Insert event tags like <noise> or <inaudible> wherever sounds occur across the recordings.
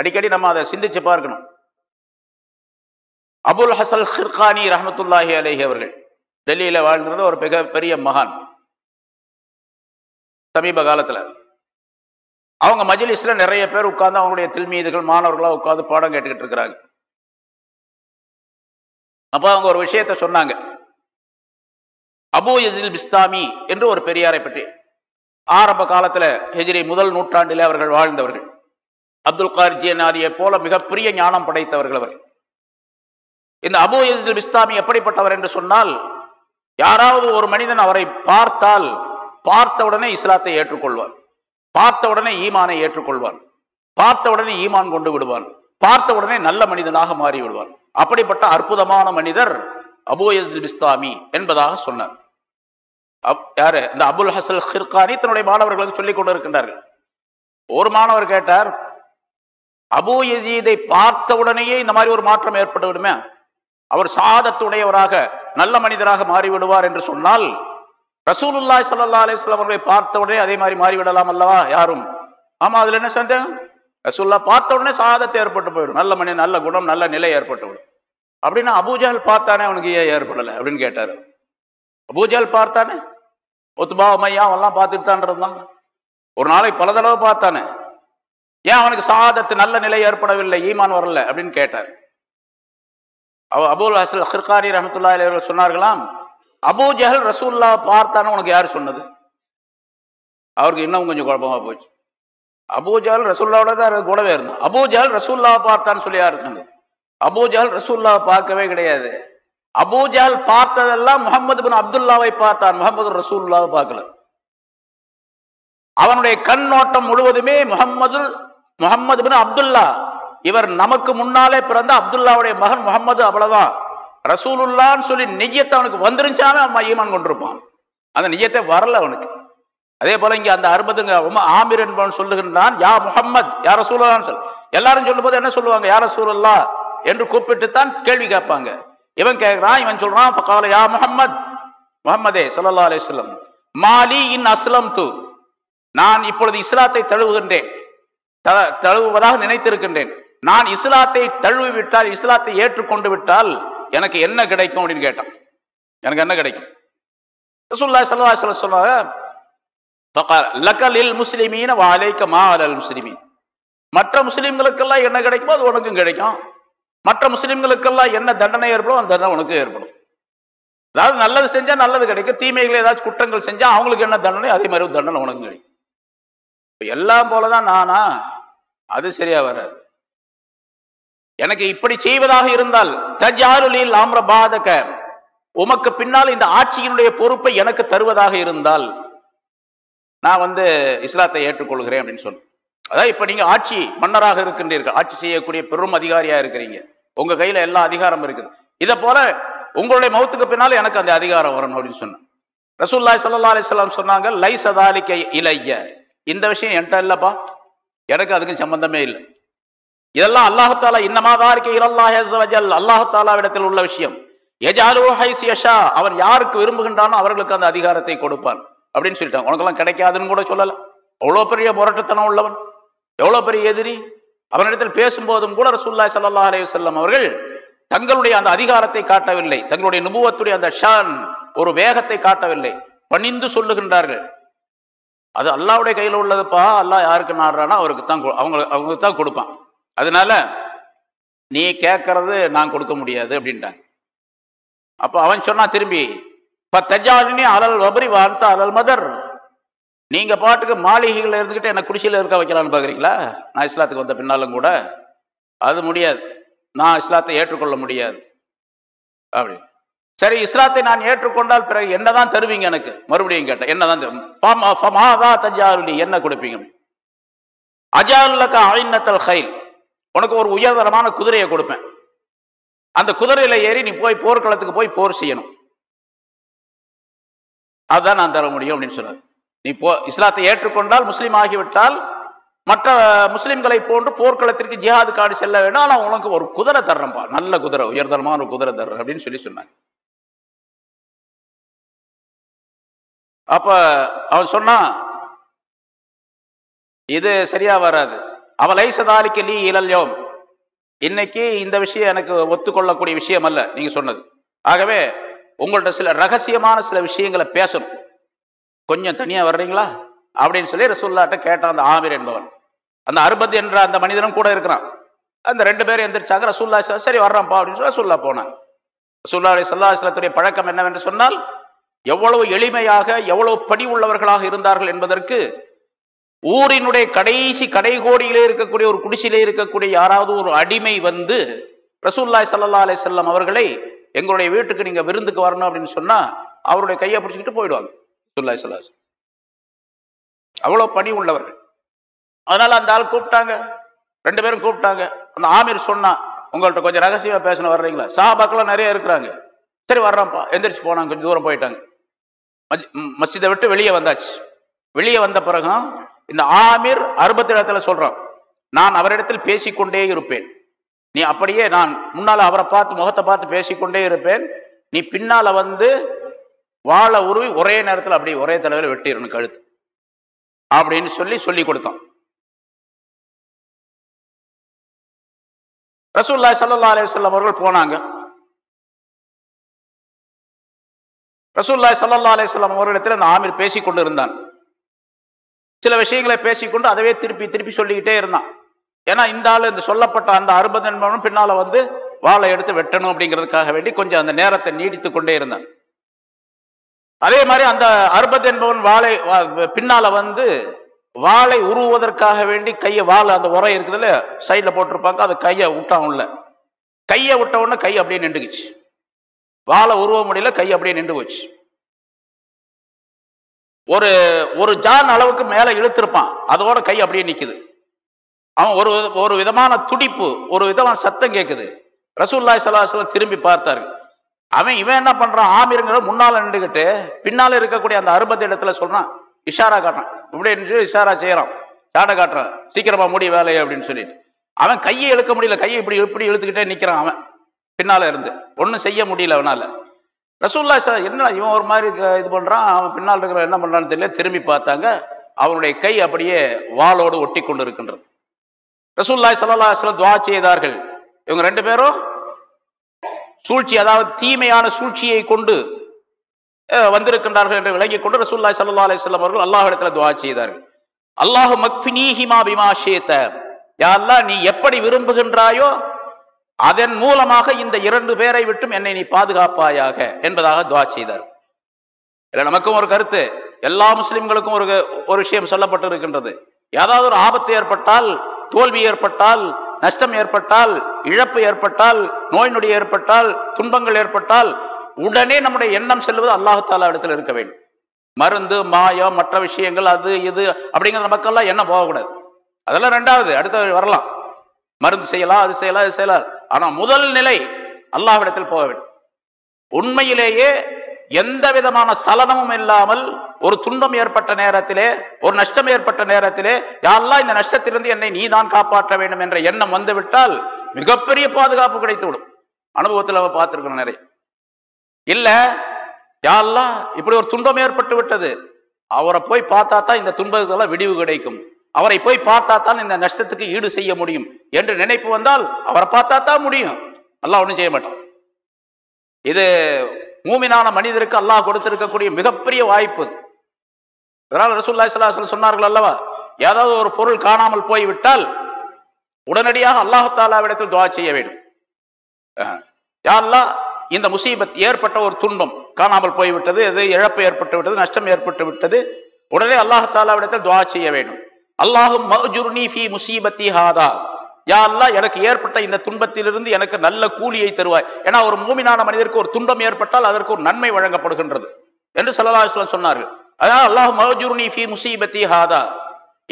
அடிக்கடி நம்ம அதை சிந்திச்சு பார்க்கணும். அபுல் ஹசல் ஹிர்கானி ரஹமத்துல்லாஹி அலேஹி அவர்கள் டெல்லியில வாழ்ந்திருந்த ஒரு மிக பெரிய மகான். சமீப காலத்துல. அவங்க மஜிலிஸில் நிறைய பேர் உட்கார்ந்து அவங்களுடைய தில்மீதுகள் மாணவர்களா உட்கார்ந்து பாடம் கேட்டுக்கிட்டு இருக்கிறாங்க. அப்போ அவங்க ஒரு விஷயத்த சொன்னாங்க. அபு எசில் பிஸ்தாமி என்று ஒரு பெரியாரை பற்றி. ஆரம்ப காலத்துல ஹெஜ்ரி முதல் நூற்றாண்டிலே அவர்கள் வாழ்ந்தவர்கள். அப்துல் கார்ஜியனாரியை போல மிகப்பெரிய ஞானம் படைத்தவர்கள் அவர் இந்த அபு யசில் இஸ்லாமி எப்படிப்பட்டவர் என்று சொன்னால் யாராவது ஒரு மனிதன் அவரை பார்த்தால் பார்த்த உடனே இஸ்லாத்தை ஏற்றுக்கொள்வார் பார்த்த உடனே ஈமானை ஏற்றுக்கொள்வான். பார்த்த உடனே ஈமான் கொண்டு விடுவான். பார்த்த உடனே நல்ல மனிதனாக மாறி விடுவான் அப்படிப்பட்ட அற்புதமான மனிதர் அபு யஸ்து இஸ்லாமி என்பதாக சொன்னார். அப்- யாரு? இந்த அபுல் ஹசல் ஹிர்கானி தன்னுடைய மாணவர்களுக்கு சொல்லிக் கொண்டு இருக்கின்றார்கள் ஒரு மாணவர் கேட்டார் அபு யசீதை பார்த்த உடனேயே இந்த மாதிரி ஒரு மாற்றம் ஏற்பட்டு விடுமே அவர் சாதத்துடையவராக நல்ல மனிதராக மாறிவிடுவார் என்று சொன்னால் ரசூலுல்லாய் சல்லா அலிஸ்லாம் அவர்களை பார்த்த உடனே அதே மாதிரி மாறிவிடலாம் அல்லவா? யாரும். ஆமா அதுல என்ன சந்தேகம்? ரசூல்லா பார்த்த உடனே சாதத்தை ஏற்பட்டு போயிடும். நல்ல மனிதன் நல்ல குணம் நல்ல நிலை ஏற்பட்டு விடும் அப்படின்னா அபூஜால் பார்த்தானே அவனுக்கு ஏன் ஏற்படலை அப்படின்னு கேட்டாரு. அபூஜால் பார்த்தானே? ஒத்துபா மையா அவன்லாம் பார்த்துட்டு தான் இருந்தான். ஒரு நாளை பல தடவை பார்த்தானே? ஏன் அவனுக்கு சாதத்து நல்ல நிலை ஏற்படவில்லை? ஈமான் வரல அப்படின்னு கேட்டார். அவ அபுல் ஹசல் ஹிர்காரி ரஹமத்துல்லா அவர்கள் சொன்னார்களாம் அபூ ஜஹல் ரசூல்லா பார்த்தான்னு உனக்கு யார் சொன்னது? அவருக்கு இன்னும் கொஞ்சம் குழப்பமா போச்சு. அபூ ஜஹல் ரசூல்லாவோட தான் கூடவே இருந்தான் அபூ ஜஹல் ரசூல்லா பார்த்தான்னு சொல்லி யார் சொன்னது? அபூ ஜஹல் ரசூல்லா பார்க்கவே கிடையாது. அபூ ஜஹல் பார்த்ததெல்லாம் முகமது பின் அப்துல்லாவை பார்த்தான். முகமது ரசூல்லாவை பார்க்கல. அவனுடைய கண்ணோட்டம் முழுவதுமே முகம்மது முகம்மது பின் அப்துல்லா. இவர் நமக்கு முன்னாலே பிறந்த அப்துல்லாவுடைய மகன் முகம்மது அவ்வளவுதான். ரசூலுல்லான்னு சொல்லி நெய்யத்தை அவனுக்கு வந்துருந்துச்சாவே அவன் ஈமான் கொண்டிருப்பான். அந்த நெய்யத்தை வரல அவனுக்கு. அதே போல இங்க அந்த அறுபதுங்க ஆமிர் என்பவன் சொல்லுகின்றான் யா முகம்மது யா ரசூலுல்லான்னு சொல். எல்லாரும் சொல்லும்போது என்ன சொல்லுவாங்க? யா ரசூலுல்லா என்று கூப்பிட்டு தான் கேள்வி கேட்பாங்க. இவன் கேட்கிறான் இவன் சொல்றான் பக்கால யா முகம்மது முஹம்மதே ஸல்லல்லாஹு அலிஸ்லம் மாலி இன் அஸ்லம் து நான் இப்பொழுது இஸ்லாத்தை தழுவுகின்றேன். தழுவுவதாக நினைத்திருக்கின்றேன். நான் இஸ்லாத்தை தழுவி விட்டால் இஸ்லாத்தை ஏற்றுக்கொண்டு விட்டால் எனக்கு என்ன கிடைக்கும் அப்படின்னு கேட்டான். எனக்கு என்ன கிடைக்கும்? ரசூலுல்லாஹி ஸல்லல்லாஹு அலைஹி சொன்னாங்க ஃபகால முஸ்லிமீன மா அலல் முஸ்லிமீன். மற்ற முஸ்லீம்களுக்கெல்லாம் என்ன கிடைக்குமோ அது உனக்கும் கிடைக்கும். மற்ற முஸ்லிம்களுக்கெல்லாம் என்ன தண்டனை ஏற்படும் அந்த தண்டனை உனக்கு ஏற்படும். அதாவது நல்லது செஞ்சா நல்லது கிடைக்கும் தீமைகளை ஏதாச்சும் குற்றங்கள் செஞ்சா அவங்களுக்கு என்ன தண்டனை அதே மாதிரி ஒரு தண்டனை உனக்கும் கிடைக்கும். எல்லாம் போலதான் நானா? அது சரியா வராது. எனக்கு இப்படி செய்வதாக இருந்தால் தஜாருலில் ஆம்ர பாதக உமக்கு பின்னால் இந்த ஆட்சியினுடைய பொறுப்பை எனக்கு தருவதாக இருந்தால் நான் வந்து இஸ்லாத்தை ஏற்றுக்கொள்கிறேன் அப்படின்னு சொன்னேன் அதாவது இப்ப நீங்க ஆட்சி மன்னராக இருக்கின்றீர்கள். ஆட்சி செய்யக்கூடிய பெரும் அதிகாரியா இருக்கிறீங்க. உங்க கையில எல்லா அதிகாரம் இருக்குது. இதை போல உங்களுடைய மௌத்துக்கு பின்னால எனக்கு அந்த அதிகாரம் வரணும் அப்படின்னு சொன்னேன். ரசூல்லாய் சல்லா அலிஸ்லாம் சொன்னாங்க லை சதாலிக்க இலைய இந்த விஷயம் என்கிட்ட இல்லப்பா. எனக்கு அதுக்கும் சம்பந்தமே இல்லை. இதெல்லாம் அல்லாஹாலா இன்னமாதாரிக்க இரல்லாஹல் அல்லாஹாலாவிடத்தில் உள்ள விஷயம். எஜாலு ஹைஸ் யஷா அவன் யாருக்கு விரும்புகின்றானோ அவர்களுக்கு அந்த அதிகாரத்தை கொடுப்பான் அப்படின்னு சொல்லிட்டாங்க. உனக்கெல்லாம் கிடைக்காதுன்னு கூட சொல்லல. அவ்வளோ பெரிய முரட்டுத்தனம் உள்ளவன். எவ்வளோ பெரிய எதிரி. அவனிடத்தில் பேசும்போதும் கூட ரசூல்லாய் சல்லா அலி வல்லம் அவர்கள் தங்களுடைய அந்த அதிகாரத்தை காட்டவில்லை. தங்களுடைய நுபுவத்துடைய அந்த ஷான் ஒரு வேகத்தை காட்டவில்லை. பணிந்து சொல்லுகின்றார்கள். அது அல்லாவுடைய கையில் உள்ளதுப்பா அல்லாஹ் யாருக்கு நாடுறானோ அவருக்கு தான் கொ- அவங்க அவங்களுக்கு தான் கொடுப்பான். அதனால நீ கேட்கறது நான் கொடுக்க முடியாது அப்படின்ட்டாங்க அப்போ அவன் சொன்னா திரும்பி இப்போ தஜாலினி அலல் வபரி வார்த்த அலல் மதர். நீங்கள் பாட்டுக்கு மாளிகைகள் இருந்துக்கிட்டு என்னை குடிசையில் இருக்க வைக்கலான்னு பார்க்குறீங்களா நான் இஸ்லாத்துக்கு வந்த பின்னாலும் கூட அது முடியாது. நான் இஸ்லாத்தை ஏற்றுக்கொள்ள முடியாது. அப்படி. சரி இஸ்லாத்தை நான் ஏற்றுக்கொண்டால் பிறகு என்னதான் தருவீங்க எனக்கு? மறுபடியும் கேட்டேன். என்னதான் தரு- என்ன கொடுப்பீங்க? அஜாலுலக ஐநத்தல் ஹைல் உனக்கு ஒரு உயர்தரமான குதிரையை கொடுப்பேன். அந்த குதிரையில ஏறி நீ போய் போர்க்களத்துக்கு போய் போர் செய்யணும். அதுதான் நான் தர முடியும் அப்படின்னு சொன்னார். நீ போ இஸ்லாத்தை ஏற்றுக்கொண்டால் முஸ்லீம் ஆகிவிட்டால் மற்ற முஸ்லீம்களை போன்று போர்க்களத்திற்கு ஜிஹாது காடு செல்ல வேண்டும். ஆனால் உனக்கு ஒரு குதிரை தர்றேன்ப்பா நல்ல குதிரை உயர்தரமான ஒரு குதிரை தர்றேன் அப்படின்னு சொல்லி சொன்னாங்க அப்ப அவன் சொன்னான் இது சரியா வராது அவலை சதாலிக்கு லீ இளல்யோம் இன்னைக்கு இந்த விஷயம் எனக்கு ஒத்துக்கொள்ளக்கூடிய விஷயம் அல்ல நீங்க சொன்னது ஆகவே உங்கள்ட்ட சில ரகசியமான சில விஷயங்களை பேசணும் கொஞ்சம் தனியா வர்றீங்களா அப்படின்னு சொல்லி ரசூல்லாட்ட கேட்டான் அந்த ஆமீர் என்பவன் அந்த அறுபது என்ற அந்த மனிதனும் கூட இருக்கிறான் அந்த ரெண்டு பேரும் எந்திரிச்சாங்க ரசூல்லா சரி வர்றான்ப்பா அப்படின்னு சொல்லி ரசூல்லா போனாங்க ரசூல்லாவுடைய சல்லாஹலத்துடைய பழக்கம் என்னவென்று சொன்னால் எவ்வளவு எளிமையாக எவ்வளவு படி உள்ளவர்களாக இருந்தார்கள் என்பதற்கு ஊரினுடைய கடைசி கடைகோடியிலே இருக்கக்கூடிய ஒரு குடிசிலே இருக்கக்கூடிய யாராவது ஒரு அடிமை வந்து ரசூல்லாய் சல்லா அலை செல்லம் அவர்களை எங்களுடைய வீட்டுக்கு நீங்க விருந்துக்கு வரணும் அப்படின்னு சொன்னா அவருடைய கையை பிடிச்சிக்கிட்டு போயிடுவாங்க ரசூல்லாய் சல்லா அவ்வளோ பணி உள்ளவர்கள் அதனால அந்த ஆள் கூப்பிட்டாங்க. ரெண்டு பேரும் கூப்பிட்டாங்க. அந்த ஆமீர் சொன்னான் உங்கள்கிட்ட கொஞ்சம் ரகசியமாக பேசணும் வர்றீங்களா? சாபாக்கெல்லாம் நிறைய இருக்கிறாங்க. சரி வர்றோம்ப்பா எந்திரிச்சு போனாங்க கொஞ்சம் தூரம் போயிட்டாங்க. மஸ்ஜிதை விட்டு வெளியே வந்தாச்சு. வெளியே வந்த பிறகும் இந்த ஆமீர் அறுபத்தி இடத்துல சொல்றான் நான் அவரிடத்தில் பேசிக்கொண்டே இருப்பேன். நீ அப்படியே நான் முன்னால் அவரை பார்த்து முகத்தை பார்த்து பேசிக்கொண்டே இருப்பேன். நீ பின்னால வந்து வாழை உருவி ஒரே நேரத்தில் அப்படி ஒரே தலைவர் வெட்டிடணும் கழுத்து. அப்படின்னு சொல்லி சொல்லி கொடுத்தான். ரசூல்லாய் சல்லா அலைஹி அவர்கள் போனாங்க. ரசூல்லாய் சல்லா அலிஸ்லாம் அவர்களிடத்தில் அந்த ஆமீர் பேசிக்கொண்டு இருந்தான். சில விஷயங்களை பேசிக்கொண்டு அதவே திருப்பி திருப்பி சொல்லிக்கிட்டே இருந்தான். ஏன்னா இந்த ஆள் இந்த சொல்லப்பட்ட அந்த அறுபது நண்பனும் பின்னால் வந்து வாளை எடுத்து வெட்டணும் அப்படிங்கிறதுக்காக வேண்டி கொஞ்சம் அந்த நேரத்தை நீடித்து கொண்டே இருந்தான். அதே மாதிரி அந்த அறுபது என்பவன் வாழை வா- பின்னால வந்து வாளை உருவுவதற்காக வேண்டி கையை வாழை அந்த உரை இருக்குதுல்ல சைடில் போட்டிருப்பாங்க அது கையை விட்டான் உள்ள. கையை விட்ட உடனே கை அப்படியே நின்றுக்குச்சு. வாழை உருவ முடியல கை அப்படியே நின்று போச்சு. ஒரு ஒரு ஜான் அளவுக்கு மேல இழுத்திருப்பான். அதோட கை அப்படியே நிக்குது. அவன் ஒரு ஒரு விதமான துடிப்பு ஒரு விதமான சத்தம் கேட்குது ரசூல்லாய் சலாஹலம் திரும்பி பார்த்தாரு. அவன் இவன் என்ன பண்றான்? ஆமிருங்கிற முன்னால நின்றுகிட்டு பின்னால இருக்கக்கூடிய அந்த அறுபது இடத்துல சொல்றான். இஷாரா காட்டுறான். இப்படி நின்று இஷாரா செய்யறான். சாட்டை காட்டுறான். சீக்கிரமா முடி வேலையை அப்படின்னு சொல்லிட்டு. அவன் கையை இழுக்க முடியல. கையை இப்படி இப்படி இழுத்துக்கிட்டே நிக்கிறான் அவன். பின்னால் இருந்து. ஒன்றும் செய்ய முடியல அவனால். ரசூல்லா சார் என்ன இவன் ஒரு மாதிரி இது பண்ணுறான் அவன் பின்னால் இருக்கிற என்ன பண்ணுறான்னு தெரியல. திரும்பி பார்த்தாங்க. அவனுடைய கை அப்படியே வாளோடு ஒட்டி கொண்டு இருக்கின்றது ரசூல்லாய் சல்லா அலைஹி துவா செய்தார்கள். இவங்க ரெண்டு பேரும் சூழ்ச்சி அதாவது தீமையான சூழ்ச்சியை கொண்டு வந்திருக்கின்றார்கள் என்று விளங்கிக் கொண்டு ரசூல்லாய் சல்லா அலைஹி வஸல்லம் அவர்கள் இடத்துல துவா செய்தார்கள். அல்லாஹு மக்ஃபினீஹிமா பிமா ஷீத நீ எப்படி விரும்புகின்றாயோ அதன் மூலமாக இந்த இரண்டு பேரை விட்டும் என்னை நீ பாதுகாப்பாயாக என்பதாக துவா செய்தார். இல்லை நமக்கும் ஒரு கருத்து. எல்லா முஸ்லிம்களுக்கும் ஒரு ஒரு விஷயம் சொல்லப்பட்டு இருக்கின்றது ஏதாவது ஒரு ஆபத்து ஏற்பட்டால் தோல்வி ஏற்பட்டால் நஷ்டம் ஏற்பட்டால் இழப்பு ஏற்பட்டால் நோய் நொடி ஏற்பட்டால் துன்பங்கள் ஏற்பட்டால் உடனே நம்முடைய எண்ணம் செல்வது அல்லாஹாலா இடத்துல இருக்க வேண்டும். மருந்து மாயம் மற்ற விஷயங்கள் அது இது அப்படிங்கிற நமக்கெல்லாம் எண்ணம் போகக்கூடாது. அதெல்லாம் ரெண்டாவது அடுத்த வரலாம். மருந்து செய்யலாம் அது செய்யலாம் இது செய்யலாம். ஆனா முதல் நிலை அல்லாஹ்விடத்தில் போக வேண்டும். உண்மையிலேயே எந்த விதமான சலனமும் இல்லாமல் ஒரு துன்பம் ஏற்பட்ட நேரத்திலே ஒரு நஷ்டம் ஏற்பட்ட நேரத்திலே யாரெல்லாம் இந்த நஷ்டத்திலிருந்து என்னை நீ தான் காப்பாற்ற வேண்டும் என்ற எண்ணம் வந்துவிட்டால் மிகப்பெரிய பாதுகாப்பு கிடைத்து விடும் அனுபவத்தில் நம்ம பார்த்துருக்கணும் நிறைய. இல்லை யாரெல்லாம் இப்படி ஒரு துன்பம் ஏற்பட்டு விட்டது அவரை போய் பார்த்தா தான் இந்த துன்பத்துக்கெல்லாம் விடிவு கிடைக்கும். அவரை போய் பார்த்தா தான் இந்த நஷ்டத்துக்கு ஈடு செய்ய முடியும். என்று நினைப்பு வந்தால் அவரை பார்த்தா தான் முடியும். அல்லாஹ் ஒன்றும் செய்ய மாட்டான். இது மூமினான மனிதருக்கு அல்லாஹ் கொடுத்திருக்கக்கூடிய மிகப்பெரிய வாய்ப்பு. அதனால் ரசூல்லாய் சொன்னார்கள் அல்லவா ஏதாவது ஒரு பொருள் காணாமல் போய்விட்டால் உடனடியாக அல்லாஹ் தாலாவிடத்தில் துவா செய்ய வேண்டும். யாரெல்லாம் யா அல்லாஹ் இந்த முசீபத் ஏற்பட்ட ஒரு துன்பம் காணாமல் போய்விட்டது இது இழப்பு ஏற்பட்டு விட்டது நஷ்டம் ஏற்பட்டு விட்டது உடனே அல்லாஹாலாவிடத்தில் துவா செய்ய வேண்டும். அல்லாஹும் மகஜுர்னி ஃபி முசீபத்தி ஹாதா. யா அல்லாஹ் எனக்கு ஏற்பட்ட இந்த துன்பத்திலிருந்து எனக்கு நல்ல கூலியை தருவாய். ஏன்னா ஒரு மூமினான மனிதருக்கு ஒரு துன்பம் ஏற்பட்டால் அதற்கு ஒரு நன்மை வழங்கப்படுகின்றது என்று சல்லா அலைஹி சொன்னார்கள். அதனால் அல்லாஹ் மகஜுர்னி ஃபி முசீபத்தி ஹாதா.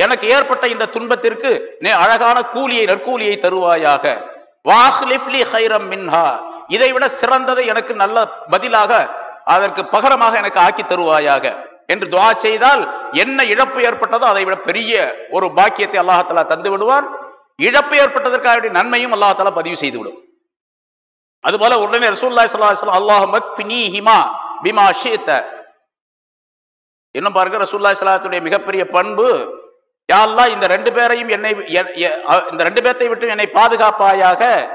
எனக்கு ஏற்பட்ட இந்த துன்பத்திற்கு நீ அழகான கூலியை நற்கூலியை தருவாயாக. வாஹ்லிஃப்லி ஹைரம் மின்ஹா. இதை விட சிறந்ததை எனக்கு நல்ல பதிலாக அதற்கு பகரமாக எனக்கு ஆக்கி தருவாயாக. என்று துவா செய்தால் என்ன இழப்பு ஏற்பட்டதோ அதை விட பெரிய ஒரு பாக்கியத்தை அல்லாஹாலா தந்து விடுவான். இழப்பு ஏற்பட்டதற்காக நன்மையும் அல்லாஹாலா பதிவு செய்து விடும். அதுபோல உடனே ரசூல்லா ஸல்லல்லாஹு அலைஹி பிமா ஷீத. இன்னும் பாருங்க ரசூல்லா சலாத்துடைய மிகப்பெரிய பண்பு யாரெல்லாம் இந்த ரெண்டு பேரையும் என்னை எ- இந்த ரெண்டு பேர்த்தை விட்டு என்னை பாதுகாப்பாயாக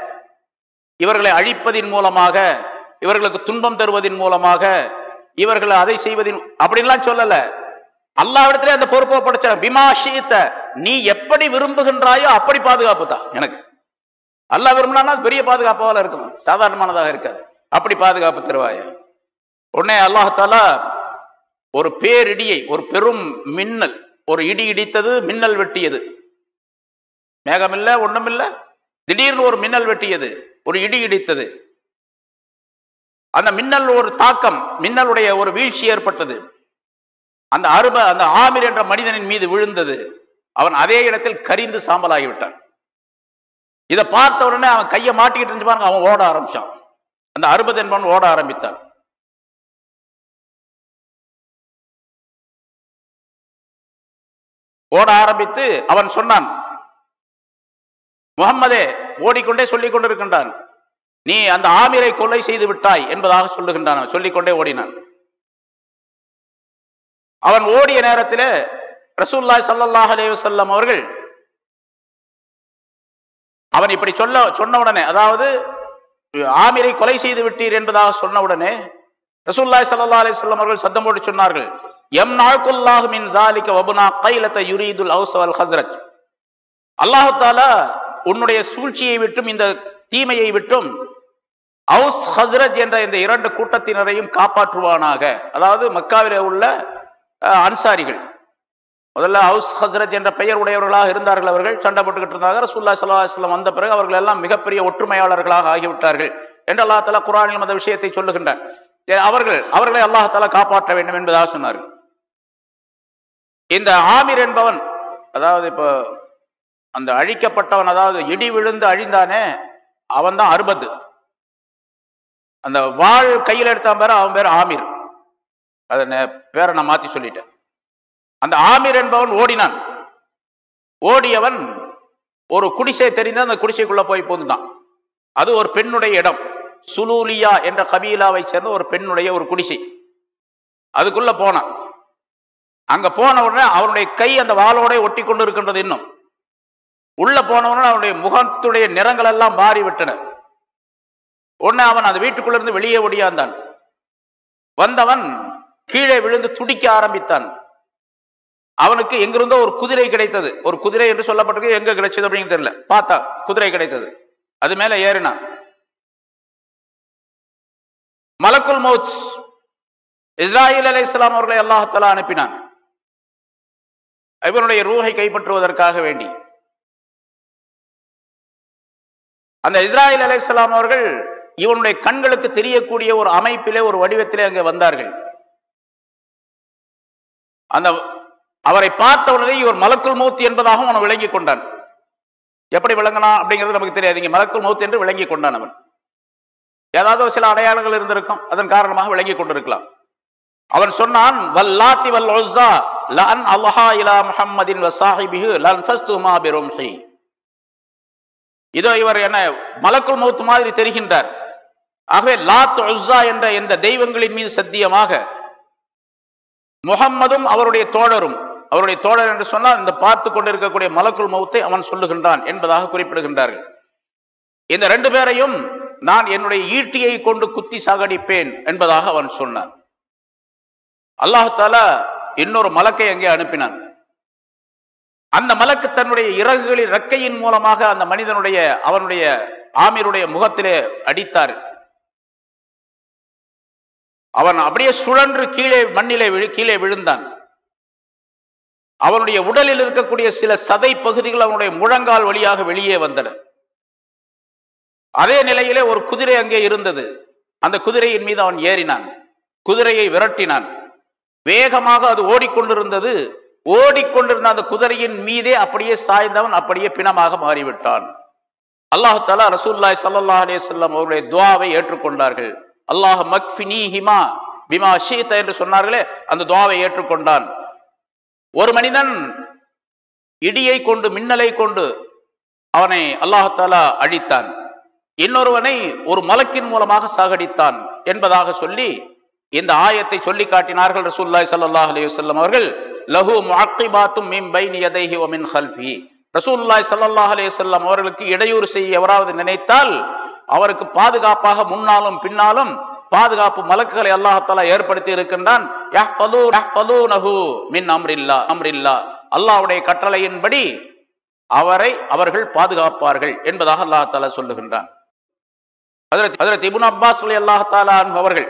இவர்களை அழிப்பதின் மூலமாக இவர்களுக்கு துன்பம் தருவதன் மூலமாக இவர்களை அதை செய்வதின் அப்படின்லாம் சொல்லலை. அல்லாவிடத்திலே அந்த பொறுப்பை படைச்ச பிமாஷித்த நீ எப்படி விரும்புகின்றாயோ அப்படி பாதுகாப்பு தான் எனக்கு. அல்லாஹ் விரும்பினா பெரிய பாதுகாப்பாவில் இருக்கும். சாதாரணமானதாக இருக்காது. அப்படி பாதுகாப்பு தருவாய. உடனே அல்லாஹாலா ஒரு பேரிடியை ஒரு பெரும் மின்னல் ஒரு இடி இடித்தது மின்னல் வெட்டியது. மேகமில்ல ஒண்ணுமில்ல திடீர்னு ஒரு மின்னல் வெட்டியது ஒரு இடி இடித்தது. அந்த மின்னல் ஒரு தாக்கம் மின்னலுடைய ஒரு வீழ்ச்சி ஏற்பட்டது. அந்த அருப அந்த ஆமிர் என்ற மனிதனின் மீது விழுந்தது. அவன் அதே இடத்தில் கரிந்து சாம்பலாகிவிட்டான். இதை பார்த்த உடனே அவன் கையை மாட்டிக்கிட்டு இருந்து பாருங்க அவன் ஓட ஆரம்பிச்சான். அந்த அறுபது என்பவன் ஓட ஆரம்பித்தான். ஓட ஆரம்பித்து அவன் சொன்னான் முகம்மதே ஓடிக்கொண்டே சொல்லிக் கொண்டிருக்கின்றான். நீ அந்த ஆமிரை கொலை செய்து விட்டாய் என்பதாக சொல்லுகின்றான் சொல்லிக்கொண்டே ஓடினான். அவன் ஓடிய நேரத்தில் ரசூல்லாய் சல்லாஹ் அலேவசல்லம் அவர்கள் அவன் இப்படி சொல்ல சொன்ன உடனே அதாவது ஆமிரை கொலை செய்து விட்டீர் என்பதாக சொன்ன உடனே ரசூல்லாய் சல்லா அலி சொல்லம் அவர்கள் சத்தம் போட்டு சொன்னார்கள் எம் நாக்குல்லாஹ் மின் தாலிக வபுனா கைலத்த யுரீதுல் அவுசவல் ஹசரத் அல்லாஹு தாலா உன்னுடைய சூழ்ச்சியை விட்டும் இந்த தீமையை விட்டும் அவுஸ் ஹஸ்ரத் என்ற இந்த இரண்டு கூட்டத்தினரையும் காப்பாற்றுவானாக. அதாவது மக்காவிலே உள்ள அன்சாரிகள். முதல்ல ஹவுஸ் ஹஸ்ரத் என்ற பெயர் உடையவர்களாக இருந்தார்கள் அவர்கள். சண்டை போட்டுக்கிட்டு இருந்தாங்க. ரசூல்லா சல்லாஹ் வந்த பிறகு அவர்கள் எல்லாம் மிகப்பெரிய ஒற்றுமையாளர்களாக ஆகிவிட்டார்கள் என்று அல்லா தலா குரானில் அந்த விஷயத்தை சொல்லுகின்றார். அவர்கள் அவர்களை அல்லாஹால காப்பாற்ற வேண்டும் என்பதாக சொன்னார்கள். இந்த ஆமீர் என்பவன் அதாவது இப்போ அந்த அழிக்கப்பட்டவன் அதாவது இடி விழுந்து அழிந்தானே அவன் தான் அறுபது. அந்த வாழ் கையில் எடுத்தான் பேர் அவன் பேர் ஆமீர். அதை பேரை நான் மாற்றி சொல்லிட்டேன். அந்த ஆமீர் என்பவன் ஓடினான். ஓடியவன் ஒரு குடிசை தெரிந்து அந்த குடிசைக்குள்ளே போய் போந்துட்டான். அது ஒரு பெண்ணுடைய இடம். சுலூலியா என்ற கபீலாவை சேர்ந்த ஒரு பெண்ணுடைய ஒரு குடிசை. அதுக்குள்ளே போனான். அங்கே போன உடனே அவனுடைய கை அந்த வாளோட ஒட்டி கொண்டு இருக்கின்றது இன்னும். உள்ளே போன உடனே அவனுடைய முகத்துடைய நிறங்கள் எல்லாம் மாறிவிட்டன. உடனே அவன் அந்த வீட்டுக்குள்ளேருந்து வெளியே ஒடியாந்தான் வந்தவன் கீழே விழுந்து துடிக்க ஆரம்பித்தான். அவனுக்கு எங்கிருந்தோ ஒரு குதிரை கிடைத்தது. ஒரு குதிரை என்று சொல்லப்பட்டிருக்கு எங்க கிடைச்சது அப்படின்னு தெரியல. பார்த்தா குதிரை கிடைத்தது. அது மேல ஏறினான் மலக்குல் மௌத் இஸ்ராயில் அலி இஸ்லாம் அவர்களை அல்லாஹலா அனுப்பினான். இவனுடைய ரூஹை கைப்பற்றுவதற்காக வேண்டி. அந்த இஸ்ராயில் அலி இஸ்லாம் அவர்கள் இவனுடைய கண்களுக்கு தெரியக்கூடிய ஒரு அமைப்பிலே ஒரு வடிவத்திலே அங்கே வந்தார்கள். அந்த அவரை பார்த்த உடனே இவர் மலக்குல் மௌத் என்பதாகவும் அவன் விளங்கி கொண்டான். எப்படி விளங்கினான் அப்படிங்கிறது நமக்கு தெரியாது இங்கே மலக்குல் மௌத் என்று விளங்கி கொண்டான் அவன். ஏதாவது ஒரு சில அடையாளங்கள் இருந்திருக்கும். அதன் காரணமாக விளங்கிக் கொண்டிருக்கலாம். அவன் சொன்னான் வல்லாத்தி வல் உஸ்ஸா லஅன் அல்லாஹா இலா முஹம்மதின் வசாஹிபிஹு லன் ஃபஸ்துமா பிரும்ஹி இதோ இவர் என்ன மலக்குல் மௌத் மாதிரி தெரிகின்றார். ஆகவே லாத் உஸ்ஸா என்ற இந்த தெய்வங்களின் மீது சத்தியமாக முகம்மதும் அவருடைய தோழரும். அவருடைய தோழர் என்று சொன்னால் இந்த பார்த்து கொண்டிருக்கக்கூடிய மலக்குள் மௌத்தை அவன் சொல்லுகின்றான் என்பதாக குறிப்பிடுகின்றார்கள். இந்த ரெண்டு பேரையும் நான் என்னுடைய ஈட்டியை கொண்டு குத்தி சாகடிப்பேன் என்பதாக அவன் சொன்னான். அல்லாஹால இன்னொரு மலக்கை அங்கே அனுப்பினான். அந்த மலக்கு தன்னுடைய இறகுகளின் ரெக்கையின் மூலமாக அந்த மனிதனுடைய அவனுடைய ஆமீருடைய முகத்திலே அடித்தார். அவன் அப்படியே சுழன்று கீழே மண்ணிலே விழு கீழே விழுந்தான். அவனுடைய உடலில் இருக்கக்கூடிய சில சதை பகுதிகள் அவனுடைய முழங்கால் வழியாக வெளியே வந்தன. அதே நிலையிலே ஒரு குதிரை அங்கே இருந்தது. அந்த குதிரையின் மீது அவன் ஏறினான். குதிரையை விரட்டினான். வேகமாக அது ஓடிக்கொண்டிருந்தது. ஓடிக்கொண்டிருந்த அந்த குதிரையின் மீதே அப்படியே சாய்ந்தவன் அப்படியே பிணமாக மாறிவிட்டான். அல்லாஹு தலா ரசூல்லாய் சல்லா அலே செல்லம் அவருடைய துவாவை ஏற்றுக்கொண்டார்கள். அல்லாஹ் மக்ஃபினி ஹிமா பிமா ஷீத என்று சொன்னார்களே அந்த துவாவை ஏற்றுக்கொண்டான். ஒரு மனிதன் இடியை கொண்டு மின்னலை கொண்டு அவனை அல்லாஹாலா அழித்தான் இன்னொருவனை ஒரு மலக்கின் மூலமாக சாகடித்தான் என்பதாக சொல்லி இந்த ஆயத்தை சொல்லி காட்டினார்கள் ரசூல்லாய் சல்லாஹ் அலி வல்லம் அவர்கள் லஹு முஅக்கிபாத்தும் மின் பைனி யதைஹி வ மின் கல்ஃபி. ரசூலுல்லாஹி ஸல்லல்லாஹு அலைஹி அவர்களுக்கு இடையூறு செய்ய எவராவது நினைத்தால் அவருக்கு பாதுகாப்பாக முன்னாலும் பின்னாலும் பாதுகாப்பு மலக்குகளை அல்லாஹாலா ஏற்படுத்தி இருக்கின்றான். அல்லாவுடைய மின் அம்ரில்லா கட்டளையின்படி அவரை அவர்கள் பாதுகாப்பார்கள் என்பதாக அல்லாஹ் சொல்லுகின்றான். ஹஜரத் ஹஜரத் அப்பாஸ் அலி தாலா அவர்கள்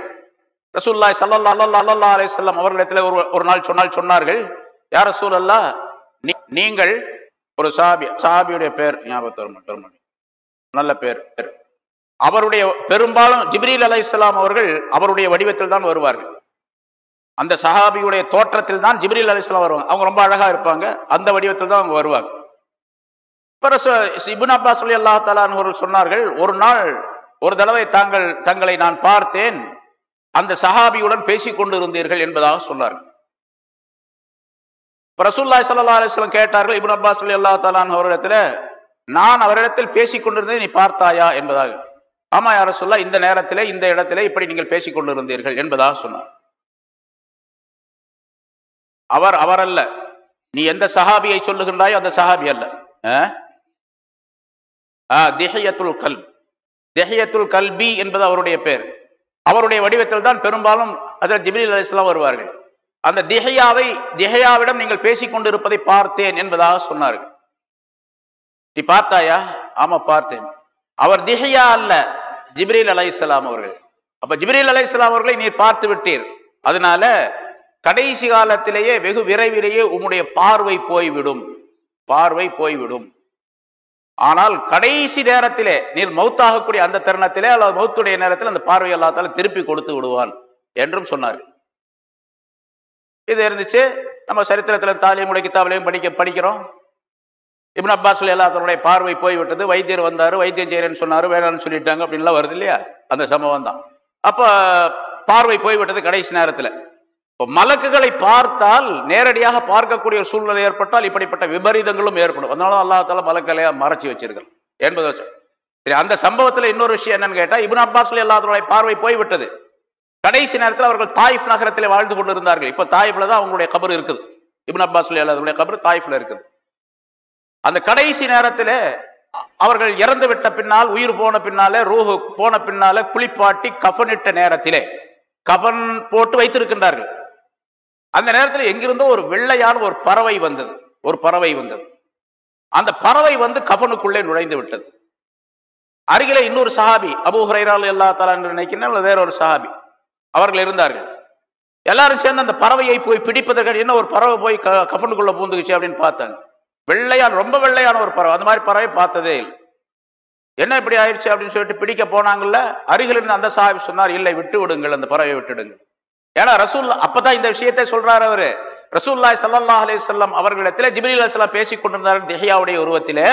ரசூல்லாய் சல்லா அல்லா அல்லா அலைஹிஸ்ஸலாம் அவர்களிடத்தில் ஒரு ஒரு நாள் சொன்னால் சொன்னார்கள் யார் ரசூல் அல்லா நீங்கள் ஒரு சாபி சாபியுடைய பேர் ஞாபகத்து வர நல்ல பேர். அவருடைய பெரும்பாலும் ஜிப்ரீல் அலைஹிஸ்ஸலாம் அவர்கள் அவருடைய வடிவத்தில் தான் வருவார்கள். அந்த சஹாபியுடைய தோற்றத்தில் தான் ஜிப்ரீல் அலைஹிஸ்ஸலாம் வருவாங்க. அவங்க ரொம்ப அழகாக இருப்பாங்க. அந்த வடிவத்தில் தான் அவங்க வருவாங்க. இபுன் அப்பாஸ் சொல்லி அல்லா அவர்கள் சொன்னார்கள் ஒரு நாள் ஒரு தடவை தாங்கள் தங்களை நான் பார்த்தேன். அந்த சஹாபியுடன் பேசிக் கொண்டிருந்தீர்கள் என்பதாக சொன்னார்கள். இப்ப ரசூலுல்லாஹி ஸல்லல்லாஹு அலைஹி கேட்டார்கள் இபுன் அப்பாஸ் ரலியல்லாஹு தஆலா அன்ஹு அவரிடத்தில் நான் அவரிடத்தில் பேசிக் கொண்டிருந்ததை நீ பார்த்தாயா? என்பதாக. ஆமா யார சொல்ல இந்த நேரத்திலே இந்த இடத்திலே இப்படி நீங்கள் பேசிக்கொண்டிருந்தீர்கள் என்பதாக சொன்னார். அவர் அவர் அல்ல. நீ எந்த சஹாபியை சொல்லுகின்றாயோ அந்த சஹாபி அல்ல. அஹ்? கல் திஹையத்துல் கல்பி. என்பது அவருடைய பேர். அவருடைய வடிவத்தில் தான் பெரும்பாலும் அதில் ஜிப்ரீல் அலிஸ்லாம் வருவார்கள். அந்த திஹையாவை திஹையாவிடம் நீங்கள் பேசிக் கொண்டிருப்பதை பார்த்தேன் என்பதாக சொன்னார்கள். நீ பார்த்தாயா? ஆமா பார்த்தேன். அவர் திஹையா அல்ல. ஜிப்ரீல் அலைஹிஸ்ஸலாம் அவர்கள். அப்ப ஜிப்ரீல் அலைஹிஸ்ஸலாம் அவர்களை நீர் பார்த்து விட்டீர். அதனால கடைசி காலத்திலேயே வெகு விரைவிலேயே உம்முடைய பார்வை போய்விடும். பார்வை போய்விடும். ஆனால் கடைசி நேரத்திலே நீர் மௌத்தாகக்கூடிய அந்த தருணத்திலே அல்லது மௌத்துடைய நேரத்தில் அந்த பார்வை எல்லாத்தால திருப்பி கொடுத்து விடுவான் என்றும் சொன்னார் இது இருந்துச்சு. நம்ம சரித்திரத்தில் தாலிமுடைய கித்தாபிலையும் படிக்க படிக்கிறோம். இப்னு அப்பாஸ் எல்லாத்தனுடைய பார்வை போய்விட்டது. வைத்தியர் வந்தார் வைத்தியம் செய்கிறேன்னு சொன்னார் வேணாம்னு சொல்லிட்டாங்க அப்படின்லாம் வருது இல்லையா? அந்த சம்பவம் தான். அப்போ பார்வை போய்விட்டது கடைசி நேரத்தில். இப்போ மலக்குகளை பார்த்தால் நேரடியாக பார்க்கக்கூடிய ஒரு சூழ்நிலை ஏற்பட்டால் இப்படிப்பட்ட விபரீதங்களும் ஏற்படும். அதனால அல்லாத்தால மலக்கலையா மறைச்சி வச்சிருக்கள் என்பது வச்சு. சரி அந்த சம்பவத்தில் இன்னொரு விஷயம் என்னன்னு கேட்டால் இபின் அப்பாஸ்ல எல்லாத்தனுடைய பார்வை போய்விட்டது. கடைசி நேரத்தில் அவர்கள் தாயிஃப் நகரத்தில் வாழ்ந்து கொண்டிருந்தார்கள். இப்போ தாயிஃப்ல தான் அவங்களுடைய கபர் இருக்குது. இபின் அப்பாஸ்ல எல்லாத்தனுடைய கபர் தாயிஃப்ல இருக்குது. அந்த கடைசி நேரத்தில் அவர்கள் இறந்து விட்ட பின்னால் உயிர் போன பின்னால ரூஹு போன பின்னால குளிப்பாட்டி கஃனிட்ட நேரத்திலே கபன் போட்டு வைத்திருக்கின்றார்கள். அந்த நேரத்தில் எங்கிருந்தோ ஒரு வெள்ளையான ஒரு பறவை வந்தது. ஒரு பறவை வந்தது. அந்த பறவை வந்து கபனுக்குள்ளே நுழைந்து விட்டது. அருகிலே இன்னொரு சஹாபி அபூ ஹுரைரால் எல்லா தலா நினைக்கிறேன் அல்லது வேற ஒரு சஹாபி அவர்கள் இருந்தார்கள். எல்லாரும் சேர்ந்து அந்த பறவையை போய் பிடிப்பதற்கு என்ன ஒரு பறவை போய் க- பூந்துக்குச்சு அப்படின்னு பார்த்தாங்க. வெள்ளையான ரொம்ப வெள்ளையான ஒரு பறவை. அந்த மாதிரி பறவை பார்த்ததே இல்லை. என்ன இப்படி ஆயிடுச்சு அப்படின்னு சொல்லிட்டு பிடிக்க போனாங்கல்ல? அருகில் இருந்து அந்த சாஹிப் சொன்னார் இல்லை விட்டு விடுங்கள் அந்த பறவையை விட்டுடுங்க ஏன்னா ரசூல் அப்பதான் இந்த விஷயத்தை சொல்றாரு அவரு. ரசூல்லாய் சல்லா அலைஹி வஸல்லம் அவர்களிடத்துல ஜிபிரி அலிஸ்லாம் பேசி கொண்டிருந்தார் திஹியாவுடைய உருவத்திலே.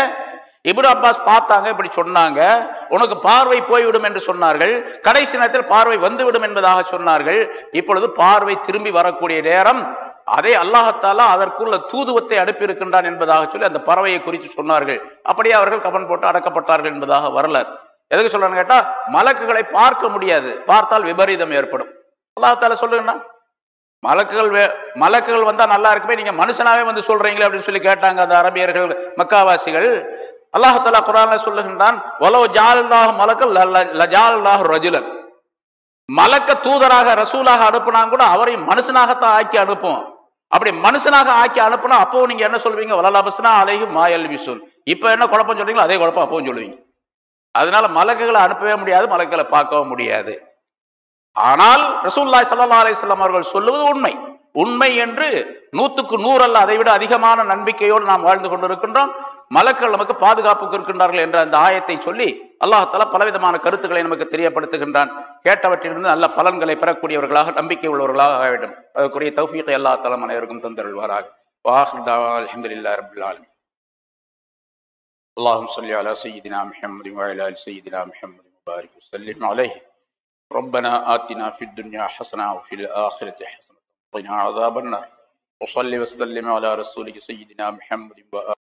இப்னு அப்பாஸ் பார்த்தாங்க இப்படி சொன்னாங்க. உனக்கு பார்வை போய்விடும் என்று சொன்னார்கள். கடைசி நேரத்தில் பார்வை வந்துவிடும் என்பதாக சொன்னார்கள். இப்பொழுது பார்வை திரும்பி வரக்கூடிய நேரம். அதே அல்லாஹத்தாலா அதற்குள்ள தூதுவத்தை அனுப்பியிருக்கின்றான் என்பதாக சொல்லி அந்த பறவையை குறித்து சொன்னார்கள். அப்படியே அவர்கள் கபன் போட்டு அடக்கப்பட்டார்கள் என்பதாக வரல. எதுக்கு சொல்றான்னு கேட்டா மலக்குகளை பார்க்க முடியாது. பார்த்தால் விபரீதம் ஏற்படும். அல்லாஹத்தால சொல்லுங்கண்ணா மலக்குகள் வே- மலக்குகள் வந்தா நல்லா இருக்குமே நீங்க மனுஷனாவே வந்து சொல்றீங்களே அப்படின்னு சொல்லி கேட்டாங்க அந்த அரபியர்கள் மக்காவாசிகள். அல்லாஹாலா குரான சொல்லுகின்றான் ஒலோ ஜாலுல்லாஹ் மலக்கல் லஜாலுல்லாஹ் ரஜுலன். மலக்க தூதராக ரசூலாக அனுப்புனாங்க கூட அவரை மனுஷனாகத்தான் ஆக்கி அனுப்பும். அப்படி மனுஷனாக ஆக்கி அனுப்புனா அப்போ நீங்க என்ன சொல்வீங்க வலலாபஸ்னா அலைஹி மாயல் விசுன் இப்ப என்ன குழப்பம் சொல்றீங்களோ அதே குழப்பம் அப்பவும் சொல்லுவீங்க. அதனால மலக்குகளை அனுப்பவே முடியாது மலக்குகளை பார்க்கவும் முடியாது. ஆனால் ரசூல்லாய் சல்லா அலைஹி அவர்கள் சொல்லுவது உண்மை. உண்மை என்று நூத்துக்கு நூறு அல்ல அதை விட அதிகமான நம்பிக்கையோடு நாம் வாழ்ந்து கொண்டிருக்கின்றோம். மலக்கள் நமக்கு பாதுகாப்புக்கு இருக்கின்றார்கள் என்ற அந்த ஆயத்தை சொல்லி அல்லாஹால பலவிதமான கருத்துக்களை நமக்கு தெரியப்படுத்துகின்றான் கேட்டவற்றிலிருந்து நல்ல பலன்களை பெறக்கூடியவர்களாக நம்பிக்கை உள்ளவர்களாக ஆக வேண்டும் அதற்குரிய தௌஃபீகை அல்லா தலம் அனைவருக்கும் தந்தருள்வாராக வாஹிர் தாவா அல்ஹம்துலில்லாஹி ரப்பில் ஆலமீன் اللهم صل على سيدنا محمد وعلى ال سيدنا محمد وبارك وسلم عليه ربنا آتنا في الدنيا حسنة وفي الآخرة حسنة وقنا عذاب النار وصل وسلم على رسولك سيدنا محمد وآله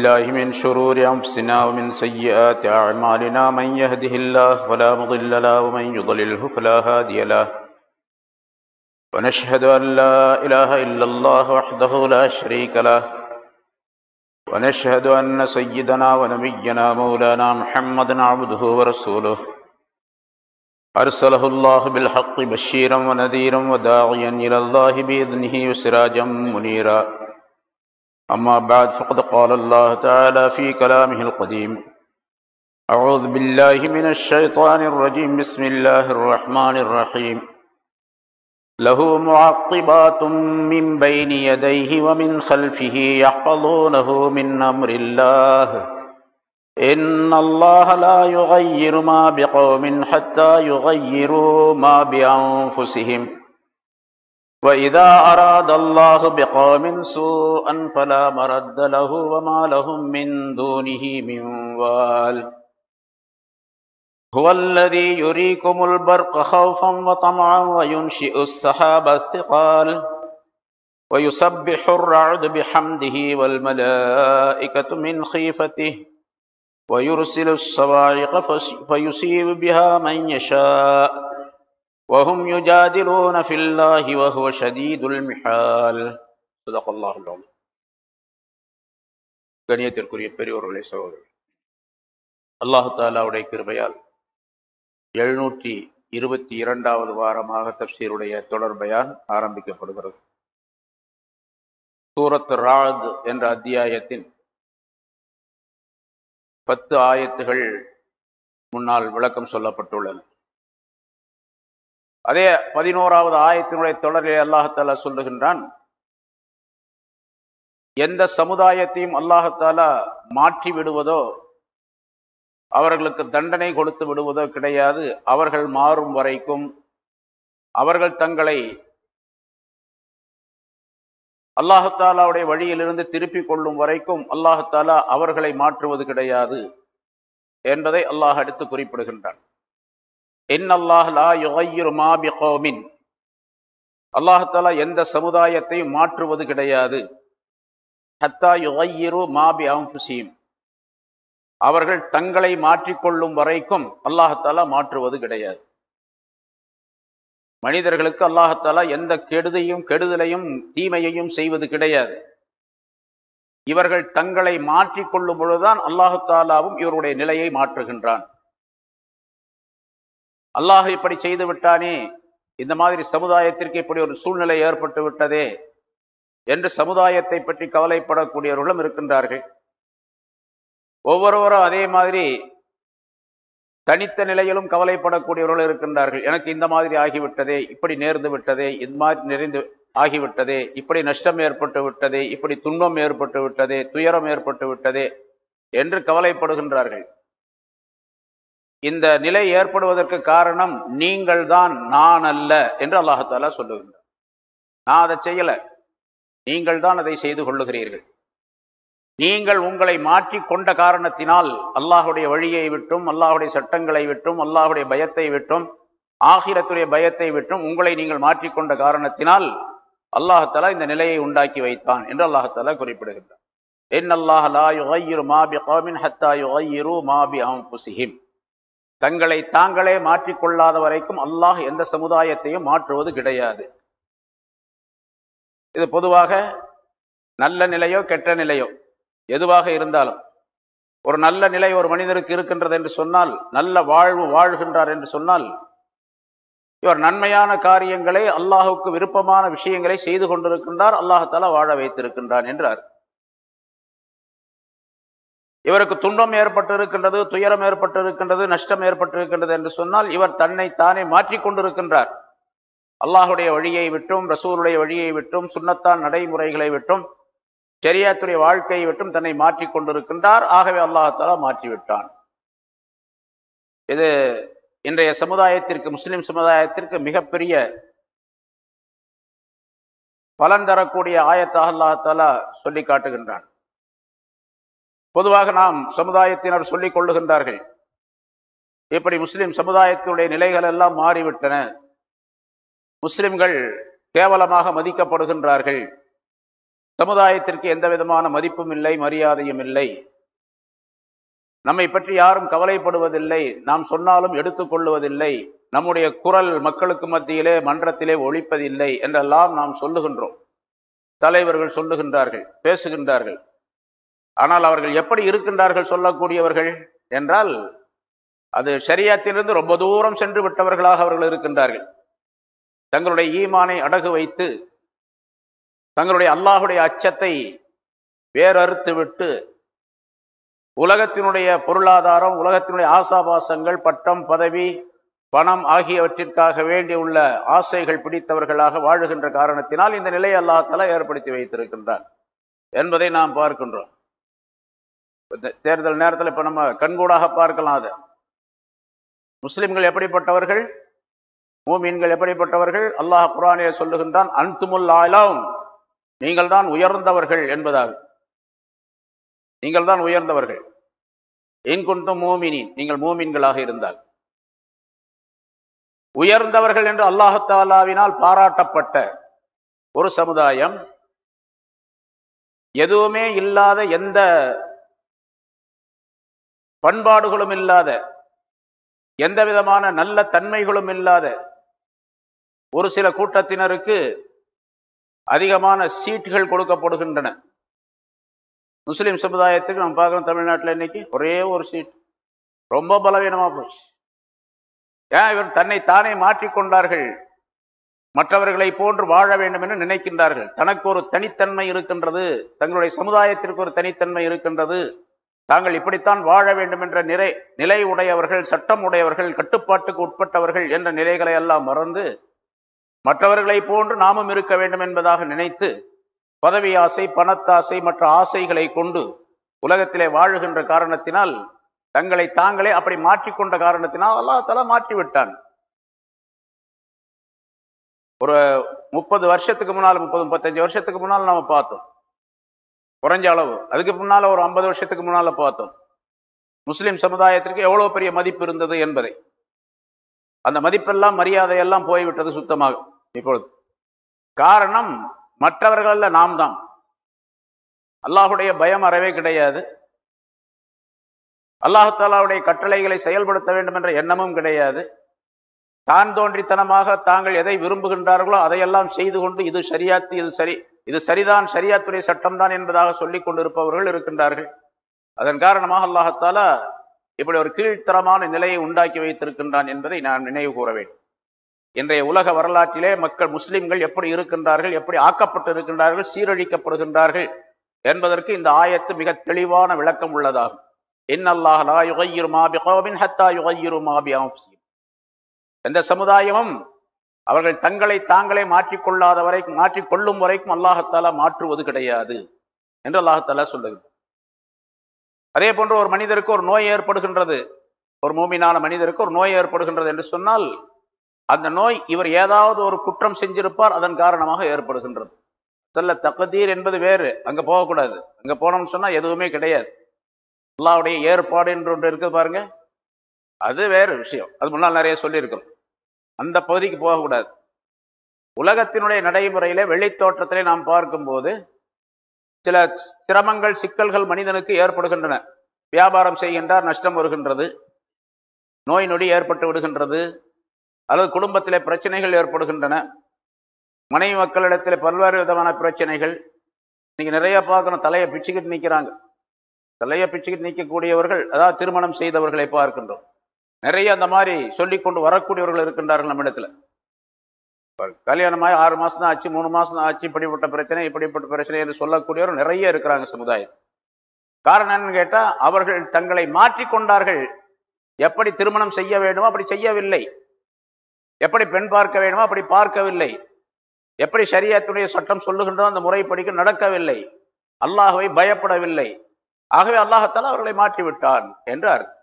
بالله من شرور أنفسنا ومن سيئات أعمالنا من يهده الله فلا مضل له ومن يضلله فلا هادي له. ونشهد أن لا إله إلا الله وحده لا شريك له. ونشهد أن سيدنا ونبينا مولانا محمد عبده ورسوله. أرسله الله بالحق بشيرا ونذيرا وداعيا إلى الله بإذنه وسراجا منيرا. أما بعد فقد قال الله تعالى في كلامه القديم أعوذ بالله من الشيطان الرجيم بسم الله الرحمن الرحيم. له معقبات من بين يديه ومن خلفه يحفظونه من أمر الله. إن الله لا يغير ما بقوم حتى يغيروا ما بأنفسهم. وإذا أراد الله بقوم سوءا فلا مرد له وما لهم من دونه من وال هو الذي يريكم البرق خوفا وطمعا وينشئ السحاب الثقال ويسبح الرعد بحمده والملائكة من خيفته ويرسل الصواعق فيصيب بها من يشاء وهم يجادلون في الله وهو شديد المحال صدق الله العظيم கணியத்திற்குரிய பெரியோர்களே சகோதரர் அல்லாஹு தாலாவுடைய கிருபையால் எழுநூற்றி இருபத்தி இரண்டாவது வாரமாக தப்சீருடைய தொடர்பயான் ஆரம்பிக்கப்படுகிறது சூரத் ராத் என்ற அத்தியாயத்தின் பத்து ஆயத்துகள் முன்னால் விளக்கம் சொல்லப்பட்டுள்ளன அதே பதினோராவது ஆயத்தினுடைய தொடரில் அல்லாஹாலா சொல்லுகின்றான். எந்த சமுதாயத்தையும் அல்லாஹத்தால மாற்றி விடுவதோ அவர்களுக்கு தண்டனை கொடுத்து விடுவதோ கிடையாது. அவர்கள் மாறும் வரைக்கும் அவர்கள் தங்களை அல்லாஹாலாவுடைய வழியிலிருந்து திருப்பிக் கொள்ளும் வரைக்கும் அல்லாஹாலா அவர்களை மாற்றுவது கிடையாது என்பதை அல்லாஹ் அடுத்து குறிப்பிடுகின்றான். என் அல்லாஹ் லா யுகையிரு மாபி கோமின் அல்லாஹாலா எந்த சமுதாயத்தையும் மாற்றுவது கிடையாது. ஹத்தா யுகையிரு மாபி அம்புசீம் அவர்கள் தங்களை மாற்றிக்கொள்ளும் வரைக்கும் அல்லாஹாலா மாற்றுவது கிடையாது. மனிதர்களுக்கு அல்லாஹாலா எந்த கெடுதையும் கெடுதலையும் தீமையையும் செய்வது கிடையாது. இவர்கள் தங்களை மாற்றிக்கொள்ளும் பொழுதுதான் அல்லாஹாலாவும் இவருடைய நிலையை மாற்றுகின்றான். அல்லாஹ் இப்படி செய்து விட்டானே. இந்த மாதிரி சமுதாயத்திற்கு இப்படி ஒரு சூழ்நிலை ஏற்பட்டு விட்டதே என்று சமுதாயத்தை பற்றி கவலைப்படக்கூடியவர்களும் இருக்கின்றார்கள். ஒவ்வொருவரும் அதே மாதிரி தனித்த நிலையிலும் கவலைப்படக்கூடியவர்கள் இருக்கின்றார்கள். எனக்கு இந்த மாதிரி ஆகிவிட்டதே இப்படி நேர்ந்து விட்டதே இந்த மாதிரி நிறைந்து ஆகிவிட்டதே இப்படி நஷ்டம் ஏற்பட்டு விட்டதே இப்படி துன்பம் ஏற்பட்டு விட்டதே துயரம் ஏற்பட்டு விட்டதே என்று கவலைப்படுகின்றார்கள். இந்த நிலை ஏற்படுவதற்கு காரணம் நீங்கள் தான் நான் அல்ல என்று அல்லாஹாலா சொல்லுகின்றார் நான் அதை செய்யலை. நீங்கள் தான் அதை செய்து கொள்ளுகிறீர்கள். நீங்கள் உங்களை மாற்றி கொண்ட காரணத்தினால் அல்லாஹுடைய வழியை விட்டும் அல்லாஹுடைய சட்டங்களை விட்டும் அல்லாஹுடைய பயத்தை விட்டும் ஆகிரத்துடைய பயத்தை விட்டும் உங்களை நீங்கள் மாற்றிக்கொண்ட காரணத்தினால் அல்லாஹாலா இந்த நிலையை உண்டாக்கி வைத்தான் என்று அல்லாஹாலா குறிப்பிடுகின்றார் என் அல்லாஹ் மாபி கௌமின் ஹத்தா யுகையிரு மாபி அம்புசிஹிம் தங்களை தாங்களே மாற்றிக்கொள்ளாத வரைக்கும் அல்லாஹ் எந்த சமுதாயத்தையும் மாற்றுவது கிடையாது. இது பொதுவாக நல்ல நிலையோ கெட்ட நிலையோ எதுவாக இருந்தாலும் ஒரு நல்ல நிலை ஒரு மனிதருக்கு இருக்கின்றது என்று சொன்னால் நல்ல வாழ்வு வாழ்கின்றார் என்று சொன்னால் இவர் நன்மையான காரியங்களை அல்லாஹுக்கு விருப்பமான விஷயங்களை செய்து கொண்டிருக்கின்றார் அல்லாஹால வாழ வைத்திருக்கின்றான் என்றார். இவருக்கு துன்பம் ஏற்பட்டிருக்கின்றது துயரம் ஏற்பட்டிருக்கின்றது நஷ்டம் ஏற்பட்டிருக்கின்றது என்று சொன்னால் இவர் தன்னை தானே மாற்றிக் கொண்டிருக்கின்றார். அல்லாஹுடைய வழியை விட்டும் ரசூருடைய வழியை விட்டும் சுண்ணத்தான் நடைமுறைகளை விட்டும் சரியாத்துடைய வாழ்க்கையை விட்டும் தன்னை மாற்றி கொண்டிருக்கின்றார். ஆகவே அல்லாஹாலா மாற்றிவிட்டான். இது இன்றைய சமுதாயத்திற்கு முஸ்லிம் சமுதாயத்திற்கு மிகப்பெரிய பலன் தரக்கூடிய ஆயத்தாக அல்லாஹாலா சொல்லி காட்டுகின்றான். பொதுவாக நாம் சமுதாயத்தினர் சொல்லிக் கொள்ளுகின்றார்கள். இப்படி முஸ்லிம் சமுதாயத்தினுடைய நிலைகள் எல்லாம் மாறிவிட்டன. முஸ்லிம்கள் கேவலமாக மதிக்கப்படுகின்றார்கள். சமுதாயத்திற்கு எந்த விதமான மதிப்பும் இல்லை மரியாதையும் இல்லை. நம்மை பற்றி யாரும் கவலைப்படுவதில்லை. நாம் சொன்னாலும் எடுத்துக்கொள்வதில்லை நம்முடைய குரல் மக்களுக்கு மத்தியிலே மன்றத்திலே ஒழிப்பதில்லை என்றெல்லாம் நாம் சொல்லுகின்றோம். தலைவர்கள் சொல்லுகின்றார்கள் பேசுகின்றார்கள். ஆனால் அவர்கள் எப்படி இருக்கின்றார்கள் சொல்லக்கூடியவர்கள் என்றால் அது ஷரியாத்திலிருந்து ரொம்ப தூரம் சென்று விட்டவர்களாக அவர்கள் இருக்கின்றார்கள். தங்களுடைய ஈமானை அடகு வைத்து தங்களுடைய அல்லாஹுடைய அச்சத்தை வேறறுத்து விட்டு உலகத்தினுடைய பொருளாதாரம் உலகத்தினுடைய ஆசாபாசங்கள் பட்டம் பதவி பணம் ஆகியவற்றிற்காக வேண்டி உள்ள ஆசைகள் பிடித்தவர்களாக வாழுகின்ற காரணத்தினால் இந்த நிலையை அல்லாஹால ஏற்படுத்தி வைத்திருக்கின்றார் என்பதை நாம் பார்க்கின்றோம். தேர்தல் நேரத்தில் இப்ப நம்ம கண்கூடாக பார்க்கலாம் அதை. முஸ்லிம்கள் எப்படிப்பட்டவர்கள்? மூமீன்கள் எப்படிப்பட்டவர்கள்? அல்லாஹ் குரானியை சொல்லுகின்றான் அன்துமுல் ஆலம் நீங்கள் தான் உயர்ந்தவர்கள் என்பதாக. நீங்கள் தான் உயர்ந்தவர்கள் இன்கொண்டும் மூமினின். நீங்கள் மூமின்களாக இருந்தால். உயர்ந்தவர்கள் என்று அல்லாஹாலாவினால் பாராட்டப்பட்ட ஒரு சமுதாயம் எதுவுமே இல்லாத எந்த பண்பாடுகளும் இல்லாத எந்த விதமான நல்ல தன்மைகளும் இல்லாத ஒரு சில கூட்டத்தினருக்கு அதிகமான சீட்டுகள் கொடுக்கப்படுகின்றன. முஸ்லீம் சமுதாயத்துக்கு நம்ம பார்க்கணும் தமிழ்நாட்டில் இன்னைக்கு ஒரே ஒரு சீட் ரொம்ப பலவீனமா போச்சு. ஏன் இவர் தன்னை தானே மாற்றிக்கொண்டார்கள் மற்றவர்களை போன்று வாழ வேண்டும் என்று நினைக்கின்றார்கள். தனக்கு ஒரு தனித்தன்மை இருக்கின்றது. தங்களுடைய சமுதாயத்திற்கு ஒரு தனித்தன்மை இருக்கின்றது. தாங்கள் இப்படித்தான் வாழ வேண்டும் என்ற நிலை நிலை உடையவர்கள் சட்டம் உடையவர்கள் கட்டுப்பாட்டுக்கு உட்பட்டவர்கள் என்ற நிலைகளை எல்லாம் மறந்து மற்றவர்களை போன்று நாமும் இருக்க வேண்டும் என்பதாக நினைத்து பதவி ஆசை பணத்தாசை மற்ற ஆசைகளை கொண்டு உலகத்திலே வாழுகின்ற காரணத்தினால் தங்களை தாங்களே அப்படி மாற்றிக்கொண்ட காரணத்தினால் அல்லாஹால மாற்றி விட்டான் ஒரு முப்பது வருஷத்துக்கு முன்னால் முப்பது முப்பத்தஞ்சு வருஷத்துக்கு முன்னால் நம்ம பார்த்தோம். குறைஞ்ச அளவு. அதுக்கு முன்னால ஒரு ஐம்பது வருஷத்துக்கு முன்னால பார்த்தோம். முஸ்லீம் சமுதாயத்திற்கு எவ்வளவு பெரிய மதிப்பு இருந்தது என்பதை. அந்த மதிப்பெல்லாம் மரியாதையெல்லாம் போய்விட்டது சுத்தமாக இப்பொழுது. காரணம் மற்றவர்களில் நாம் தான். அல்லாஹுடைய பயம் அறவே கிடையாது. அல்லாஹாலாவுடைய கட்டளைகளை செயல்படுத்த வேண்டும் என்ற எண்ணமும் கிடையாது. தான் தோன்றித்தனமாக தாங்கள் எதை விரும்புகின்றார்களோ அதையெல்லாம் செய்து கொண்டு இது சரியாத்து இது சரி இது சரிதான் சரியாத்துறை சட்டம்தான் என்பதாக சொல்லிக் கொண்டிருப்பவர்கள் இருக்கின்றார்கள். அதன் காரணமாக அல்லாஹத்தாலா இப்படி ஒரு கீழ்த்தரமான நிலையை உண்டாக்கி வைத்திருக்கின்றான் என்பதை நான் நினைவு கூற வேண்டும். இன்றைய உலக வரலாற்றிலே மக்கள் முஸ்லிம்கள் எப்படி இருக்கின்றார்கள் எப்படி ஆக்கப்பட்டு இருக்கின்றார்கள் சீரழிக்கப்படுகின்றார்கள் என்பதற்கு இந்த ஆயத்து மிக தெளிவான விளக்கம் உள்ளதாகும். எந்த சமுதாயமும் அவர்கள் தங்களை தாங்களே மாற்றிக்கொள்ளாத வரைக்கும் மாற்றிக்கொள்ளும் வரைக்கும் அல்லாஹத்தாலா மாற்றுவது கிடையாது என்று அல்லாஹத்தாலா சொல்லுகிறது. அதே போன்று ஒரு மனிதருக்கு ஒரு நோய் ஏற்படுகின்றது. ஒரு மூமினான மனிதருக்கு ஒரு நோய் ஏற்படுகின்றது என்று சொன்னால் அந்த நோய் இவர் ஏதாவது ஒரு குற்றம் செஞ்சிருப்பார் அதன் காரணமாக ஏற்படுகின்றது. செல்ல தகதீர் என்பது வேறு. அங்கே போகக்கூடாது. அங்கே போனோம்னு சொன்னால் எதுவுமே கிடையாது. அல்லாவுடைய ஏற்பாடு என்று ஒன்று இருக்குது பாருங்க. அது வேறு விஷயம். அது முன்னால் நிறைய சொல்லியிருக்கோம் அந்த பகுதிக்கு போகக்கூடாது. உலகத்தினுடைய நடைமுறையில வெளித்தோற்றத்திலே நாம் பார்க்கும்போது சில சிரமங்கள் சிக்கல்கள் மனிதனுக்கு ஏற்படுகின்றன. வியாபாரம் செய்கின்றார் நஷ்டம் வருகின்றது. நோய் நொடி ஏற்பட்டு விடுகின்றது. அல்லது குடும்பத்தில் பிரச்சனைகள் ஏற்படுகின்றன. மனைவி மக்களிடத்தில் பல்வேறு விதமான பிரச்சனைகள். இன்னைக்கு நிறைய பார்க்கணும் தலையை பிச்சுக்கிட்டு நிற்கிறாங்க தலையை பிச்சுக்கிட்டு நிற்கக்கூடியவர்கள் அதாவது திருமணம் செய்தவர்களை பார்க்கின்றோம். நிறைய அந்த மாதிரி சொல்லி கொண்டு வரக்கூடியவர்கள் இருக்கின்றார்கள் நம்ம இடத்துல கல்யாணமாய் ஆறு மாசம் தான் ஆச்சு மூணு மாசம் தான் ஆச்சு இப்படிப்பட்ட பிரச்சனை இப்படிப்பட்ட பிரச்சனை என்று சொல்லக்கூடியவர் நிறைய இருக்கிறாங்க சமுதாயம் காரணம் என்னன்னு கேட்டால் அவர்கள் தங்களை மாற்றிக்கொண்டார்கள் எப்படி திருமணம் செய்ய வேண்டுமோ அப்படி செய்யவில்லை. எப்படி பெண் பார்க்க வேண்டுமோ அப்படி பார்க்கவில்லை. எப்படி சரியத்துடைய சட்டம் சொல்லுகின்றோ அந்த முறைப்படிக்கு நடக்கவில்லை. அல்லாஹுவை பயப்படவில்லை. ஆகவே அல்லாஹத்தால் அவர்களை மாற்றிவிட்டான் என்று அர்த்தம்.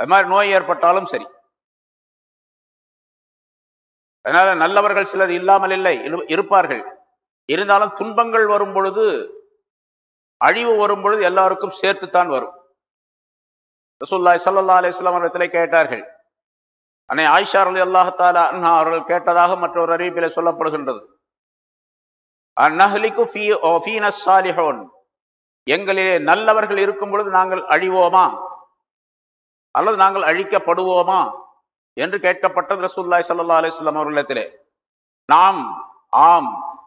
அது மாதிரி நோய் ஏற்பட்டாலும் சரி. அதனால நல்லவர்கள் சிலர் இல்லாமல் இல்லை இருப்பார்கள். இருந்தாலும் துன்பங்கள் வரும் பொழுது அழிவு வரும் பொழுது எல்லாருக்கும் சேர்த்துத்தான் வரும். ரசூல்லாய் சல்லா அலிஸ்லாம் அவர்களை கேட்டார்கள். அன்னை ஆயிஷார் அலி அல்லாஹாலா அவர்கள் கேட்டதாக மற்றொரு அறிவிப்பில் சொல்லப்படுகின்றது. அந்நஹ்லிக்கு ஓ எங்களிலே நல்லவர்கள் இருக்கும் பொழுது நாங்கள் அழிவோமா? அல்லது நாங்கள் அழிக்கப்படுவோமா? என்று கேட்கப்பட்டது ரசூல்லாய் சல்லா அலிஸ்லாம் அவர்களிடத்திலே. நாம் ஆம்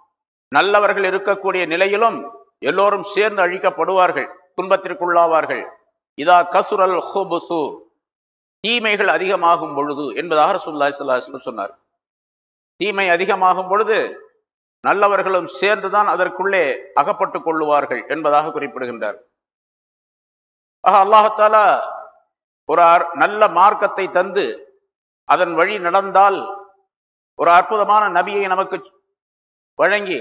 நல்லவர்கள் இருக்கக்கூடிய நிலையிலும் எல்லோரும் சேர்ந்து அழிக்கப்படுவார்கள் துன்பத்திற்குள்ளாவார்கள். இதா கசுரல் ஹுபுசு தீமைகள் அதிகமாகும் பொழுது என்பதாக ரசூல்லாய் சல்லா சொன்னார். தீமை அதிகமாகும் பொழுது நல்லவர்களும் சேர்ந்துதான் அதற்குள்ளே அகப்பட்டுக் கொள்ளுவார்கள் என்பதாக குறிப்பிடுகின்றார். ஆக அல்லாஹாலா ஒரு நல்ல மார்க்கத்தை தந்து அதன் வழி நடந்தால் ஒரு அற்புதமான நபியை நமக்கு வழங்கி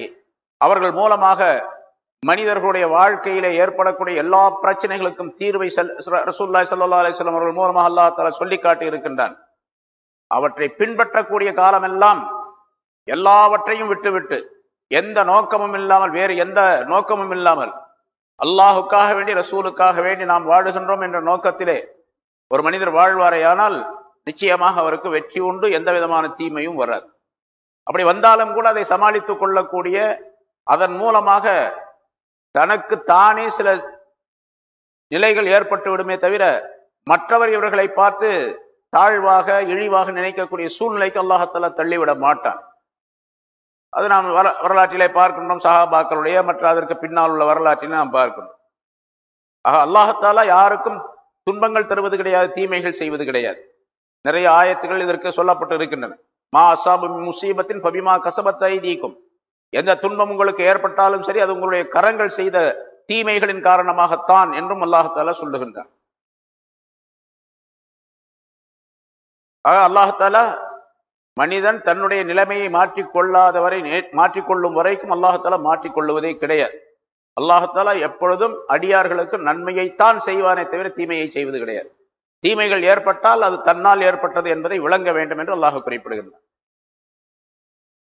அவர்கள் மூலமாக மனிதர்களுடைய வாழ்க்கையிலே ஏற்படக்கூடிய எல்லா பிரச்சனைகளுக்கும் தீர்வை ரசூல்லாய் சல்லா அலிஸ்லாம் அவர்கள் மூலமாக அல்லா தலா சொல்லி காட்டி இருக்கின்றான். அவற்றை பின்பற்றக்கூடிய காலமெல்லாம் எல்லாவற்றையும் விட்டுவிட்டு எந்த நோக்கமும் இல்லாமல் வேறு எந்த நோக்கமும் இல்லாமல் அல்லாஹுக்காக வேண்டி ரசூலுக்காக வேண்டி நாம் வாழுகின்றோம் என்ற நோக்கத்திலே ஒரு மனிதர் வாழ்வாரையானால் நிச்சயமாக அவருக்கு வெற்றி உண்டு எந்த விதமான தீமையும் வராது. அப்படி வந்தாலும் கூட அதை சமாளித்துக் கொள்ளக்கூடிய அதன் மூலமாக தனக்கு தானே சில நிலைகள் ஏற்பட்டு விடுமே தவிர மற்றவர் இவர்களை பார்த்து தாழ்வாக இழிவாக நினைக்கக்கூடிய சூழ்நிலைக்கு அல்லாஹத்தால தள்ளிவிட மாட்டான். அது நாம் வர வரலாற்றிலே பார்க்கின்றோம் சஹாபாக்களுடைய மற்ற அதற்கு பின்னால் உள்ள வரலாற்றிலே நாம் பார்க்கணும் ஆக அல்லாஹத்தாலா யாருக்கும் துன்பங்கள் தருவது கிடையாது தீமைகள் செய்வது கிடையாது. நிறைய ஆயத்துகள் இதற்கு சொல்லப்பட்டு இருக்கின்றன மா அசாபு முசீபத்தின் பபிமா கசபத்தை தீக்கும் எந்த துன்பம் உங்களுக்கு ஏற்பட்டாலும் சரி அது உங்களுடைய கரங்கள் செய்த தீமைகளின் காரணமாகத்தான் என்றும் அல்லாஹால சொல்லுகின்றான். ஆக அல்லாஹாலா மனிதன் தன்னுடைய நிலைமையை மாற்றிக்கொள்ளாதவரை மாற்றிக்கொள்ளும் வரைக்கும் அல்லாஹாலா மாற்றிக்கொள்ளுவதே கிடையாது. அல்லாஹாலா எப்பொழுதும் அடியார்களுக்கு நன்மையைத்தான் செய்வானே தவிர தீமையை செய்வது கிடையாது. தீமைகள் ஏற்பட்டால் அது தன்னால் ஏற்பட்டது என்பதை விளங்க வேண்டும் என்று அல்லாஹ் குறிப்பிடுகின்றார்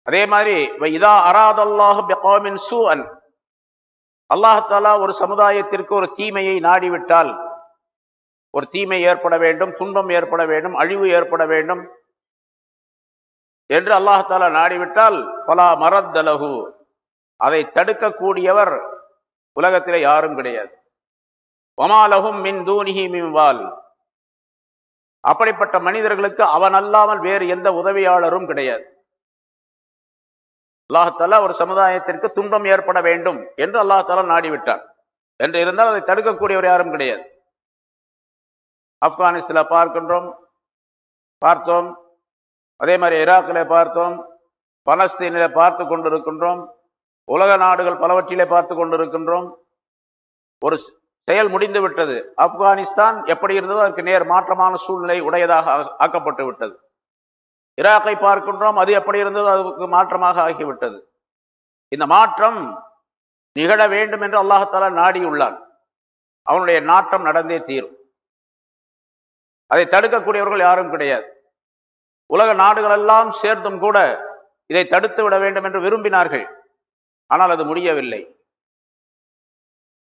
அதே மாதிரி இதா அராதல்லாஹு பெகாமின் சூ அன் அல்லாஹாலா ஒரு சமுதாயத்திற்கு ஒரு தீமையை நாடிவிட்டால் ஒரு தீமை ஏற்பட வேண்டும் துன்பம் ஏற்பட வேண்டும் அழிவு ஏற்பட வேண்டும் என்று அல்லாஹாலா நாடிவிட்டால் பலா மரத்தலகு அதை தடுக்கக்கூடியவர் உலகத்திலே யாரும் கிடையாது. ஒமாலகும் மின் தூனிஹி மின்வால் அப்படிப்பட்ட மனிதர்களுக்கு அவன் அல்லாமல் வேறு எந்த உதவியாளரும் கிடையாது. அல்லாஹால ஒரு சமுதாயத்திற்கு துன்பம் ஏற்பட வேண்டும் என்று அல்லாஹால நாடிவிட்டான். என்று இருந்தால் அதை தடுக்கக்கூடியவர் யாரும் கிடையாது. ஆப்கானிஸ்தானில் பார்க்கின்றோம் பார்த்தோம் அதே மாதிரி ஈராக்கில் பார்த்தோம் பலஸ்தீனில் பார்த்து கொண்டிருக்கின்றோம் உலக நாடுகள் பலவற்றிலே பார்த்து கொண்டிருக்கின்றோம். ஒரு செயல் முடிந்து விட்டது. ஆப்கானிஸ்தான் எப்படி இருந்ததோ அதற்கு நேர் மாற்றமான சூழ்நிலை உடையதாக ஆக்கப்பட்டு விட்டது. ஈராக்கை பார்க்கின்றோம் அது எப்படி இருந்ததோ அதுக்கு மாற்றமாக ஆகிவிட்டது. இந்த மாற்றம் நிகழ வேண்டும் என்று அல்லாஹாலா நாடியுள்ளான். அவனுடைய நாட்டம் நடந்தே தீரும். அதை தடுக்கக்கூடியவர்கள் யாரும் கிடையாது. உலக நாடுகளெல்லாம் சேர்ந்தும் கூட இதை தடுத்து விட வேண்டும் என்று விரும்பினார்கள். ஆனால் அது முடியவில்லை.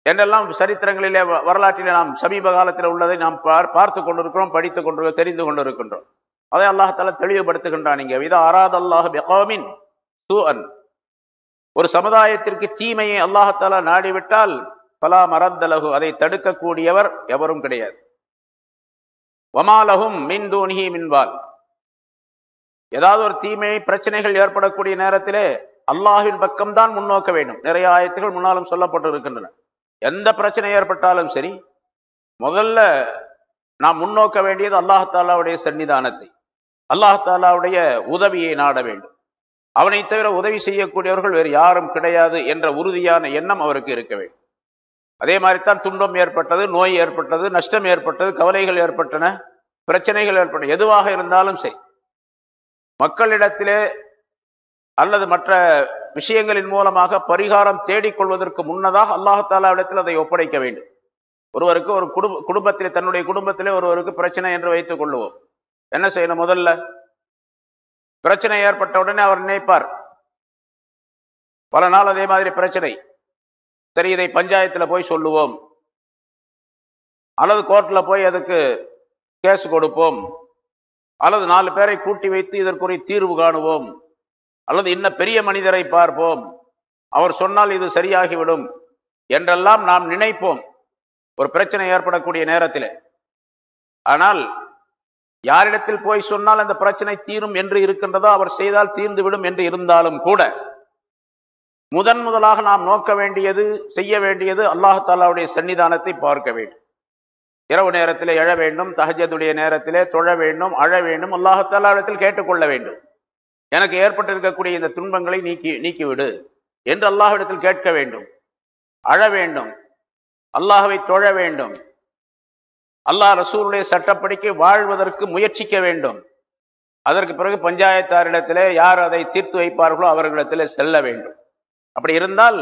என்றெல்லாம் சரித்திரங்களிலே வரலாற்றிலே நாம் சமீப காலத்தில் உள்ளதை நாம் பார்த்து கொண்டிருக்கிறோம் படித்துக் கொண்டு தெரிந்து கொண்டிருக்கின்றோம். அதை அல்லாஹால தெளிவுபடுத்துகின்றான் இங்கே. இதை அராத அல்லாஹ் பெகாமின் ஒரு சமுதாயத்திற்கு தீமையை அல்லாஹால நாடிவிட்டால் பலா மரந்தலகு அதை தடுக்கக்கூடியவர் எவரும் கிடையாது. வமாலகும் மின் தூணிகி மின்வால். ஏதாவது ஒரு தீமை பிரச்சனைகள் ஏற்படக்கூடிய நேரத்திலே அல்லாஹின் பக்கம்தான் முன்னோக்க வேண்டும். நிறைய ஆயத்துகள் முன்னாலும் சொல்லப்பட்டு இருக்கின்றன எந்த பிரச்சனை ஏற்பட்டாலும் சரி முதல்ல நாம் முன்னோக்க வேண்டியது அல்லாஹாலாவுடைய சன்னிதானத்தை அல்லாஹாலாவுடைய உதவியை நாட வேண்டும். அவனை தவிர உதவி செய்யக்கூடியவர்கள் வேறு யாரும் கிடையாது என்ற உறுதியான எண்ணம் அவருக்கு இருக்க வேண்டும். அதே மாதிரித்தான் துன்பம் ஏற்பட்டது நோய் ஏற்பட்டது நஷ்டம் ஏற்பட்டது கவலைகள் ஏற்பட்டன பிரச்சனைகள் ஏற்பட்டன எதுவாக இருந்தாலும் சரி மக்களிடத்திலே அல்லது மற்ற விஷயங்களின் மூலமாக பரிகாரம் தேடிக்கொள்வதற்கு முன்னதாக அல்லாஹாலாவிடத்தில் அதை ஒப்படைக்க வேண்டும். ஒருவருக்கு ஒரு குடும்ப குடும்பத்திலே தன்னுடைய குடும்பத்திலே ஒருவருக்கு பிரச்சனை என்று வைத்துக் கொள்வோம் என்ன செய்யணும் முதல்ல? பிரச்சனை ஏற்பட்ட உடனே அவர் நினைப்பார். பல நாள் அதே மாதிரி பிரச்சனை. சரி இதை பஞ்சாயத்தில் போய் சொல்லுவோம். அல்லது கோர்ட்டில் போய் அதுக்கு கேஸ் கொடுப்போம். அல்லது நாலு பேரை கூட்டி வைத்து இதற்குரிய தீர்வு காணுவோம். அல்லது இன்ன பெரிய மனிதரை பார்ப்போம். அவர் சொன்னால் இது சரியாகிவிடும் என்றெல்லாம் நாம் நினைப்போம். ஒரு பிரச்சனை ஏற்படக்கூடிய நேரத்தில். ஆனால் யாரிடத்தில் போய் சொன்னால் அந்த பிரச்சனை தீரும் என்று இருக்கின்றதோ அவர் செய்தால் தீர்ந்துவிடும் என்று இருந்தாலும் கூட முதன் முதலாக நாம் நோக்க வேண்டியது செய்ய வேண்டியது அல்லாஹாலாவுடைய சன்னிதானத்தை பார்க்க வேண்டும். இரவு நேரத்தில் எழ வேண்டும் தஹஜதுடைய நேரத்திலே தொழ வேண்டும் அழ வேண்டும் அல்லாஹாலாவிடத்தில் கேட்டுக்கொள்ள வேண்டும். எனக்கு ஏற்பட்டிருக்கக்கூடிய இந்த துன்பங்களை நீக்கி நீக்கிவிடு என்று அல்லாஹ்விடத்தில் கேட்க வேண்டும். அழ வேண்டும். அல்லாஹவை தொழ வேண்டும். அல்லாஹ் ரசூலுடைய சட்டப்படிக்கு வாழ்வதற்கு முயற்சிக்க வேண்டும். அதற்கு பிறகு பஞ்சாயத்தாரிடத்திலே யார் அதை தீர்த்து வைப்பார்களோ அவர்களிடத்திலே செல்ல வேண்டும். அப்படி இருந்தால்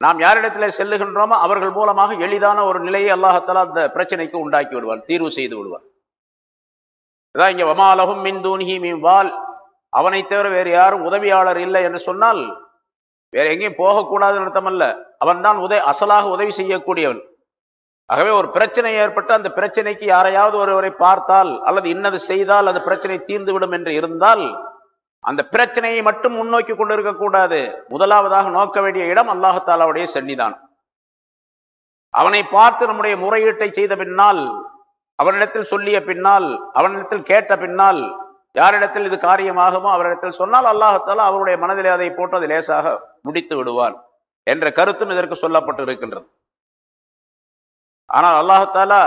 நாம் யாரிடத்திலே செல்லுகின்றோமோ அவர்கள் மூலமாக எளிதான ஒரு நிலையை அல்லாஹத்தாலா அந்த பிரச்சனைக்கு உண்டாக்கி விடுவார் தீர்வு செய்து விடுவார் இதான் இங்கே வமாலகும் மின் தூன்ஹி மின் வால் அவனை தவிர வேறு யாரும் உதவியாளர் இல்லை என்று சொன்னால் வேற எங்கேயும் போகக்கூடாதுன்னு அர்த்தமல்ல. அவன் தான் உதவி அசலாக உதவி செய்யக்கூடியவன். ஆகவே ஒரு பிரச்சனை ஏற்பட்டு அந்த பிரச்சனைக்கு யாரையாவது ஒருவரை பார்த்தால் அல்லது இன்னது செய்தால் அந்த பிரச்சனை தீர்ந்துவிடும் என்று இருந்தால் அந்த பிரச்சனையை மட்டும் முன்னோக்கி கொண்டு இருக்கக்கூடாது முதலாவதாக நோக்க வேண்டிய இடம் அல்லாஹாலாவுடைய சன்னிதானம் அவனை பார்த்து நம்முடைய முறையீட்டை செய்த பின்னால் அவனிடத்தில் சொல்லிய பின்னால் அவனிடத்தில் கேட்ட பின்னால் யாரிடத்தில் இது காரியமாகுமோ அவரிடத்தில் சொன்னால் அல்லாஹத்தாலா அவருடைய மனதிலே அதை போட்டு அதை லேசாக முடித்து விடுவான் என்ற கருத்தும் இதற்கு சொல்லப்பட்டு இருக்கின்றது ஆனால் அல்லாஹத்தாலா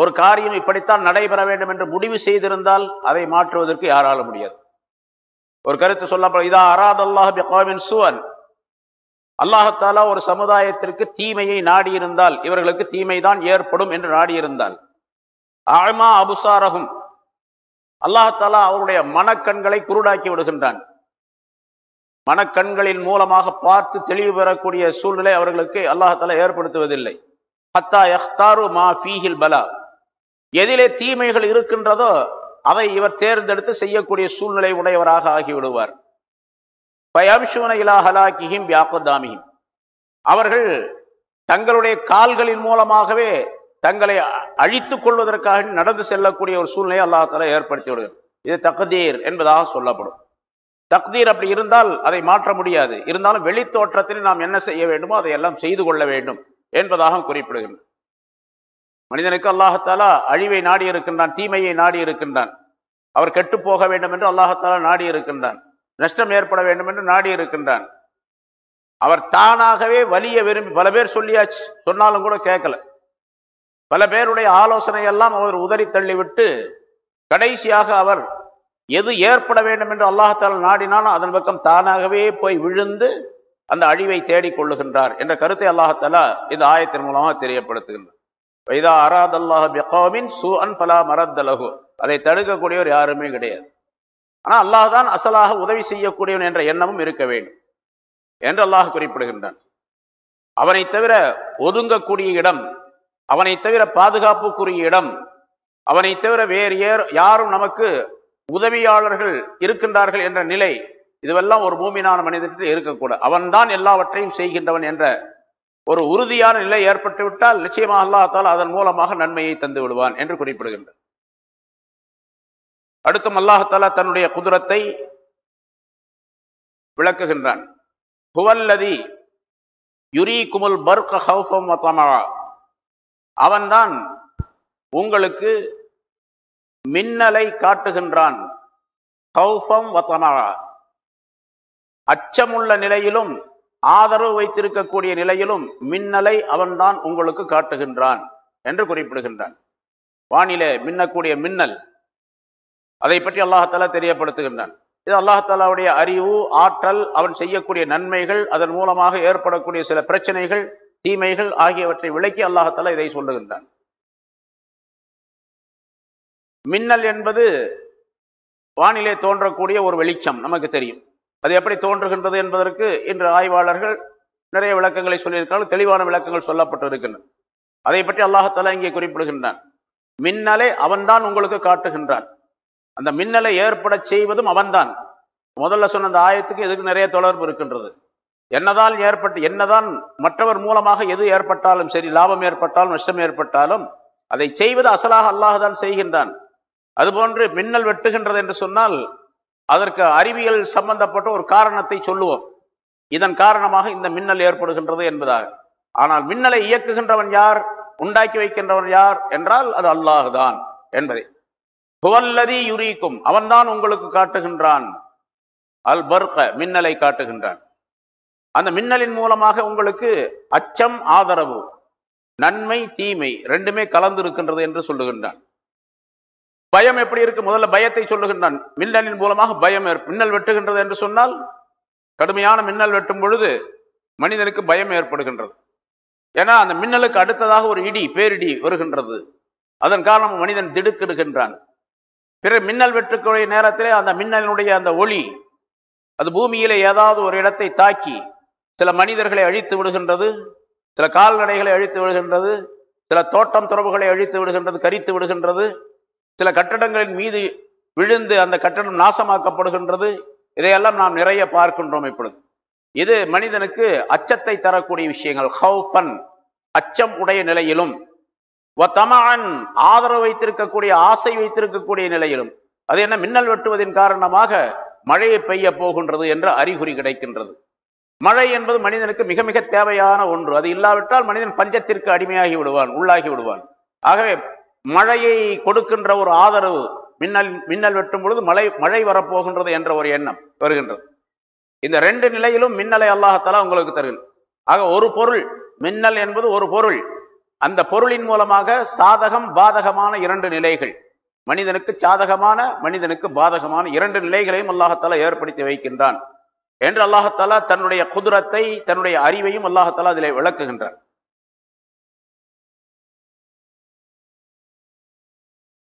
ஒரு காரியம் இப்படித்தான் நடைபெற வேண்டும் என்று முடிவு செய்திருந்தால் அதை மாற்றுவதற்கு யாரால முடியாது. ஒரு கருத்து சொல்லப்படும் இதா அராத் அல்லாஹ் சுவன். அல்லாஹத்தாலா ஒரு சமுதாயத்திற்கு தீமையை நாடியிருந்தால் இவர்களுக்கு தீமைதான் ஏற்படும் என்று நாடியிருந்தால். ஆழ்மா அபுசாரகும் அல்லாஹாலா அவருடைய மனக்கண்களை குருடாக்கி விடுகின்றான். மனக்கண்களின் மூலமாக பார்த்து தெளிவு பெறக்கூடிய சூழ்நிலை அவர்களுக்கு அல்லாஹாலா ஏற்படுத்துவதில்லை. ஹத்தா எஹ்தாரு மா ஃபீஹில் பலா. எதிலே தீமைகள் இருக்கின்றதோ அதை இவர் தேர்ந்தெடுத்து செய்யக்கூடிய சூழ்நிலை உடையவராக ஆகிவிடுவார். பயம்சூன இலா கிஹிம் வியாபதாமிஹிம் அவர்கள் தங்களுடைய கால்களின் மூலமாகவே தங்களை அழித்துக் கொள்வதற்காக நடந்து செல்லக்கூடிய ஒரு சூழ்நிலையை அல்லாஹால ஏற்படுத்தி விடுகிறது இது தக்தீர் என்பதாக சொல்லப்படும். தக்தீர் அப்படி இருந்தால் அதை மாற்ற முடியாது. இருந்தாலும் வெளித்தோற்றத்தில் நாம் என்ன செய்ய வேண்டுமோ அதை எல்லாம் செய்து கொள்ள வேண்டும் என்பதாக குறிப்பிடுகின்றன. மனிதனுக்கு அல்லாஹத்தாலா அழிவை நாடி இருக்கின்றான் தீமையை நாடி இருக்கின்றான். அவர் கெட்டு போக வேண்டும் என்று அல்லாஹத்தாலா நாடி இருக்கின்றான். நஷ்டம் ஏற்பட வேண்டும் என்று நாடி இருக்கின்றான். அவர் தானாகவே வலிய விரும்பி பல பேர் சொல்லியாச்சு. சொன்னாலும் கூட கேட்கல. பல பேருடைய ஆலோசனை எல்லாம் அவர் உதறி தள்ளிவிட்டு கடைசியாக அவர் எது ஏற்பட வேண்டும் என்று அல்லாஹால நாடினாலும் அதன் பக்கம் தானாகவே போய் விழுந்து அந்த அழிவை தேடிக் கொள்ளுகின்றார் என்ற கருத்தை அல்லாஹாலா இந்த ஆயத்தின் மூலமாக தெரியப்படுத்துகின்றார். வைதா அராத் சு அன் பலா மரத்தலகு அதை தடுக்கக்கூடியவர் யாருமே கிடையாது. ஆனால் அல்லாஹ் தான் அசலாக உதவி செய்யக்கூடியவன் என்ற எண்ணமும் இருக்க வேண்டும் என்று அல்லாஹ் குறிப்பிடுகின்றான். அவனை தவிர ஒதுங்கக்கூடிய இடம் அவனை தவிர பாதுகாப்புக்குரிய இடம். அவனை தவிர வேறு ஏர் யாரும் நமக்கு உதவியாளர்கள் இருக்கின்றார்கள் என்ற நிலை. இதுவெல்லாம் ஒரு பூமியான மனிதத்தில் இருக்கக்கூடாது அவன்தான் எல்லாவற்றையும் செய்கின்றவன் என்ற ஒரு உறுதியான நிலை ஏற்பட்டுவிட்டால் நிச்சயமாக அல்லாஹால் அதன் மூலமாக நன்மையை தந்து விடுவான் என்று குறிப்பிடுகின்றார் அடுத்தும் அல்லாஹாலா தன்னுடைய குதிரத்தை விளக்குகின்றான். புவல்லதி யுரி குமுல் பர்க ஹவுஃபம் அவன்தான் உங்களுக்கு மின்னலை காட்டுகின்றான். அச்சமுள்ள நிலையிலும் ஆதரவு வைத்திருக்கக்கூடிய நிலையிலும் மின்னலை அவன்தான் உங்களுக்கு காட்டுகின்றான் என்று குறிப்பிடுகின்றான். வானிலே மின்னக்கூடிய மின்னல் அதை பற்றி அல்லாஹாலா தெரியப்படுத்துகின்றான். இது அல்லாஹாலாவுடைய அறிவு ஆற்றல் அவன் செய்யக்கூடிய நன்மைகள் அதன் மூலமாக ஏற்படக்கூடிய சில பிரச்சனைகள் தீமைகள் ஆகியவற்றை விளக்கி அல்லாஹாலா இதை சொல்லுகின்றான். மின்னல் என்பது வானிலே தோன்றக்கூடிய ஒரு வெளிச்சம் நமக்கு தெரியும். அது எப்படி தோன்றுகின்றது என்பதற்கு இன்று ஆய்வாளர்கள் நிறைய விளக்கங்களை சொல்லியிருக்கிறார்கள் தெளிவான விளக்கங்கள் சொல்லப்பட்டு இருக்கின்றன அதை பற்றி அல்லாஹாலா இங்கே குறிப்பிடுகின்றான். மின்னலை அவன்தான் உங்களுக்கு காட்டுகின்றான். அந்த மின்னலை ஏற்பட செய்வதும் அவன்தான். முதல்ல சொன்ன அந்த ஆயத்துக்கு இதுக்கு நிறைய தொடர்பு இருக்கின்றது? என்னதான் ஏற்பட்டு என்னதான் மற்றவர் மூலமாக எது ஏற்பட்டாலும் சரி லாபம் ஏற்பட்டாலும் நஷ்டம் ஏற்பட்டாலும் அதை செய்வது அசலாக அல்லாஹுதான் செய்கின்றான். அதுபோன்று மின்னல் வெட்டுகின்றது என்று சொன்னால் அதற்கு அறிவியல் சம்பந்தப்பட்ட ஒரு காரணத்தை சொல்லுவோம். இதன் காரணமாக இந்த மின்னல் ஏற்படுகின்றது என்பதாக. ஆனால் மின்னலை இயக்குகின்றவன் யார் உண்டாக்கி வைக்கின்றவன் யார் என்றால் அது அல்லாஹுதான் என்பதை. புவல்லதி யுரிக்கும் அவன்தான் உங்களுக்கு காட்டுகின்றான். அல் பர்க மின்னலை காட்டுகின்றான். அந்த மின்னலின் மூலமாக உங்களுக்கு அச்சம் ஆதரவு நன்மை தீமை ரெண்டுமே கலந்து இருக்கின்றது என்று சொல்லுகின்றான். பயம் எப்படி இருக்கு? முதல்ல பயத்தை சொல்லுகின்றான். மின்னலின் மூலமாக பயம் மின்னல் வெட்டுகின்றது என்று சொன்னால் கடுமையான மின்னல் வெட்டும் பொழுது மனிதனுக்கு பயம் ஏற்படுகின்றது. ஏன்னா அந்த மின்னலுக்கு அடுத்ததாக ஒரு இடி பேரிடி வருகின்றது. அதன் காரணம் மனிதன் திடுக்கிடுகின்றான். பிற மின்னல் வெட்டுக்கூடிய நேரத்திலே அந்த மின்னலினுடைய அந்த ஒளி அது பூமியிலே ஏதாவது ஒரு இடத்தை தாக்கி சில மனிதர்களை அழித்து விடுகின்றது சில கால்நடைகளை அழித்து விடுகின்றது சில தோட்டம் துறவுகளை அழித்து விடுகின்றது கரித்து விடுகின்றது சில கட்டடங்களின் மீது விழுந்து அந்த கட்டடம் நாசமாக்கப்படுகின்றது இதையெல்லாம் நாம் நிறைய பார்க்கின்றோம் இப்பொழுது. இது மனிதனுக்கு அச்சத்தை தரக்கூடிய விஷயங்கள். ஹவுபன் அச்சம் உடைய நிலையிலும் ஆதரவு வைத்திருக்கக்கூடிய ஆசை வைத்திருக்கக்கூடிய நிலையிலும். அது என்ன? மின்னல் வெட்டுவதன் காரணமாக மழையை பெய்ய போகின்றது என்ற அறிகுறி கிடைக்கின்றது. மழை என்பது மனிதனுக்கு மிக மிக தேவையான ஒன்று. அது இல்லாவிட்டால் மனிதன் பஞ்சத்திற்கு அடிமையாகி விடுவான் உள்ளாகி விடுவான். ஆகவே மழையை கொடுக்கின்ற ஒரு ஆதரவு மின்னல் மின்னல் வெட்டும் பொழுது மழை மழை வரப்போகின்றது என்ற ஒரு எண்ணம் வருகின்றது. இந்த ரெண்டு நிலையிலும் மின்னலை அல்லாஹத்தாலா உங்களுக்கு தருகிறது ஆக ஒரு பொருள் மின்னல் என்பது ஒரு பொருள். அந்த பொருளின் மூலமாக சாதகம் பாதகமான இரண்டு நிலைகள். மனிதனுக்கு சாதகமான மனிதனுக்கு பாதகமான இரண்டு நிலைகளையும் அல்லாஹத்தாலா ஏற்படுத்தி வைக்கின்றான். என்று அல்லாஹாலா தன்னுடைய குதிரத்தை தன்னுடைய அறிவையும் அல்லாஹாலா அதில் விளக்குகின்றார்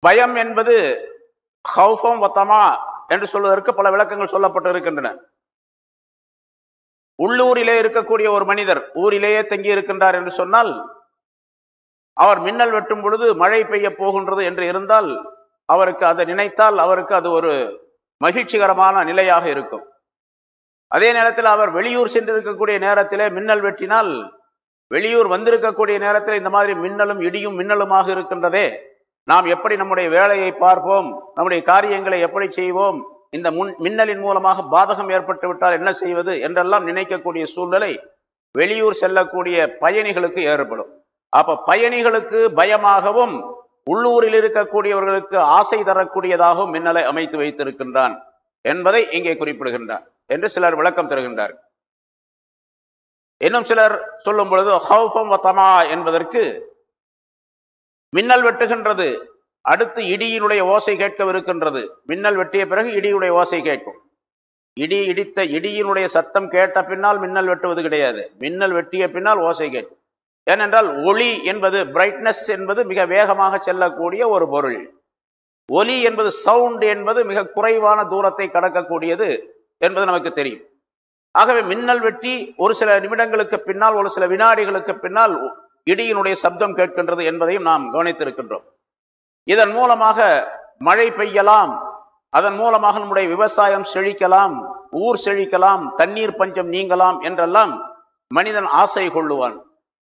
பயம் என்பது ஹவுஃபம் வத்தமா என்று சொல்வதற்கு பல விளக்கங்கள் சொல்லப்பட்டு இருக்கின்றன உள்ளூரிலே இருக்கக்கூடிய ஒரு மனிதர் ஊரிலேயே தங்கி இருக்கின்றார் என்று சொன்னால் அவர் மின்னல் வெட்டும் பொழுது மழை பெய்ய போகின்றது என்று இருந்தால் அவருக்கு அதை நினைத்தால் அவருக்கு அது ஒரு மகிழ்ச்சிகரமான நிலையாக இருக்கும். அதே நேரத்தில் அவர் வெளியூர் சென்றிருக்கக்கூடிய நேரத்திலே மின்னல் வெட்டினால் வெளியூர் வந்திருக்கக்கூடிய நேரத்தில் இந்த மாதிரி மின்னலும் இடியும் மின்னலுமாக இருக்கின்றதே. நாம் எப்படி நம்முடைய வேலையை பார்ப்போம்? நம்முடைய காரியங்களை எப்படி செய்வோம்? இந்த முன் மின்னலின் மூலமாக பாதகம் ஏற்பட்டு விட்டால் என்ன செய்வது என்றெல்லாம் நினைக்கக்கூடிய சூழ்நிலை வெளியூர் செல்லக்கூடிய பயணிகளுக்கு ஏற்படும். அப்ப பயணிகளுக்கு பயமாகவும் உள்ளூரில் இருக்கக்கூடியவர்களுக்கு ஆசை தரக்கூடியதாகவும் மின்னலை அமைத்து வைத்திருக்கின்றான் என்பதை இங்கே குறிப்பிடுகின்றான். என்று சிலர் விளக்கம் தருகின்றார். இன்னும் சிலர் சொல்லும் பொழுது ஹவுஃபம் வத்தமா என்பதற்கு மின்னல் வெட்டுகின்றது அடுத்து இடியினுடைய ஓசை கேட்கவிருக்கின்றது. மின்னல் வெட்டிய பிறகு இடியுடைய ஓசை கேட்கும். இடி இடித்த இடியினுடைய சத்தம் கேட்ட பின்னால் மின்னல் வெட்டுவது கிடையாது. மின்னல் வெட்டிய பின்னால் ஓசை கேட்கும். ஏனென்றால் ஒளி என்பது பிரைட்னஸ் என்பது மிக வேகமாக செல்லக்கூடிய ஒரு பொருள். ஒலி என்பது சவுண்ட் என்பது மிக குறைவான தூரத்தை கடக்கக்கூடியது. என்பது நமக்கு தெரியும். ஆகவே மின்னல் வெட்டி ஒரு சில நிமிடங்களுக்கு பின்னால் ஒரு சில வினாடிகளுக்கு பின்னால் இடியினுடைய சப்தம் கேட்கின்றது என்பதையும் நாம் கவனித்திருக்கின்றோம். இதன் மூலமாக மழை பெய்யலாம். அதன் மூலமாக நம்முடைய விவசாயம் செழிக்கலாம். ஊர் செழிக்கலாம். தண்ணீர் பஞ்சம் நீங்கலாம் என்றெல்லாம் மனிதன் ஆசை கொள்ளுவான்.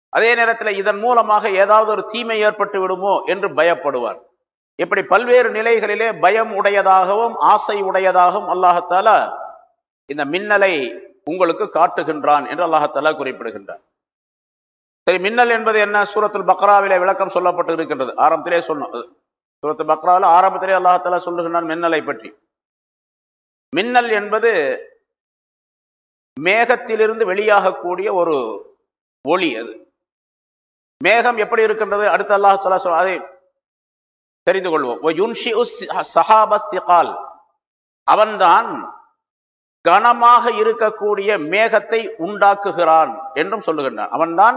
அதே நேரத்தில் இதன் மூலமாக ஏதாவது ஒரு தீமை ஏற்பட்டு விடுமோ என்று பயப்படுவான். இப்படி பல்வேறு நிலைகளிலே பயம் உடையதாகவும் ஆசை உடையதாகவும் அல்லாஹத்தாலா இந்த மின்னலை உங்களுக்கு காட்டுகின்றான் என்று அல்லாஹத்தாலா குறிப்பிடுகின்றான். சரி மின்னல் என்பது என்ன? சூரத்துல் பக்ராவிலே விளக்கம் சொல்லப்பட்டு இருக்கின்றது ஆரம்பத்திலே சொன்னோம் சூரத்து பக்ராவில் ஆரம்பத்திலே அல்லாஹால சொல்லுகின்றான் மின்னலை பற்றி. மின்னல் என்பது மேகத்திலிருந்து வெளியாகக்கூடிய ஒரு ஒளி அது. மேகம் எப்படி இருக்கின்றது? அடுத்து அல்லாஹ் சொல்ல அதை தெரிந்து கொள்வோம். அவன்தான் கனமாக இருக்கக்கூடிய மேகத்தை உண்டாக்குகிறான் என்றும் சொல்லுகின்றான். அவன்தான்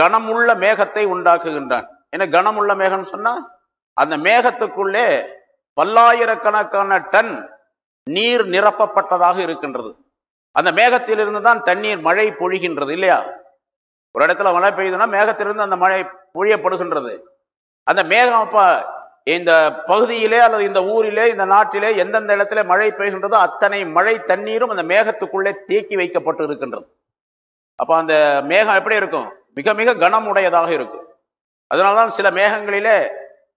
கனமுள்ள மேகத்தை உண்டாக்குகின்றான். என்ன கனமுள்ள மேகம் சொன்னா அந்த மேகத்துக்குள்ளே பல்லாயிரக்கணக்கான டன் நீர் நிரப்பப்பட்டதாக இருக்கின்றது. அந்த மேகத்திலிருந்து தான் தண்ணீர் மழை பொழிகின்றது இல்லையா? ஒரு இடத்துல மழை பெய்யுதுன்னா மேகத்திலிருந்து அந்த மழை பொழியப்படுகின்றது. அந்த மேகம் அப்போ இந்த பகுதியிலே அல்லது இந்த ஊரிலே இந்த நாட்டிலே எந்தெந்த இடத்துல மழை பெய்கின்றதோ அத்தனை மழை தண்ணீரும் அந்த மேகத்துக்குள்ளே தேக்கி வைக்கப்பட்டு இருக்கின்றது அப்போ அந்த மேகம் எப்படி இருக்கும்? மிக மிக கனம் உடையதாக இருக்கும். அதனால்தான் சில மேகங்களிலே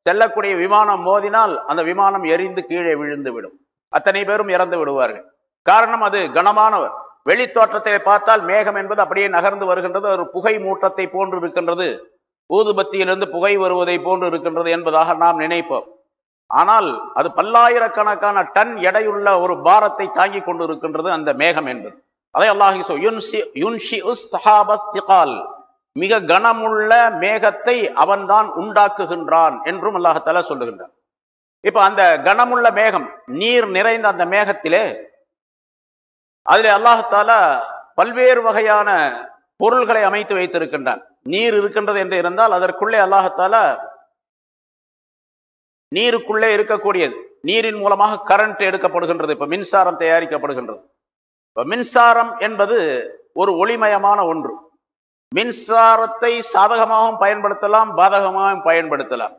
செல்லக்கூடிய விமானம் மோதினால் அந்த விமானம் எரிந்து கீழே விழுந்து விடும் அத்தனை பேரும் இறந்து விடுவார்கள். காரணம் அது கனமானவர். வெளித்தோற்றத்தை பார்த்தால் மேகம் என்பது அப்படியே நகர்ந்து வருகின்றது. ஒரு புகை மூட்டத்தை போன்று இருக்கின்றது ஊதுபத்தியிலிருந்து புகை வருவதை போன்று இருக்கின்றது என்பதாக நாம் நினைப்போம். ஆனால் அது பல்லாயிரக்கணக்கான டன் எடையுள்ள ஒரு பாரத்தை தாங்கி கொண்டு இருக்கின்றது அந்த மேகம் என்பது. அதை அல்லாஹி மிக கனமுள்ள மேகத்தை அவன்தான் உண்டாக்குகின்றான் என்றும் அல்லாஹால சொல்லுகின்றான். இப்ப அந்த கனமுள்ள மேகம் நீர் நிறைந்த அந்த மேகத்திலே அதில் அல்லாஹால பல்வேறு வகையான பொருள்களை அமைத்து வைத்திருக்கின்றான். நீர் இருக்கின்றது என்று இருந்தால் அதற்குள்ளே அல்லாஹத்தால நீருக்குள்ளே இருக்கக்கூடியது. நீரின் மூலமாக கரண்ட் எடுக்கப்படுகின்றது. இப்போ மின்சாரம் தயாரிக்கப்படுகின்றது. இப்போ மின்சாரம் என்பது ஒரு ஒளிமயமான ஒன்று. மின்சாரத்தை சாதகமாகவும் பயன்படுத்தலாம் பாதகமாகவும் பயன்படுத்தலாம்.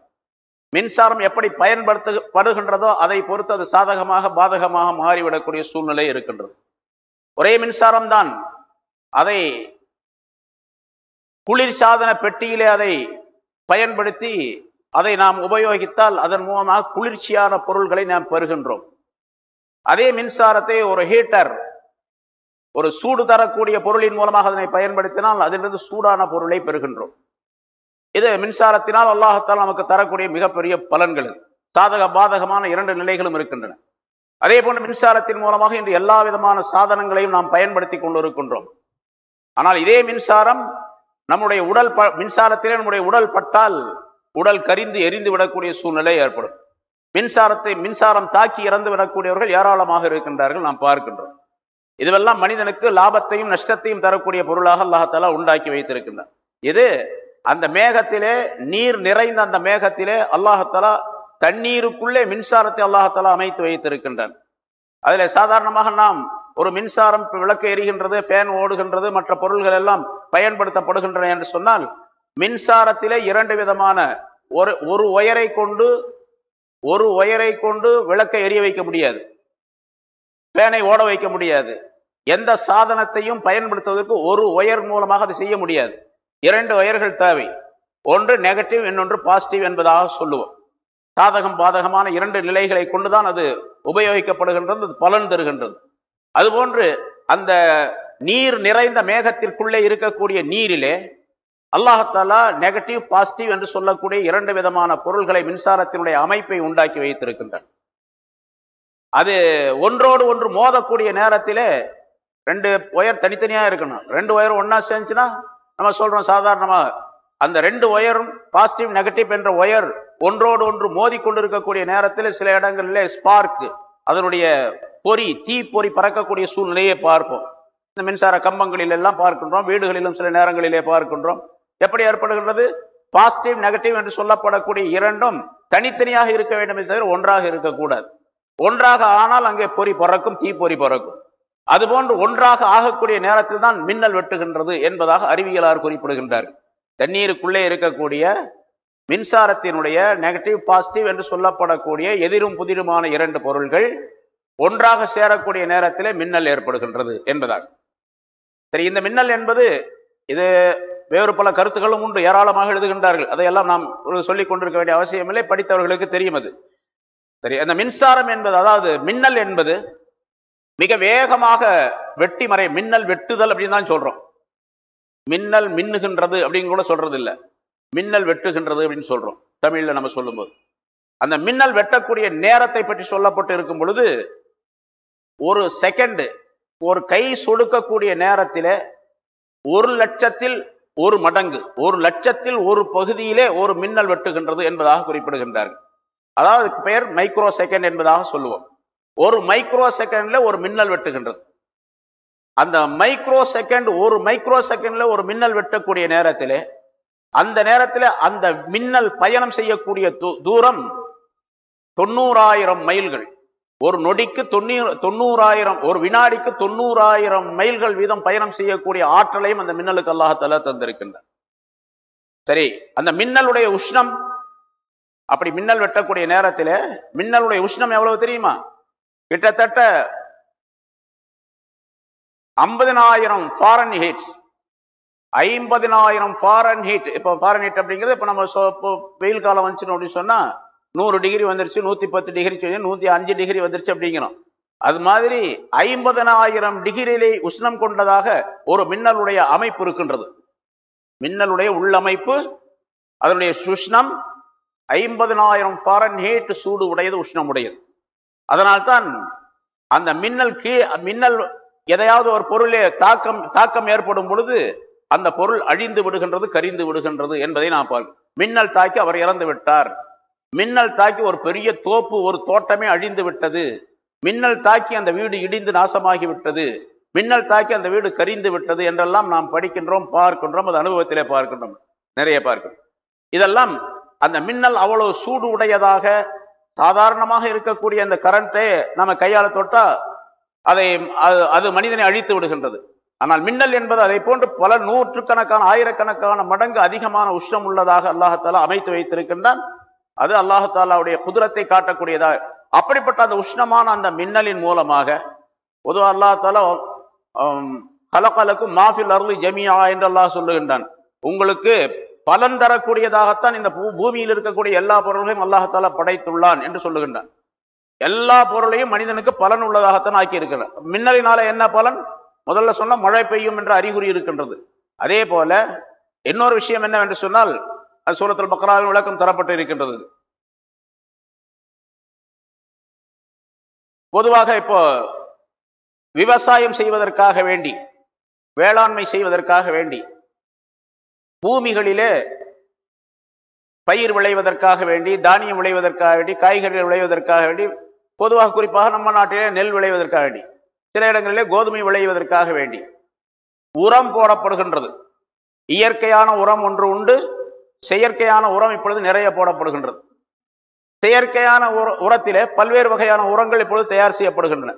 மின்சாரம் எப்படி பயன்படுத்தப்படுகின்றதோ அதை பொறுத்து அது சாதகமாக பாதகமாக மாறிவிடக்கூடிய சூழ்நிலை இருக்கின்றது. ஒரே மின்சாரம் தான் அதை குளிர்சாதன பெட்டியிலே அதை பயன்படுத்தி அதை நாம் உபயோகித்தால் அதன் மூலமாக குளிர்ச்சியான பொருள்களை நாம் பெறுகின்றோம். அதே மின்சாரத்தை ஒரு ஹீட்டர் ஒரு சூடு தரக்கூடிய பொருளின் மூலமாக அதனை பயன்படுத்தினால் அதிலிருந்து சூடான பொருளை பெறுகின்றோம். இது மின்சாரத்தினால் அல்லாஹத்தால் நமக்கு தரக்கூடிய மிகப்பெரிய பலன்கள். சாதக பாதகமான இரண்டு நிலைகளும் இருக்கின்றன. அதே போன்று மின்சாரத்தின் மூலமாக இன்று எல்லா விதமான சாதனங்களையும் நாம் பயன்படுத்தி கொண்டிருக்கின்றோம். ஆனால் இதே மின்சாரம் நம்முடைய உடல் ப மின்சாரத்திலே நம்முடைய உடல் பட்டால் உடல் கரிந்து எரிந்து விடக்கூடிய சூழ்நிலை ஏற்படும். மின்சாரத்தை மின்சாரம் தாக்கி இறந்து விடக்கூடியவர்கள் ஏராளமாக இருக்கின்றார்கள் நாம் பார்க்கின்றோம். இதுவெல்லாம் மனிதனுக்கு லாபத்தையும் நஷ்டத்தையும் தரக்கூடிய பொருளாக அல்லாஹாலா உண்டாக்கி வைத்திருக்கின்றார் இது அந்த மேகத்திலே நீர் நிறைந்த அந்த மேகத்திலே அல்லாஹாலா தண்ணீருக்குள்ளே மின்சாரத்தை அல்லாஹாலா அமைத்து வைத்திருக்கின்றான். அதில் சாதாரணமாக நாம் ஒரு மின்சாரம் விளக்கு எரிகின்றது பேன் ஓடுகின்றது மற்ற பொருள்கள் எல்லாம் பயன்படுத்தப்படுகின்றன என்று சொன்னால் மின்சாரத்திலே இரண்டு விதமான ஒரு ஒரு ஒயரை கொண்டு ஒரு ஒயரை கொண்டு விளக்கை எரிய வைக்க முடியாது. பேனை ஓட வைக்க முடியாது. எந்த சாதனத்தையும் பயன்படுத்துவதற்கு ஒரு ஒயர் மூலமாக அதை செய்ய முடியாது. இரண்டு ஒயர்கள் தேவை. ஒன்று நெகட்டிவ் இன்னொன்று பாசிட்டிவ் என்பதாக சொல்லுவோம். சாதகம் பாதகமான இரண்டு நிலைகளை கொண்டுதான் அது உபயோகிக்கப்படுகின்றது அது பலன் தருகின்றது. அதுபோன்று அந்த நீர் நிறைந்த மேகத்திற்குள்ளே இருக்கக்கூடிய நீரிலே அல்லாஹாலா நெகட்டிவ் பாசிட்டிவ் என்று சொல்லக்கூடிய இரண்டு விதமான பொருள்களை மின்சாரத்தினுடைய அமைப்பை உண்டாக்கி வைத்திருக்கின்றன. அது ஒன்றோடு ஒன்று மோதக்கூடிய நேரத்திலே ரெண்டு ஒயர் தனித்தனியாக இருக்கணும். ரெண்டு ஒயர் ஒன்றா சேர்ந்துச்சுன்னா நம்ம சொல்கிறோம் சாதாரணமாக அந்த ரெண்டு ஒயரும் பாசிட்டிவ் நெகட்டிவ் என்ற ஒயர் ஒன்றோடு ஒன்று மோதி கொண்டிருக்கக்கூடிய நேரத்தில் சில இடங்களிலே ஸ்பார்க் அதனுடைய பொறி தீ பொறி பறக்கக்கூடிய சூழ்நிலையை பார்ப்போம். இந்த மின்சார கம்பங்களில் எல்லாம் பார்க்கின்றோம் வீடுகளிலும் சில நேரங்களிலே பார்க்கின்றோம். எப்படி ஏற்படுகின்றது? பாசிட்டிவ் நெகட்டிவ் என்று சொல்லப்படக்கூடிய இரண்டும் தனித்தனியாக இருக்க வேண்டும் தவிர ஒன்றாக இருக்கக்கூடாது. ஒன்றாக ஆனால் அங்கே பொறி பறக்கும் தீ பொறி பறக்கும். அதுபோன்று ஒன்றாக ஆகக்கூடிய நேரத்தில் தான் மின்னல் வெட்டுகின்றது என்பதாக அறிவியலார் குறிப்பிடுகின்றார் தண்ணீருக்குள்ளே இருக்கக்கூடிய மின்சாரத்தினுடைய நெகட்டிவ் பாசிட்டிவ் என்று சொல்லப்படக்கூடிய எதிரும் புதிருமான இரண்டு பொருள்கள் ஒன்றாக சேரக்கூடிய நேரத்தில் மின்னல் ஏற்படுகின்றது என்பதாக சரி இந்த மின்னல் என்பது இது வேறு பல கருத்துக்களும் உண்டு. ஏராளமாக எழுதுகின்றார்கள். அதையெல்லாம் நாம் சொல்லிக் கொண்டிருக்க வேண்டிய அவசியமில்லை படித்தவர்களுக்கு தெரியும் அது. சரி அந்த மின்சாரம் என்பது அதாவது மின்னல் என்பது மிக வேகமாக வெட்டி மறை மின்னல் வெட்டுதல் அப்படின்னு தான் சொல்றோம். மின்னல் மின்னுகின்றது அப்படின்னு கூட சொல்றது இல்லை மின்னல் வெட்டுகின்றது அப்படின்னு சொல்றோம் தமிழ்ல நம்ம சொல்லும்போது. அந்த மின்னல் வெட்டக்கூடிய நேரத்தை பற்றி சொல்லப்பட்டு இருக்கும் பொழுது ஒரு செகண்டு ஒரு கை சொடுக்கக்கூடிய நேரத்தில் ஒரு லட்சத்தில் ஒரு மடங்கு ஒரு லட்சத்தில் ஒரு பகுதியிலே ஒரு மின்னல் வெட்டுகின்றது என்பதாக குறிப்பிடுகின்றார்கள். அதாவது பெயர் மைக்ரோ செகண்ட் என்பதாக சொல்லுவோம். ஒரு மைக்ரோ செகண்ட்ல ஒரு மின்னல் வெட்டுகின்றது. அந்த மைக்ரோ செகண்ட் ஒரு மைக்ரோ செகண்ட்ல ஒரு மின்னல் வெட்டக்கூடிய நேரத்திலே அந்த நேரத்தில் அந்த மின்னல் பயணம் செய்யக்கூடிய தூரம் தொண்ணூறாயிரம் மைல்கள். ஒரு நொடிக்கு தொண்ணூறு தொண்ணூறாயிரம் ஒரு வினாடிக்கு தொண்ணூறாயிரம் மைல்கள் வீதம் பயணம் செய்யக்கூடிய ஆற்றலையும் அந்த மின்னலுக்கு அல்லாஹால தந்திருக்கின்றார் சரி அந்த மின்னலுடைய உஷ்ணம் அப்படி மின்னல் வெட்டக்கூடிய நேரத்தில் மின்னலுடைய உஷ்ணம் எவ்வளவு தெரியுமா? கிட்டத்தட்ட ஐம்பதினாயிரம் ஃபாரன் ஹீட்ஸ் ஐம்பதினாயிரம் ஃபாரன் ஹீட் இப்போ ஃபாரன் ஹீட் அப்படிங்கிறது இப்போ நம்ம இப்போ வெயில் காலம் வந்துச்சு அப்படின்னு சொன்னால் நூறு டிகிரி வந்துருச்சு நூற்றி பத்து டிகிரி நூற்றி அஞ்சு டிகிரி வந்துருச்சு அப்படிங்கிறோம். அது மாதிரி ஐம்பதனாயிரம் டிகிரியிலே உஷ்ணம் கொண்டதாக ஒரு மின்னலுடைய அமைப்பு இருக்கின்றது. மின்னலுடைய உள்ளமைப்பு அதனுடைய சுஷ்ணம் ஐம்பதனாயிரம் ஃபாரன்ஹீட் சூடு உடையது உஷ்ணம் உடையது. அதனால்தான் அந்த மின்னல் கீழ் மின்னல் எதையாவது ஒரு பொருளே தாக்கம் தாக்கம் ஏற்படும் பொழுது அந்த பொருள் அழிந்து விடுகின்றது கரிந்து விடுகின்றது என்பதை நான் பார்க்க மின்னல் தாக்கி அவர் இறந்து விட்டார். மின்னல் தாக்கி ஒரு பெரிய தோப்பு ஒரு தோட்டமே அழிந்து விட்டது. மின்னல் தாக்கி அந்த வீடு இடிந்து நாசமாகி விட்டது. மின்னல் தாக்கி அந்த வீடு கரிந்து விட்டது என்றெல்லாம் நாம் படிக்கின்றோம் பார்க்கின்றோம் அது அனுபவத்திலே பார்க்கின்றோம் நிறைய பார்க்கிறோம். இதெல்லாம் அந்த மின்னல் அவ்வளவு சூடு உடையதாக சாதாரணமாக இருக்கக்கூடிய அந்த கரண்ட்டே நம்ம கையால் தொட்டால் அதை அது- அது மனிதனை அழித்து விடுகின்றது. ஆனால் மின்னல் என்பது அதை போன்று பல நூற்றுக்கணக்கான ஆயிரக்கணக்கான மடங்கு அதிகமான உஷ்ணம் உள்ளதாக அல்லாஹாலா அமைத்து வைத்திருக்கின்றான். அது அல்லாஹாலாவுடைய குதிரத்தை காட்டக்கூடியதாக அப்படிப்பட்ட அந்த உஷ்ணமான அந்த மின்னலின் மூலமாக பொதுவாக அல்லாஹாலா கலக்கலக்கும் மாஃபில் அருள் ஜமியா என்று அல்லாஹ் சொல்லுகின்றான். உங்களுக்கு பலன் தரக்கூடியதாகத்தான் இந்த பூ- பூமியில் இருக்கக்கூடிய எல்லா பொருள்களையும் அல்லாஹாலா படைத்துள்ளான் என்று சொல்லுகின்றான். எல்லா பொருளையும் மனிதனுக்கு பலன் உள்ளதாகத்தான் ஆக்கி இருக்கிறார் மின்னலினால என்ன பலன்? முதல்ல சொன்ன மழை பெய்யும் என்ற அறிகுறி இருக்கின்றது. அதே போல இன்னொரு விஷயம் என்னவென்று சொன்னால் அது சூரத்தில் பக்ராவின் விளக்கம் தரப்பட்டு இருக்கின்றது. பொதுவாக இப்போ விவசாயம் செய்வதற்காக வேண்டி வேளாண்மை செய்வதற்காக வேண்டி பூமிகளிலே பயிர் விளைவதற்காக வேண்டி தானியம் விளைவதற்காக வேண்டி காய்கறிகள் விளைவதற்காக வேண்டி பொதுவாக குறிப்பாக நம்ம நாட்டிலே நெல் விளைவதற்காக வேண்டி சில இடங்களிலே கோதுமை விளைவதற்காக வேண்டி உரம் போடப்படுகின்றது. இயற்கையான உரம் ஒன்று உண்டு செயற்கையான உரம் இப்பொழுது நிறைய போடப்படுகின்றது. செயற்கையான உர- உரத்திலே பல்வேறு வகையான உரங்கள் இப்பொழுது தயார் செய்யப்படுகின்றன.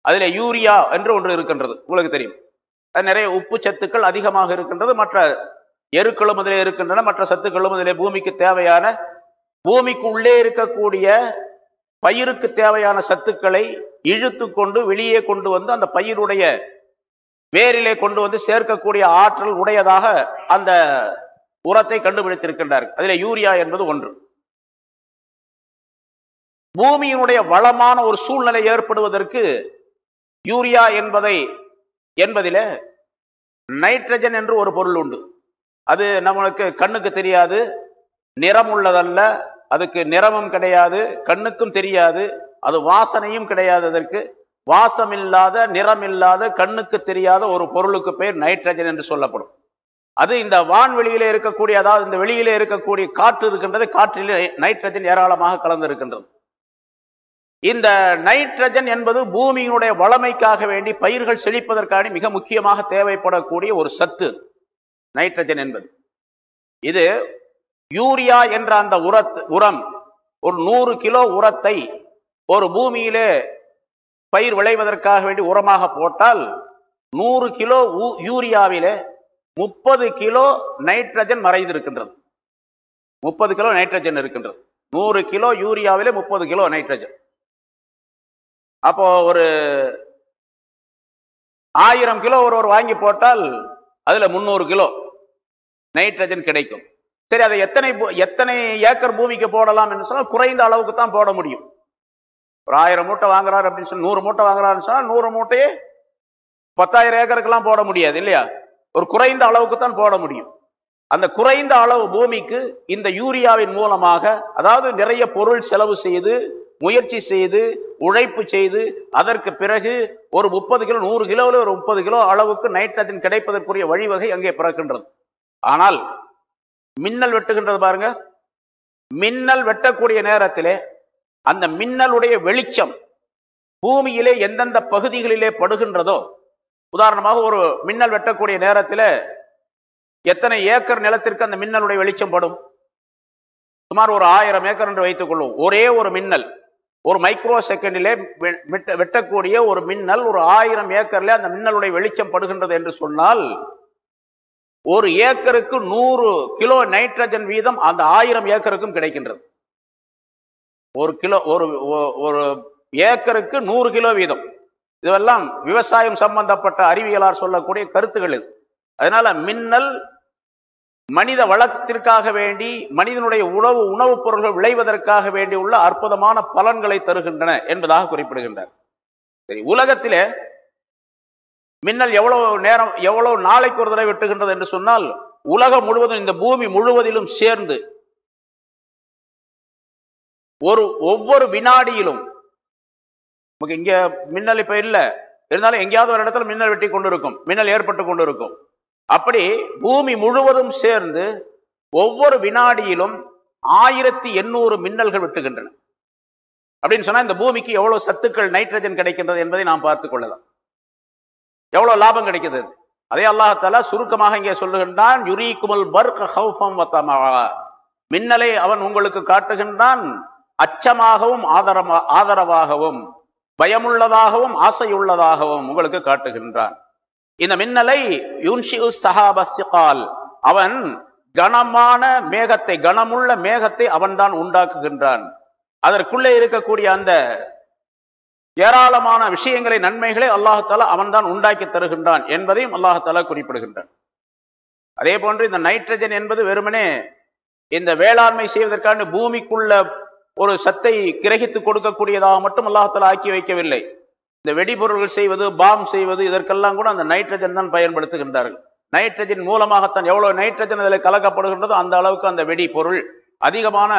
அதில் யூரியா என்று ஒன்று இருக்கின்றது உங்களுக்கு தெரியும். அது நிறைய உப்பு சத்துக்கள் அதிகமாக இருக்கின்றது மற்ற எருக்களும் அதிலே இருக்கின்றன மற்ற சத்துக்களும் அதிலே பூமிக்கு தேவையான பூமிக்கு உள்ளே இருக்கக்கூடிய பயிருக்கு தேவையான சத்துக்களை இழுத்து கொண்டு வெளியே கொண்டு வந்து அந்த பயிருடைய வேரிலே கொண்டு வந்து சேர்க்கக்கூடிய ஆற்றல் உடையதாக அந்த உரத்தை கண்டுபிடித்திருக்கின்றார்கள் அதில் யூரியா என்பது ஒன்று. பூமியினுடைய வளமான ஒரு சூழ்நிலை ஏற்படுவதற்கு யூரியா என்பதை என்பதில் நைட்ரஜன் என்று ஒரு பொருள் உண்டு. அது நம்மளுக்கு கண்ணுக்கு தெரியாது நிறம் உள்ளதல்ல அதுக்கு நிறமும் கிடையாது கண்ணுக்கும் தெரியாது அது வாசனையும் கிடையாது அதற்கு. வாசமில்லாத நிறமில்லாத கண்ணுக்கு தெரியாத ஒரு பொருளுக்கு பெயர் நைட்ரஜன் என்று சொல்லப்படும். அது இந்த வான்வெளியில இருக்கக்கூடிய அதாவது இந்த வெளியிலே இருக்கக்கூடிய காற்று இருக்கின்றது காற்றில் நைட்ரஜன் ஏராளமாக கலந்து இருக்கின்றது இந்த நைட்ரஜன் என்பது பூமியினுடைய வளமைக்காக வேண்டி பயிர்கள் செழிப்பதற்காக மிக முக்கியமாக தேவைப்படக்கூடிய ஒரு சத்து நைட்ரஜன் என்பது. இது யூரியா என்ற அந்த உரத் உரம் ஒரு நூறு கிலோ உரத்தை ஒரு பூமியிலே பயிர் விளைவதற்காக வேண்டி உரமாக போட்டால் நூறு கிலோ யூரியாவிலே முப்பது கிலோ நைட்ரஜன் மறைந்திருக்கின்றது. முப்பது கிலோ நைட்ரஜன் இருக்கின்றது. நூறு கிலோ யூரியாவிலே முப்பது கிலோ நைட்ரஜன். அப்போ ஒரு ஆயிரம் கிலோ ஒருவர் வாங்கி போட்டால் அதில் முந்நூறு கிலோ நைட்ரஜன் கிடைக்கும். சரி அதை எத்தனை பூ- எத்தனை ஏக்கர் பூமிக்கு போடலாம் என்று சொன்னால் குறைந்த அளவுக்கு தான் போட முடியும். ஒரு ஆயிரம் மூட்டை வாங்குறாரு அப்படின்னு சொல்லி நூறு மூட்டை வாங்குறாருன்னு சொன்னால் நூறு மூட்டையே பத்தாயிரம் ஏக்கருக்கெல்லாம் போட முடியாது இல்லையா? ஒரு குறைந்த அளவுக்கு தான் போட முடியும். அந்த குறைந்த அளவு பூமிக்கு இந்த யூரியாவின் மூலமாக அதாவது நிறைய பொருள் செலவு செய்து முயற்சி செய்து உழைப்பு செய்து அதற்கு பிறகு ஒரு முப்பது கிலோ நூறு கிலோவில் ஒரு முப்பது கிலோ அளவுக்கு நைட்ரஜன் கிடைப்பதற்குரிய வழிவகை அங்கே பிறக்கின்றது. ஆனால் மின்னல் வெட்டுகின்றது பாருங்க. மின்னல் வெட்டக்கூடிய நேரத்திலே அந்த மின்னலுடைய வெளிச்சம் பூமியிலே எந்தெந்த பகுதிகளிலே படுகின்றதோ உதாரணமாக ஒரு மின்னல் வெட்டக்கூடிய நேரத்தில் எத்தனை ஏக்கர் நிலத்திற்கு அந்த மின்னலுடைய வெளிச்சம் படும்? சுமார் ஒரு ஆயிரம் ஏக்கர் என்று வைத்துக் கொள்வோம். ஒரே ஒரு மின்னல் ஒரு மைக்ரோ செகண்டிலே வெ- வெட்ட- வெட்டக்கூடிய ஒரு மின்னல் ஒரு ஆயிரம் ஏக்கர்ல அந்த மின்னலுடைய வெளிச்சம் படுகின்றது என்று சொன்னால் ஒரு ஏக்கருக்கு நூறு கிலோ நைட்ரஜன் வீதம் அந்த ஆயிரம் ஏக்கருக்கும் கிடைக்கின்றது. ஒரு கிலோ ஒரு ஒரு ஏக்கருக்கு நூறு கிலோ வீதம். இதுவெல்லாம் விவசாயம் சம்பந்தப்பட்ட அறிவியலார் சொல்லக்கூடிய கருத்துகள் இது. அதனால மின்னல் மனித வளத்திற்காக வேண்டி மனிதனுடைய உணவு உணவுப் பொருள்கள் விளைவதற்காக வேண்டி உள்ள அற்புதமான பலன்களை தருகின்றன என்பதாக குறிப்பிடுகின்றார். சரி உலகத்திலே மின்னல் எவ்வளவு நேரம் எவ்வளவு நாளைக்கு ஒரு தடவை வெட்டுகின்றது என்று சொன்னால் உலகம் முழுவதும் இந்த பூமி முழுவதிலும் சேர்ந்து ஒரு ஒவ்வொரு வினாடியிலும் நமக்கு இங்க மின்னல் இப்ப இல்ல. இருந்தாலும் எங்கேயாவது ஒரு இடத்துல மின்னல் வெட்டி கொண்டு இருக்கும் மின்னல் ஏற்பட்டு கொண்டு இருக்கும் அப்படி பூமி முழுவதும் சேர்ந்து ஒவ்வொரு வினாடியிலும் ஆயிரத்தி எண்ணூறு மின்னல்கள் வெட்டுகின்றன. அப்படின்னு சொன்னா இந்த பூமிக்கு எவ்வளவு சத்துக்கள் நைட்ரஜன் கிடைக்கின்றது என்பதை நாம் பார்த்துக் கொள்ளலாம். எவ்வளவு லாபம் கிடைக்குது? அதே அல்லாஹால சுருக்கமாக இங்கே சொல்லுகின்றான் யுரி குமல் மின்னலை அவன் உங்களுக்கு காட்டுகின்றான் அச்சமாகவும் ஆதரமா ஆதரவாகவும் பயமுள்ளதாகவும் ஆசையுள்ளதாகவும் உங்களுக்கு காட்டுகின்றான். இந்த மின்னலை யுன்ஷிஉ சஹாபஸ்யகால் அவன் கனமான மேகத்தை கனமுள்ள மேகத்தை அவன்தான் உண்டாக்குகின்றான். அதற்குள்ளே இருக்கக்கூடிய அந்த ஏராளமான விஷயங்களை நன்மைகளை அல்லாஹால அவன்தான் உண்டாக்கி தருகின்றான் என்பதையும் அல்லாஹால குறிப்பிடுகின்றான். அதே போன்று இந்த நைட்ரஜன் என்பது வெறுமனே இந்த வேளாண்மை செய்வதற்கான பூமிக்குள்ள ஒரு சத்தை கிரகித்து கொடுக்கக்கூடியதாக மட்டும் அல்லாஹால ஆக்கி வைக்கவில்லை. இந்த வெடிபொருள்கள் செய்வது பாம் செய்வது இதற்கெல்லாம் கூட அந்த நைட்ரஜன் தான் பயன்படுத்துகின்றார்கள். நைட்ரஜன் மூலமாகத்தான் எவ்வளவு நைட்ரஜன் அதில் கலக்கப்படுகின்றதோ அந்த அளவுக்கு அந்த வெடி பொருள் அதிகமான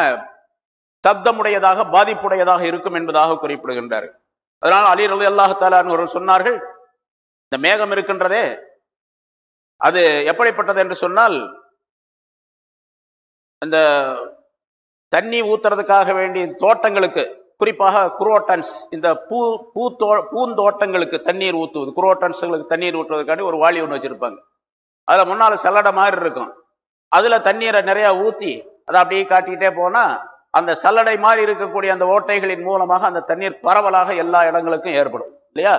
சப்தமுடையதாக பாதிப்புடையதாக இருக்கும் என்பதாக குறிப்பிடுகின்றார்கள். அதனால் அலி ரலி அல்லாஹாலான் அவர்கள் சொன்னார்கள் இந்த மேகம் இருக்கின்றதே அது எப்படிப்பட்டது என்று சொன்னால் இந்த தண்ணி ஊத்துறதுக்காக வேண்டிய தோட்டங்களுக்கு குறிப்பாக குரோட்டன்ஸ் இந்த பூ பூத்தோ பூந்தோட்டங்களுக்கு தண்ணீர் ஊற்றுவது குரோட்டன்ஸுங்களுக்கு தண்ணீர் ஊற்றுவதற்காண்டி ஒரு வாளி ஒன்று வச்சிருப்பாங்க. அதில் முன்னால் செல்லடை மாதிரி இருக்கும். அதில் தண்ணீரை நிறையா ஊற்றி அதை அப்படியே காட்டிக்கிட்டே போனால் அந்த சல்லடை மாதிரி இருக்கக்கூடிய அந்த ஓட்டைகளின் மூலமாக அந்த தண்ணீர் பரவலாக எல்லா இடங்களுக்கும் ஏற்படும். இல்லையா?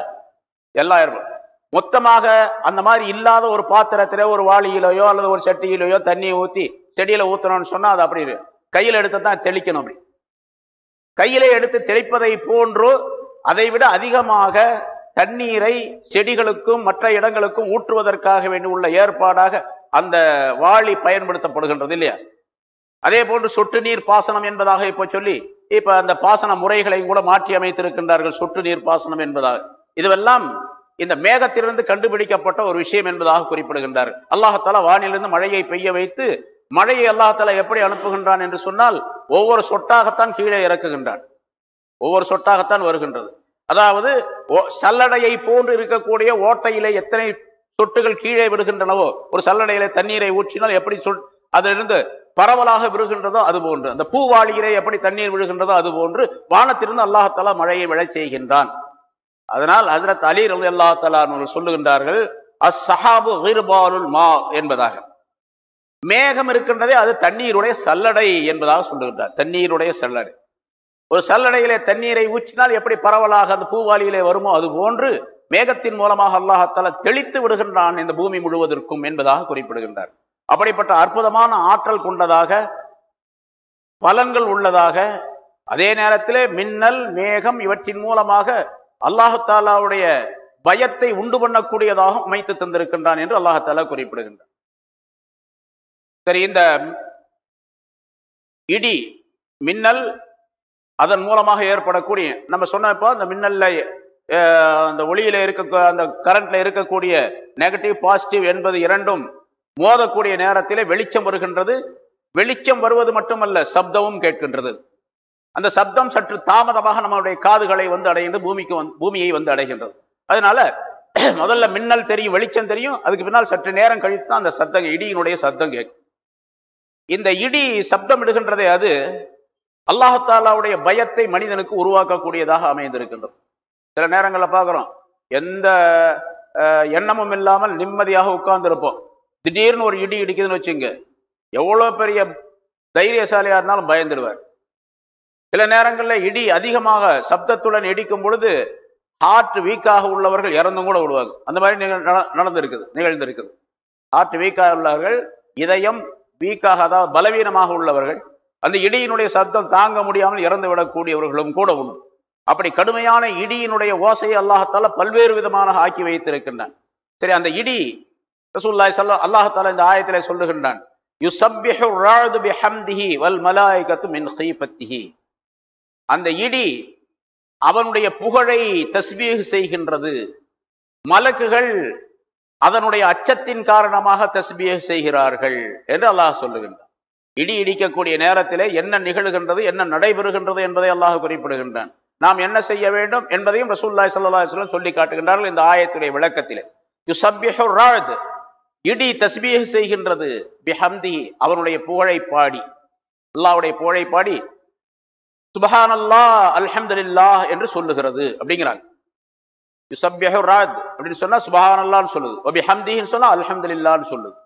எல்லா ஏற்படும். மொத்தமாக அந்த மாதிரி இல்லாத ஒரு பாத்திரத்திலே ஒரு வாளியிலையோ அல்லது ஒரு சட்டியிலையோ தண்ணியை ஊற்றி செடியில ஊற்றணும்னு சொன்னால் அது அப்படி கையில் எடுத்து தான் தெளிக்கணும் அப்படி. கையிலே எடுத்து தெளிப்பதை போன்று அதை விட அதிகமாக தண்ணீரை செடிகளுக்கும் மற்ற இடங்களுக்கும் ஊற்றுவதற்காக வேண்டி உள்ள ஏற்பாடாக அந்த வாளி பயன்படுத்தப்படுகின்றது இல்லையா? அதே போன்று சொட்டு நீர் பாசனம் என்பதாக இப்போ சொல்லி இப்ப அந்த பாசன முறைகளையும் கூட மாற்றி அமைத்திருக்கின்றார்கள் சொட்டு நீர் பாசனம் என்பதாக. இதுவெல்லாம் இந்த மேகத்திலிருந்து கண்டுபிடிக்கப்பட்ட ஒரு விஷயம் என்பதாக குறிப்பிடுகின்றார் அல்லாஹால வானிலிருந்து மழையை பெய்ய வைத்து மழையை அல்லாஹால எப்படி அனுப்புகின்றான் என்று சொன்னால் ஒவ்வொரு சொட்டாகத்தான் கீழே இறக்குகின்றான். ஒவ்வொரு சொட்டாகத்தான் வருகின்றது. அதாவது சல்லடையை போன்று இருக்கக்கூடிய ஓட்டையிலே எத்தனை சொட்டுகள் கீழே விடுகின்றனவோ ஒரு சல்லடையில தண்ணீரை ஊற்றினால் எப்படி சொல் அதிலிருந்து பரவலாக விழுகின்றதோ அது போன்று. அந்த பூவாளியிலே எப்படி தண்ணீர் விழுகின்றதோ அது போன்று வானத்திலிருந்து அல்லாஹாலா மழையை விழ செய்கின்றான். அதனால் ஹசரத் அலி ரவி அல்லா தலா சொல்லுகின்றார்கள் அஸ்ஸஹாபு ஹிர்பாலுல் மா என்பதாக. மேகம் இருக்கின்றதே அது தண்ணீருடைய சல்லடை என்பதாக சொல்லுகின்றார். தண்ணீருடைய சல்லடை. ஒரு சல்லடையிலே தண்ணீரை ஊற்றினால் எப்படி பரவலாக அந்த பூவாளியிலே வருமோ அது போன்று மேகத்தின் மூலமாக அல்லாஹால தெளித்து விடுகின்றான் இந்த பூமி முழுவதற்கும் என்பதாக குறிப்பிடுகின்றார். அப்படிப்பட்ட அற்புதமான ஆற்றல் கொண்டதாக பலன்கள் உள்ளதாக அதே நேரத்திலே மின்னல் மேகம் இவற்றின் மூலமாக அல்லாஹாலாவுடைய பயத்தை உண்டு பண்ணக்கூடியதாக அமைத்து தந்திருக்கின்றான் என்று அல்லாஹாலா குறிப்பிடுகின்றான். சரி இந்த இடி மின்னல் அதன் மூலமாக ஏற்படக்கூடிய நம்ம சொன்னப்போ அந்த மின்னல்ல அந்த ஒளியில இருக்க அந்த கரண்ட்ல இருக்கக்கூடிய நெகட்டிவ் பாசிட்டிவ் என்பது இரண்டும் மோதக்கூடிய நேரத்திலே வெளிச்சம் வருகின்றது. வெளிச்சம் வருவது மட்டுமல்ல சப்தமும் கேட்கின்றது. அந்த சப்தம் சற்று தாமதமாக நம்மளுடைய காதுகளை வந்து அடைகின்றது பூமிக்கு வந்து பூமியை வந்து அடைகின்றது. அதனால <clears throat> முதல்ல மின்னல் தெரியும் வெளிச்சம் தெரியும். அதுக்கு பின்னால் சற்று நேரம் கழித்து தான் அந்த சத்தம் இடியினுடைய சத்தம் கேட்கும். இந்த இடி சப்தம் இடுகின்றதே அது அல்லாஹாலாவுடைய பயத்தை மனிதனுக்கு உருவாக்கக்கூடியதாக அமைந்திருக்கின்றது. சில நேரங்களில் பார்க்குறோம் எந்த எண்ணமும் இல்லாமல் நிம்மதியாக உட்கார்ந்துருப்போம். திடீர்னு ஒரு இடி இடிக்குதுன்னு வச்சுங்க எவ்வளோ பெரிய தைரியசாலியாக இருந்தாலும் பயந்துடுவார். சில நேரங்களில் இடி அதிகமாக சப்தத்துடன் இடிக்கும் பொழுது ஹார்ட் வீக்காக உள்ளவர்கள் இறந்தும் கூட விடுவாங்க அந்த மாதிரி நடந்திருக்குது நிகழ்ந்திருக்குது. ஹார்ட் வீக்காக உள்ளவர்கள் இதயம் வீக்காக அதாவது பலவீனமாக உள்ளவர்கள் அந்த இடியினுடைய சப்தம் தாங்க முடியாமல் இறந்து விடக்கூடியவர்களும் கூட உண்டு. அப்படி கடுமையான இடியினுடைய ஓசையை அல்லாஹத்தால் பல்வேறு விதமான ஆக்கி வைத்திருக்கின்றான். சரி அந்த இடி ரசூல்லாய் சல்லா அல்லாஹால இந்த ஆயத்திலே சொல்லுகின்றான் யுசப்பிஹு அந்த இடி அவனுடைய புகழை தஸ்பீஹ் செய்கின்றது. மலக்குகள் அதனுடைய அச்சத்தின் காரணமாக தஸ்பீஹ் செய்கிறார்கள் என்று அல்லாஹ் சொல்லுகின்றான். இடி இடிக்கக்கூடிய நேரத்திலே என்ன நிகழ்கின்றது என்ன நடைபெறுகின்றது என்பதை அல்லாஹ் குறிப்பிடுகின்றான். நாம் என்ன செய்ய வேண்டும் என்பதையும் ரசூல்லாய் சல்லா சொல்லி காட்டுகின்றார்கள் இந்த ஆயத்துடைய விளக்கத்திலே. யுசப்யு ராத் இடி தஸ்பீஹ் செய்கின்றது. பிஹம்தி அவனுடைய புகழை பாடி. அல்லாவுடைய புகழை பாடி சுபஹான் அல்லா அல்ஹம்துல்லா என்று சொல்லுகிறது அப்படிங்கிறாங்க. யுசப்பிஹு ராத் அப்படின்னு சொன்னா சுபஹான் அல்லான்னு சொல்லுது. ஒபி சொன்னா அல்ஹம்துல்லான்னு சொல்லுது.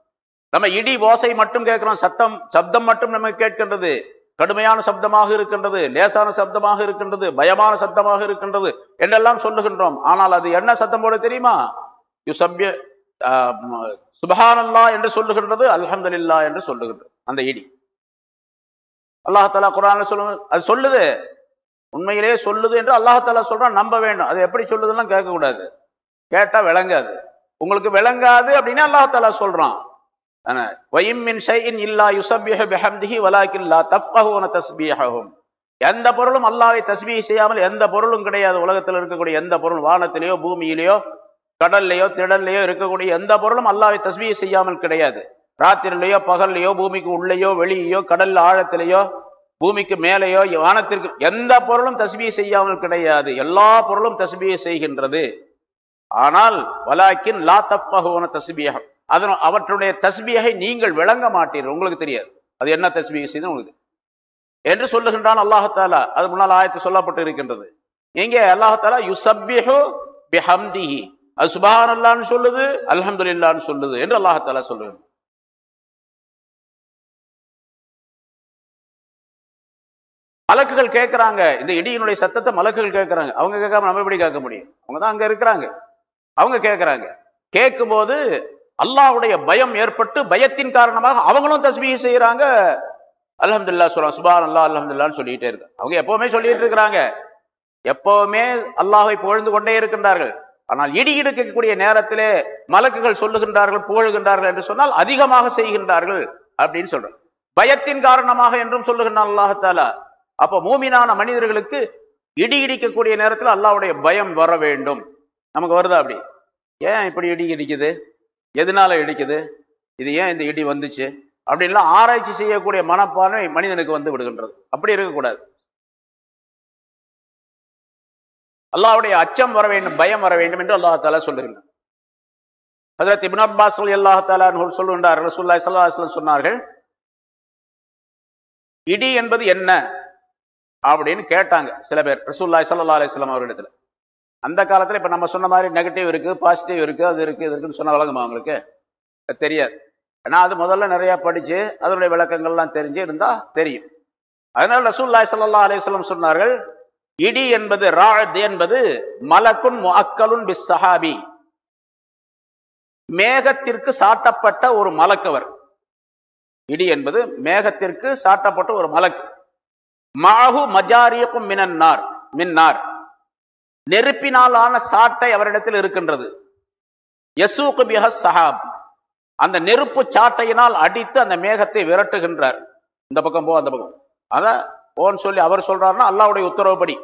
நம்ம இடி ஓசை மட்டும் கேட்கிறோம் சத்தம் சப்தம் மட்டும் நம்ம கேட்கின்றது. கடுமையான சப்தமாக இருக்கின்றது லேசான சப்தமாக இருக்கின்றது பயமான சப்தமாக இருக்கின்றது என்றெல்லாம் சொல்லுகின்றோம். ஆனால் அது என்ன சத்தம் போட தெரியுமா? யுசப்ய சுபஹானல்லா என்று சொல்லுகின்றது அல்ஹம்துல்லா என்று சொல்லுகின்றது அந்த இடி. அல்லாஹாலா குரான் சொல்லுங்க அது சொல்லுது. உண்மையிலேயே சொல்லுது என்று அல்லாஹாலா சொல்றான் நம்ப வேண்டும். அது எப்படி சொல்லுதுன்னா கேட்கக்கூடாது. கேட்டா விளங்காது. உங்களுக்கு விளங்காது அப்படின்னு அல்லாஹாலா சொல்றான். வயிம்மின் ஷையின் இல்லா யுசப்பிஹ பிஹம்திஹி வலாக்கின் லா தஃபஹூன எந்த பொருளும் அல்லாவை தஸ்பீஹ் செய்யாமல் எந்த பொருளும் கிடையாது. உலகத்தில் இருக்கக்கூடிய எந்த பொருள் வானத்திலேயோ பூமியிலேயோ கடல்லையோ திடல்லையோ இருக்கக்கூடிய எந்த பொருளும் அல்லாவை தஸ்பீஹ் செய்யாமல் கிடையாது. ராத்திரிலையோ பகல்லையோ பூமிக்கு உள்ளேயோ வெளியோ கடல் ஆழத்திலேயோ பூமிக்கு மேலேயோ வானத்திற்கு எந்த பொருளும் தஸ்பீஹ் செய்யாமல் கிடையாது. எல்லா பொருளும் தஸ்மியை செய்கின்றது. ஆனால் வலாக்கின் லா தப்பகுவன தஸ்மியகம் அதன் அவற்றுடைய தஸ்பியை நீங்கள் விளங்க மாட்டீர்கள். உங்களுக்கு தெரியாது. அது என்ன தஸ்பிகை செய்து உங்களுக்கு என்று சொல்லுகின்றான் அல்லாஹாலா அது முன்னால் ஆயத்து சொல்லப்பட்டு இருக்கின்றது. இங்கே அல்லாஹாலா யுசப்பிஹு பிஹம்டிஹி அது சுபஹான் அல்லான்னு சொல்லுது அல்ஹம்துலில்லான்னு சொல்லுது என்று அல்லாஹாலா சொல்லுவேன் மலக்குகள் கேட்கறாங்க இந்த இடியினுடைய சத்தத்தை மலக்குகள் கேட்கிறாங்க அவங்க கேட்காம நம்ம எப்படி கேட்க முடியும்? அவங்க தான் அங்க இருக்கிறாங்க. அவங்க கேட்குறாங்க கேட்கும் போது பயம் ஏற்பட்டு பயத்தின் காரணமாக அவங்களும் தஸ்மீக செய்யறாங்க அலமதுல்லா சொல்றாங்க சுபான் அல்லா அலமதுல்லான்னு சொல்லிட்டே இருக்கு. அவங்க எப்பவுமே சொல்லிட்டு இருக்கிறாங்க. எப்பவுமே அல்லாஹை புகழ்ந்து கொண்டே இருக்கின்றார்கள். ஆனால் இடி இடுக்கக்கூடிய நேரத்திலே மலக்குகள் சொல்லுகின்றார்கள் புகழ்கின்றார்கள் என்று சொன்னால் அதிகமாக செய்கின்றார்கள் அப்படின்னு சொல்றோம் பயத்தின் காரணமாக என்றும் சொல்லுகின்றான் அல்லாஹாலா அப்போ மூமினான மனிதர்களுக்கு இடி இடிக்கக்கூடிய நேரத்தில் அல்லாவுடைய பயம் வர வேண்டும். நமக்கு வருதா அப்படி? ஏன் இப்படி இடி இடிக்குது? எதனால இடிக்குது? இது ஏன் இந்த இடி வந்துச்சு? அப்படின்லாம் ஆராய்ச்சி செய்யக்கூடிய மனப்பான்மை மனிதனுக்கு வந்து விடுகின்றது. அப்படி இருக்கக்கூடாது. அல்லாவுடைய அச்சம் வர வேண்டும் பயம் வர வேண்டும் என்று அல்லாஹால சொல்லுகின்றார் ஹசரத் இபின் அப்பாஸ் அல்லாஹாலா சொல்லுகின்றார் ரசூல்லா சல்லாஹ் சொன்னார்கள் இடி என்பது என்ன அப்படின்னு கேட்டாங்க சில பேர் ரசூல்லாய் சல்லா அலிஸ்லாம் அவர்களிடத்துல. அந்த காலத்துல இப்ப நம்ம சொன்ன மாதிரி நெகட்டிவ் இருக்கு பாசிட்டிவ் இருக்கு அது இருக்கு இது இருக்குன்னு சொன்ன வழங்குமா அவங்களுக்கு? தெரியாது. ஏன்னா அது முதல்ல நிறையா படித்து அதனுடைய விளக்கங்கள்லாம் தெரிஞ்சு இருந்தால் தெரியும். அதனால் ரசூல்லாய் சல்லா அலிஸ்லாம் சொன்னார்கள் இடி என்பது ராழத் என்பது மலக்குன் முஅக்கலுன் பி சஹாபி மேகத்திற்கு சாட்டப்பட்ட ஒரு மலக்கவர். இடி என்பது மேகத்திற்கு சாட்டப்பட்ட ஒரு மலக்கு. மாஹு மஜாரியக்கும் மினன்னார் மின்னார் நெருப்பினால் ஆன சாட்டை அவரிடத்தில் இருக்கின்றது. யசூக்கு பிஹ சஹாப் அந்த நெருப்பு சாட்டையினால் அடித்து அந்த மேகத்தை விரட்டுகின்றார். இந்த பக்கம் போ அந்த பக்கம். அத ஓன்னு சொல்லி அவர் சொல்றாருன்னா அல்லாவுடைய உத்தரவுப்படி.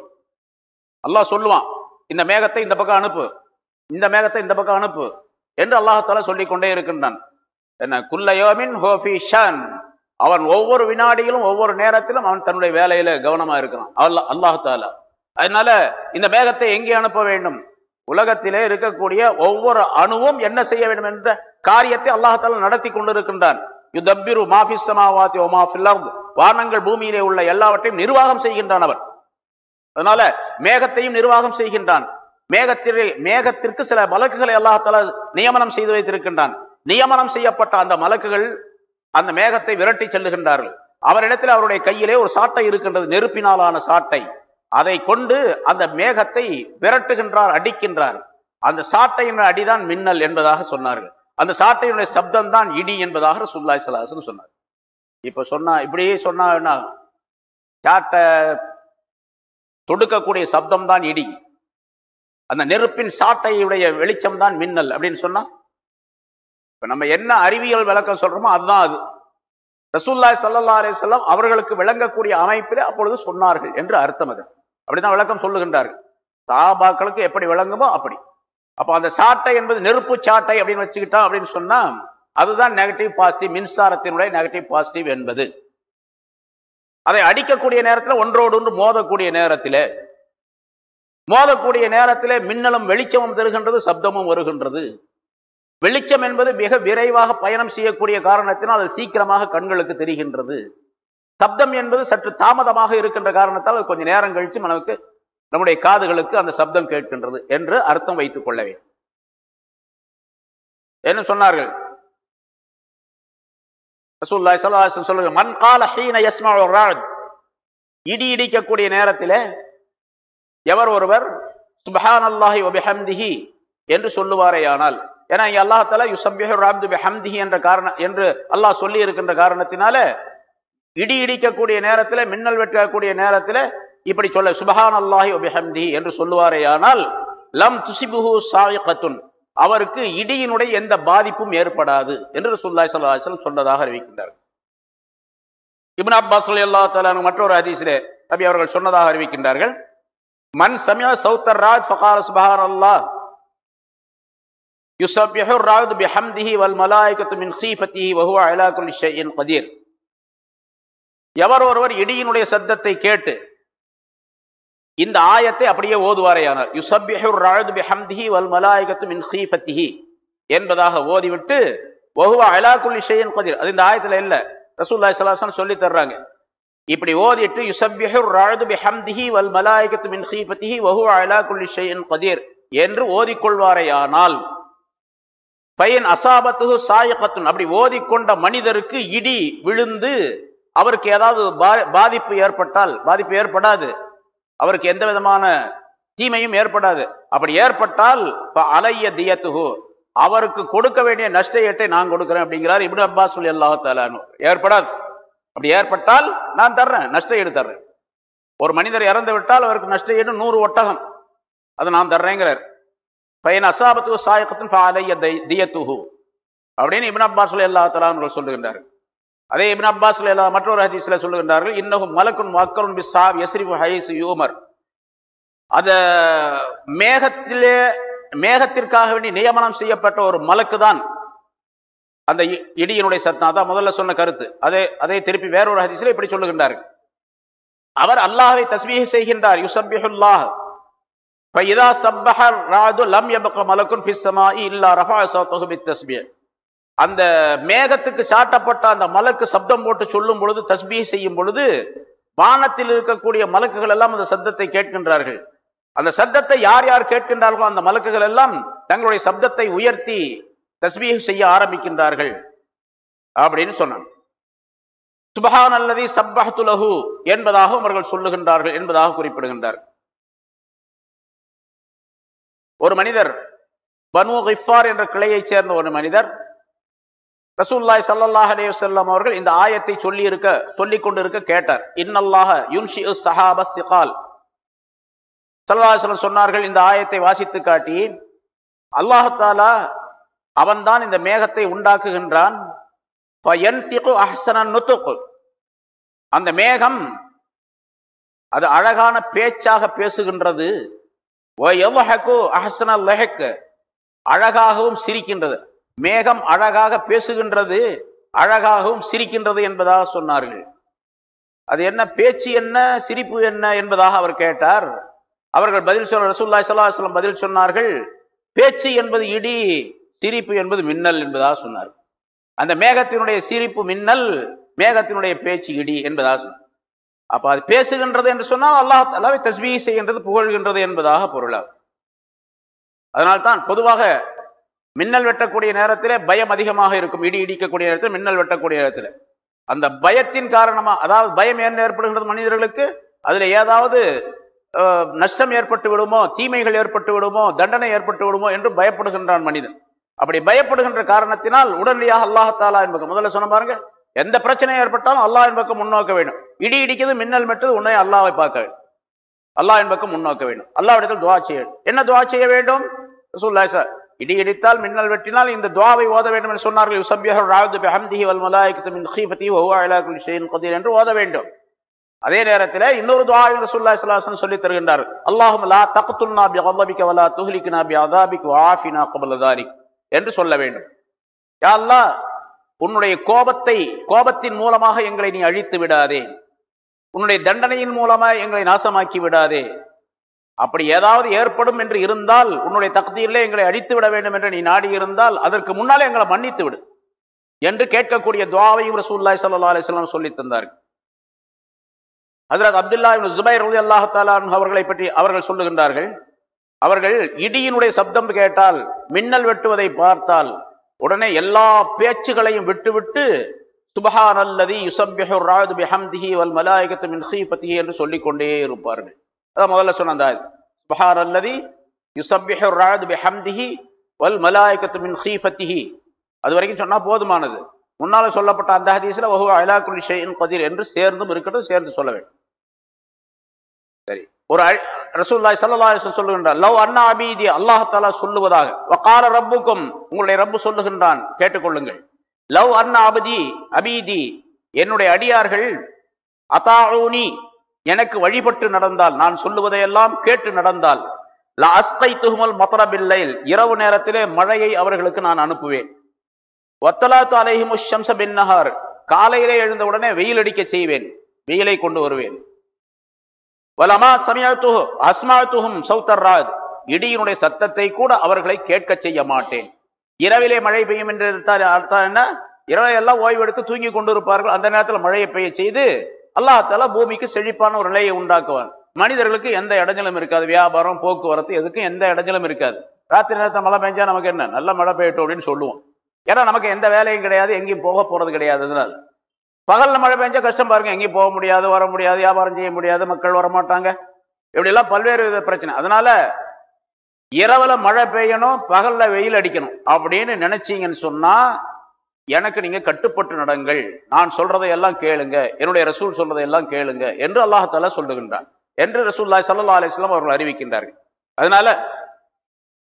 அல்லாஹ் சொல்லுவான் இந்த மேகத்தை இந்த பக்கம் அனுப்பு. இந்த மேகத்தை இந்த பக்கம் அனுப்பு. என்று அல்லாஹால சொல்லிக் கொண்டே இருக்கின்றான். என்ன குல்லையோமின் ஹோஃபி ஷன். அவன் ஒவ்வொரு வினாடியிலும் ஒவ்வொரு நேரத்திலும் அவன் தன்னுடைய வேலையில கவனமா இருக்கிறான் அல்லா அல்லாஹால அதனால இந்த மேகத்தை எங்கே அனுப்ப வேண்டும்? உலகத்திலே இருக்கக்கூடிய ஒவ்வொரு அணுவும் என்ன செய்ய வேண்டும் என்ற காரியத்தை அல்லாஹால நடத்தி கொண்டிருக்கின்றான். யுதப்பிரு மாஃபி சமாவாத்தி ஒமா வானங்கள் பூமியிலே உள்ள எல்லாவற்றையும் நிர்வாகம் செய்கின்றான் அவர். அதனால மேகத்தையும் நிர்வாகம் செய்கின்றான். மேகத்திலே மேகத்திற்கு சில மலக்குகளை அல்லாஹால நியமனம் செய்து வைத்திருக்கின்றான். நியமனம் செய்யப்பட்ட அந்த மலக்குகள் அந்த மேகத்தை விரட்டி செல்லுகின்றார்கள். அவரிடத்தில் அவருடைய கையிலே ஒரு சாட்டை இருக்கின்றது நெருப்பினாலான சாட்டை. அதை கொண்டு அந்த மேகத்தை விரட்டுகின்றார் அடிக்கின்றார். அந்த சாட்டையின் அடிதான் மின்னல் என்பதாக சொன்னார்கள். அந்த சாட்டையினுடைய சப்தம் தான் இடி என்பதாக சுல்லாய் சலாஹன் சொன்னார். இப்போ சொன்னா இப்படியே சொன்னா என்ன சாட்டை தொடுக்கக்கூடிய சப்தம் தான் இடி. அந்த நெருப்பின் சாட்டையுடைய வெளிச்சம் தான் மின்னல் அப்படின்னு சொன்னா இப்ப நம்ம என்ன அறிவியல் விளக்கம் சொல்றோமோ அதுதான் அது. ரசூல்லாய் சல்லா அலி சொல்லம் அவர்களுக்கு விளங்கக்கூடிய அமைப்பிலே அப்பொழுது சொன்னார்கள் என்று அர்த்தம் அது. அப்படிதான் விளக்கம் சொல்லுகின்றார்கள். சாபாக்களுக்கு எப்படி விளங்குமோ அப்படி. அப்போ அந்த சாட்டை என்பது நெருப்பு சாட்டை அப்படின்னு வச்சுக்கிட்டோம் அப்படின்னு சொன்னா அதுதான் நெகட்டிவ் பாசிட்டிவ் மின்சாரத்தினுடைய நெகட்டிவ் பாசிட்டிவ் என்பது. அதை அடிக்கக்கூடிய நேரத்தில் ஒன்றோடு ஒன்று மோதக்கூடிய நேரத்தில் மோதக்கூடிய நேரத்தில் மின்னலும் வெளிச்சமும் தருகின்றது சப்தமும் வருகின்றது. வெளிச்சம் என்பது மிக விரைவாக பயணம் செய்யக்கூடிய காரணத்தினால் அது சீக்கிரமாக கண்களுக்கு தெரிகின்றது. சப்தம் என்பது சற்று தாமதமாக இருக்கின்ற காரணத்தால் அது கொஞ்சம் நேரம் கழித்து நமக்கு நம்முடைய காதுகளுக்கு அந்த சப்தம் கேட்கின்றது என்று அர்த்தம் வைத்துக் கொள்ள வேண்டும். என்ன சொன்னார்கள்? ரசூலுல்லாஹி ஸல்லல்லாஹு சொல்லுங்க மண் கால ஹீன யஸ்மா இடி இடிக்கக்கூடிய நேரத்தில் எவர் ஒருவர் சுபஹான் அல்லாஹி ஒபிஹம்திஹி என்று சொல்லுவாரேயானால் ஏன்னா இங்கே அல்லாஹால தஆலா ராப்து பிஹம்திஹி என்ற காரணம் என்று அல்லாஹ் சொல்லி இருக்கின்ற காரணத்தினால இடி இடிக்கக்கூடிய நேரத்தில் மின்னல் வெட்டக்கூடிய நேரத்தில் இப்படி சொல்ல சுபஹான் அல்லாஹி பிஹம்திஹி என்று சொல்லுவாரேயானால் லம் துசிபுஹு சாயிகத்துன் அவருக்கு இடியினுடைய எந்த பாதிப்பும் ஏற்படாது என்று ரசூலுல்லாஹி சல்லாஹம் சொன்னதாக அறிவிக்கின்றார் இப்னா அப்பாஸ் அல்லாஹ் தலான மற்றொரு ஹதீஸிலே நபி அவர்கள் சொன்னதாக அறிவிக்கின்றார்கள் மன் சமியா சௌத்தர் ராஜ் ஃபகால சுபஹானல்லாஹ் யுஸப்பிஹு ராத் பிஹம்திஹி வல் மலாய்கத்து மின் ஹீஃபத்திஹி வஹுவா ஹுவ அலா குல்லி ஷைஇன் கதீர். எவர் ஒருவர் இடியினுடைய சத்தத்தை கேட்டு இந்த ஆயத்தை அப்படியே ஓதுவாரையானார் யுசப்பிஹு ராத் பிஹம்திஹி வல் மலாயகத்து மின் ஹீஃபத்திஹி என்பதாக ஓதிவிட்டு வகுவா அலா குல்லி கதிர் அது இந்த ஆயத்துல இல்லை. ரசூல்லாய் சலாசன் சொல்லி தர்றாங்க. இப்படி ஓதிட்டு யுசப்பிஹு ராத் பிஹம்திஹி வல் மலாயகத்து மின் ஹீஃபத்திஹி வகுவா அலா குல்லி கதிர் என்று ஓதிக்கொள்வாரையானால் பையன் அசாபத்து சாயகத்துன் அப்படி ஓதிக்கொண்ட மனிதருக்கு இடி விழுந்து அவருக்கு ஏதாவது பா- பாதிப்பு ஏற்பட்டால் பாதிப்பு ஏற்படாது. அவருக்கு எந்த விதமான தீமையும் ஏற்படாது. அப்படி ஏற்பட்டால் ப அலைய தியத்துகு அவருக்கு கொடுக்க வேண்டிய நஷ்ட ஏட்டை நான் கொடுக்குறேன் அப்படிங்கிறார் இப்னு அப்பாஸ் சொல்லி அல்லாஹ் ஏற்படாது. அப்படி ஏற்பட்டால் நான் தர்றேன் நஷ்ட ஈடு தர்றேன். ஒரு மனிதர் இறந்து விட்டால் அவருக்கு நஷ்ட ஈடு நூறு ஒட்டகம். அதை நான் தர்றேங்கிறார். பையன் அசாபத்து சாயக்கத்தின் அலைய தியத்துகு அப்படின்னு இப்னு அப்பாஸ் சொல்லி அல்லா தலான் சொல்லுகின்றார் அதே இப்னு அப்பாஸ் சொல்லி அல்லா மற்றொரு ஹதீஸ்ல சொல்லுகின்றார்கள் இன்னகும் மலக்குன் மக்களும் பிசாப் யஸ்ரிபு ஹைஸ் யூமர் அத மேகத்திலே மேகத்திற்காக வேண்டி நியமனம் செய்யப்பட்ட ஒரு மலக்கு தான் அந்த இ- இடியினுடைய சத்தம் அதான் முதல்ல சொன்ன கருத்து அதே அதை திருப்பி வேறொரு ஹதீஸ்ல இப்படி சொல்லுகின்றார்கள் அவர் அல்லாஹ்வை தஸ்பீஹ் செய்கின்றார் யுசப்பிஹுல்லாஹ் فإذا سبح الرعد لم يبق ملك في السماء إلا رفع صوته بالتسبيح அந்த மேகத்துக்கு சாட்டப்பட்ட அந்த மலக்கு சப்தம் போட்டு சொல்லும் பொழுது தஸ்பீஹ் செய்யும் பொழுது வானத்தில் இருக்கக்கூடிய மலக்குகள் எல்லாம் அந்த சப்தத்தை கேட்கின்றார்கள். அந்த சப்தத்தை யார் யார் கேட்கின்றார்களோ அந்த மலக்குகள் எல்லாம் தங்களுடைய சப்தத்தை உயர்த்தி தஸ்பீஹ் செய்ய ஆரம்பிக்கின்றார்கள். அப்படின்னு சொன்னாங்க. சுபஹான் அல்லதி சப்பஹத்துலஹு என்பதாக அவர்கள் சொல்லுகின்றார்கள் என்பதாக குறிப்பிடுகின்றார். ஒரு மனிதர் பனு கிஃபார் என்ற கிளையைச் சேர்ந்த ஒரு மனிதர் ரசூல்லாய் சல்லாஹ் அலைஹி வஸல்லம் அவர்கள் இந்த ஆயத்தை சொல்லி இருக்க சொல்லிக் கொண்டிருக்க கேட்டார். இன்னல்லாஹ யுன்ஷி ஸஹாப ஸிகால். ஸல்லல்லாஹு சொன்னார்கள் இந்த ஆயத்தை வாசித்து காட்டி அல்லாஹ் அவன்தான் இந்த மேகத்தை உண்டாக்குகின்றான். அந்த மேகம் அது அழகான பேச்சாக பேசுகின்றது. அழகாகவும் சிரிக்கின்றது. மேகம் அழகாக பேசுகின்றது அழகாகவும் சிரிக்கின்றது என்பதாக சொன்னார்கள். அது என்ன பேச்சு என்ன சிரிப்பு என்ன என்பதாக அவர் கேட்டார். அவர்கள் பதில் சொன்ன ரசூல்லாய் ஸல்லல்லாஹு பதில் சொன்னார்கள் பேச்சு என்பது இடி சிரிப்பு என்பது மின்னல் என்பதாக சொன்னார் அந்த மேகத்தினுடைய சிரிப்பு மின்னல் மேகத்தினுடைய பேச்சு இடி என்பதாக சொன்னார் அப்ப அது பேசுகின்றது என்று சொன்னால் அல்லாஹ் அல்லாவை தஸ்மீ செய்கின்றது புகழ்கின்றது என்பதாக பொருளாகும் அதனால்தான் பொதுவாக மின்னல் வெட்டக்கூடிய நேரத்திலே பயம் அதிகமாக இருக்கும். இடி இடிக்கக்கூடிய நேரத்தில் மின்னல் வெட்டக்கூடிய நேரத்தில். அந்த பயத்தின் காரணமாக அதாவது பயம் என்ன ஏற்படுகின்றது மனிதர்களுக்கு? அதில் ஏதாவது நஷ்டம் ஏற்பட்டு விடுமோ தீமைகள் ஏற்பட்டு விடுமோ தண்டனை ஏற்பட்டு விடுமோ என்று பயப்படுகின்றான் மனிதன். அப்படி பயப்படுகின்ற காரணத்தினால் உடனடியாக அல்லாஹத்தாலா என்பது முதல்ல சொன்ன பாருங்க எந்த பிரச்சனை ஏற்பட்டாலும் அல்லாஹ் என்பக்கம் முன்னோக்க வேண்டும். இடி இடிக்கிறது மின்னல் மெட்டது உன்னை அல்லாவை பார்க்க வேண்டும். அல்லாஹ் என்பக்கம் முன்னோக்க வேண்டும். அல்லாஹ்விடத்தில் துவா செய்ய என்ன துவா செய்ய வேண்டும்? சொல்லா சார் இடி இடித்தால் மின்னல் வெட்டினால் இந்த துவாவை ஓத வேண்டும் என்று சொன்னார்கள். யுசப்பிஹு ராது பிஹம்திஹி வல் மலாயிகத்து மின் ஹீஃபத்திஹி வ ஹுவ கதீர் என்று ஓத வேண்டும். அதே நேரத்தில் இன்னொரு துவா என்று ரசூல்லா ஸல்லல்லாஹு சொல்லி தருகின்றார் அல்லாஹும் லா தக்துல்னா பி கதபிக வலா துஹ்லிக்னா பி அதாபிக் வஆஃபினா கபல என்று சொல்ல வேண்டும். யா அல்லாஹ் உன்னுடைய கோபத்தை கோபத்தின் மூலமாக எங்களை நீ அழித்து விடாதே. உன்னுடைய தண்டனையின் மூலமாக எங்களை நாசமாக்கி விடாதே. அப்படி ஏதாவது ஏற்படும் என்று இருந்தால் உன்னுடைய தகுதியிலே எங்களை அழித்து விட வேண்டும் என்று நீ நாடி இருந்தால் அதற்கு முன்னாலே எங்களை மன்னித்து விடு என்று கேட்கக்கூடிய துவாவையும் ரசூல்லாய் சல்லா அலிஸ்லாம் சொல்லி தந்தார்கள். ஹசரத் அப்துல்லா இப்னு ஜுபைர் ரலி அல்லாஹ் அவர்களை பற்றி அவர்கள் சொல்லுகின்றார்கள் அவர்கள் இடியினுடைய சப்தம் கேட்டால் மின்னல் வெட்டுவதை பார்த்தால் உடனே எல்லா பேச்சுகளையும் விட்டுவிட்டு சுபஹான் அல்லதி யுசப்பிஹு ராது பிஹம்திஹி வல் மலாயிகத்து மின் ஹீபத்திஹி என்று சொல்லிக்கொண்டே இருப்பார்கள். அதான் முதல்ல சொன்ன அந்த சுபஹான் அல்லதி யுசப்பிஹு ராது பிஹம்திஹி வல் மலாயக்கத்து மின் ஹீஃபத்திஹி அது வரைக்கும் சொன்னா போதுமானது. முன்னால் சொல்லப்பட்ட அந்த ஹதீஸில் வஹு அலாக்குல் ஷெயின் கதிர் என்று சேர்ந்தும் இருக்கட்டும் சேர்ந்து சொல்ல வேண்டும். சரி. ஒரு ரசூல்லாய் சல்லா அலைஹி சொல்லுகின்றார் லவ் அண்ணா அபீதி அல்லாஹ் சொல்லுவதாக. வக்கார ரப்புக்கும் உங்களுடைய ரப்பு சொல்லுகின்றான் கேட்டுக்கொள்ளுங்கள். லவ் அன்னா அபதி அபீதி என்னுடைய அடியார்கள் அதாஊனி எனக்கு வழிபட்டு நடந்தால் நான் சொல்லுவதையெல்லாம் கேட்டு நடந்தால் அஸ்தை துகுமல் மத்தரபில்லைல் இரவு நேரத்திலே மழையை அவர்களுக்கு நான் அனுப்புவேன். ஒத்தலாத்து அலைஹிமு ஷம்ச பின் நஹார் காலையிலே எழுந்தவுடனே வெயில் அடிக்க செய்வேன் வெயிலை கொண்டு வருவேன். வலமா சமயத்துஹு அஸ்மாத்துஹும் சௌத்தர்ராஜ் இடியினுடைய சத்தத்தை கூட அவர்களை கேட்க செய்ய மாட்டேன். இரவிலே மழை பெய்யும் என்று அர்த்தம் என்ன? இரவை எல்லாம் ஓய்வெடுத்து தூங்கி கொண்டு இருப்பார்கள் அந்த நேரத்தில் மழையை பெய்ய செய்து அல்லாஹால பூமிக்கு செழிப்பான ஒரு நிலையை உண்டாக்குவான். மனிதர்களுக்கு எந்த இடைஞ்சலும் இருக்காது. வியாபாரம் போக்குவரத்து எதுக்கும் எந்த இடைஞ்சலும் இருக்காது. ராத்திரி நேரத்தை மழை பெஞ்சா நமக்கு என்ன? நல்ல மழை பெய்யட்டும் அப்படின்னு சொல்லுவோம். ஏன்னா நமக்கு எந்த வேலையும் கிடையாது. எங்கேயும் போக போறது கிடையாது அதனால. பகல்ல மழை பெஞ்சா கஷ்டம் பாருங்க. எங்கேயும் போக முடியாது வர முடியாது வியாபாரம் செய்ய முடியாது மக்கள் வர மாட்டாங்க பல்வேறு வித பிரச்சனை. அதனால இரவுல மழை பெய்யணும் பகல்ல வெயில் அடிக்கணும் அப்படின்னு நினைச்சீங்கன்னு சொன்னா எனக்கு நீங்க கட்டுப்பட்டு நடங்கள். நான் சொல்றதை எல்லாம் கேளுங்க. என்னுடைய ரசூல் சொல்றதை எல்லாம் கேளுங்க என்று அல்லாஹால சொல்லுகின்றான். என்று ரசூல்லாய் சல்லா அலிஸ்லாம் அவர்கள் அறிவிக்கின்றார்கள். அதனால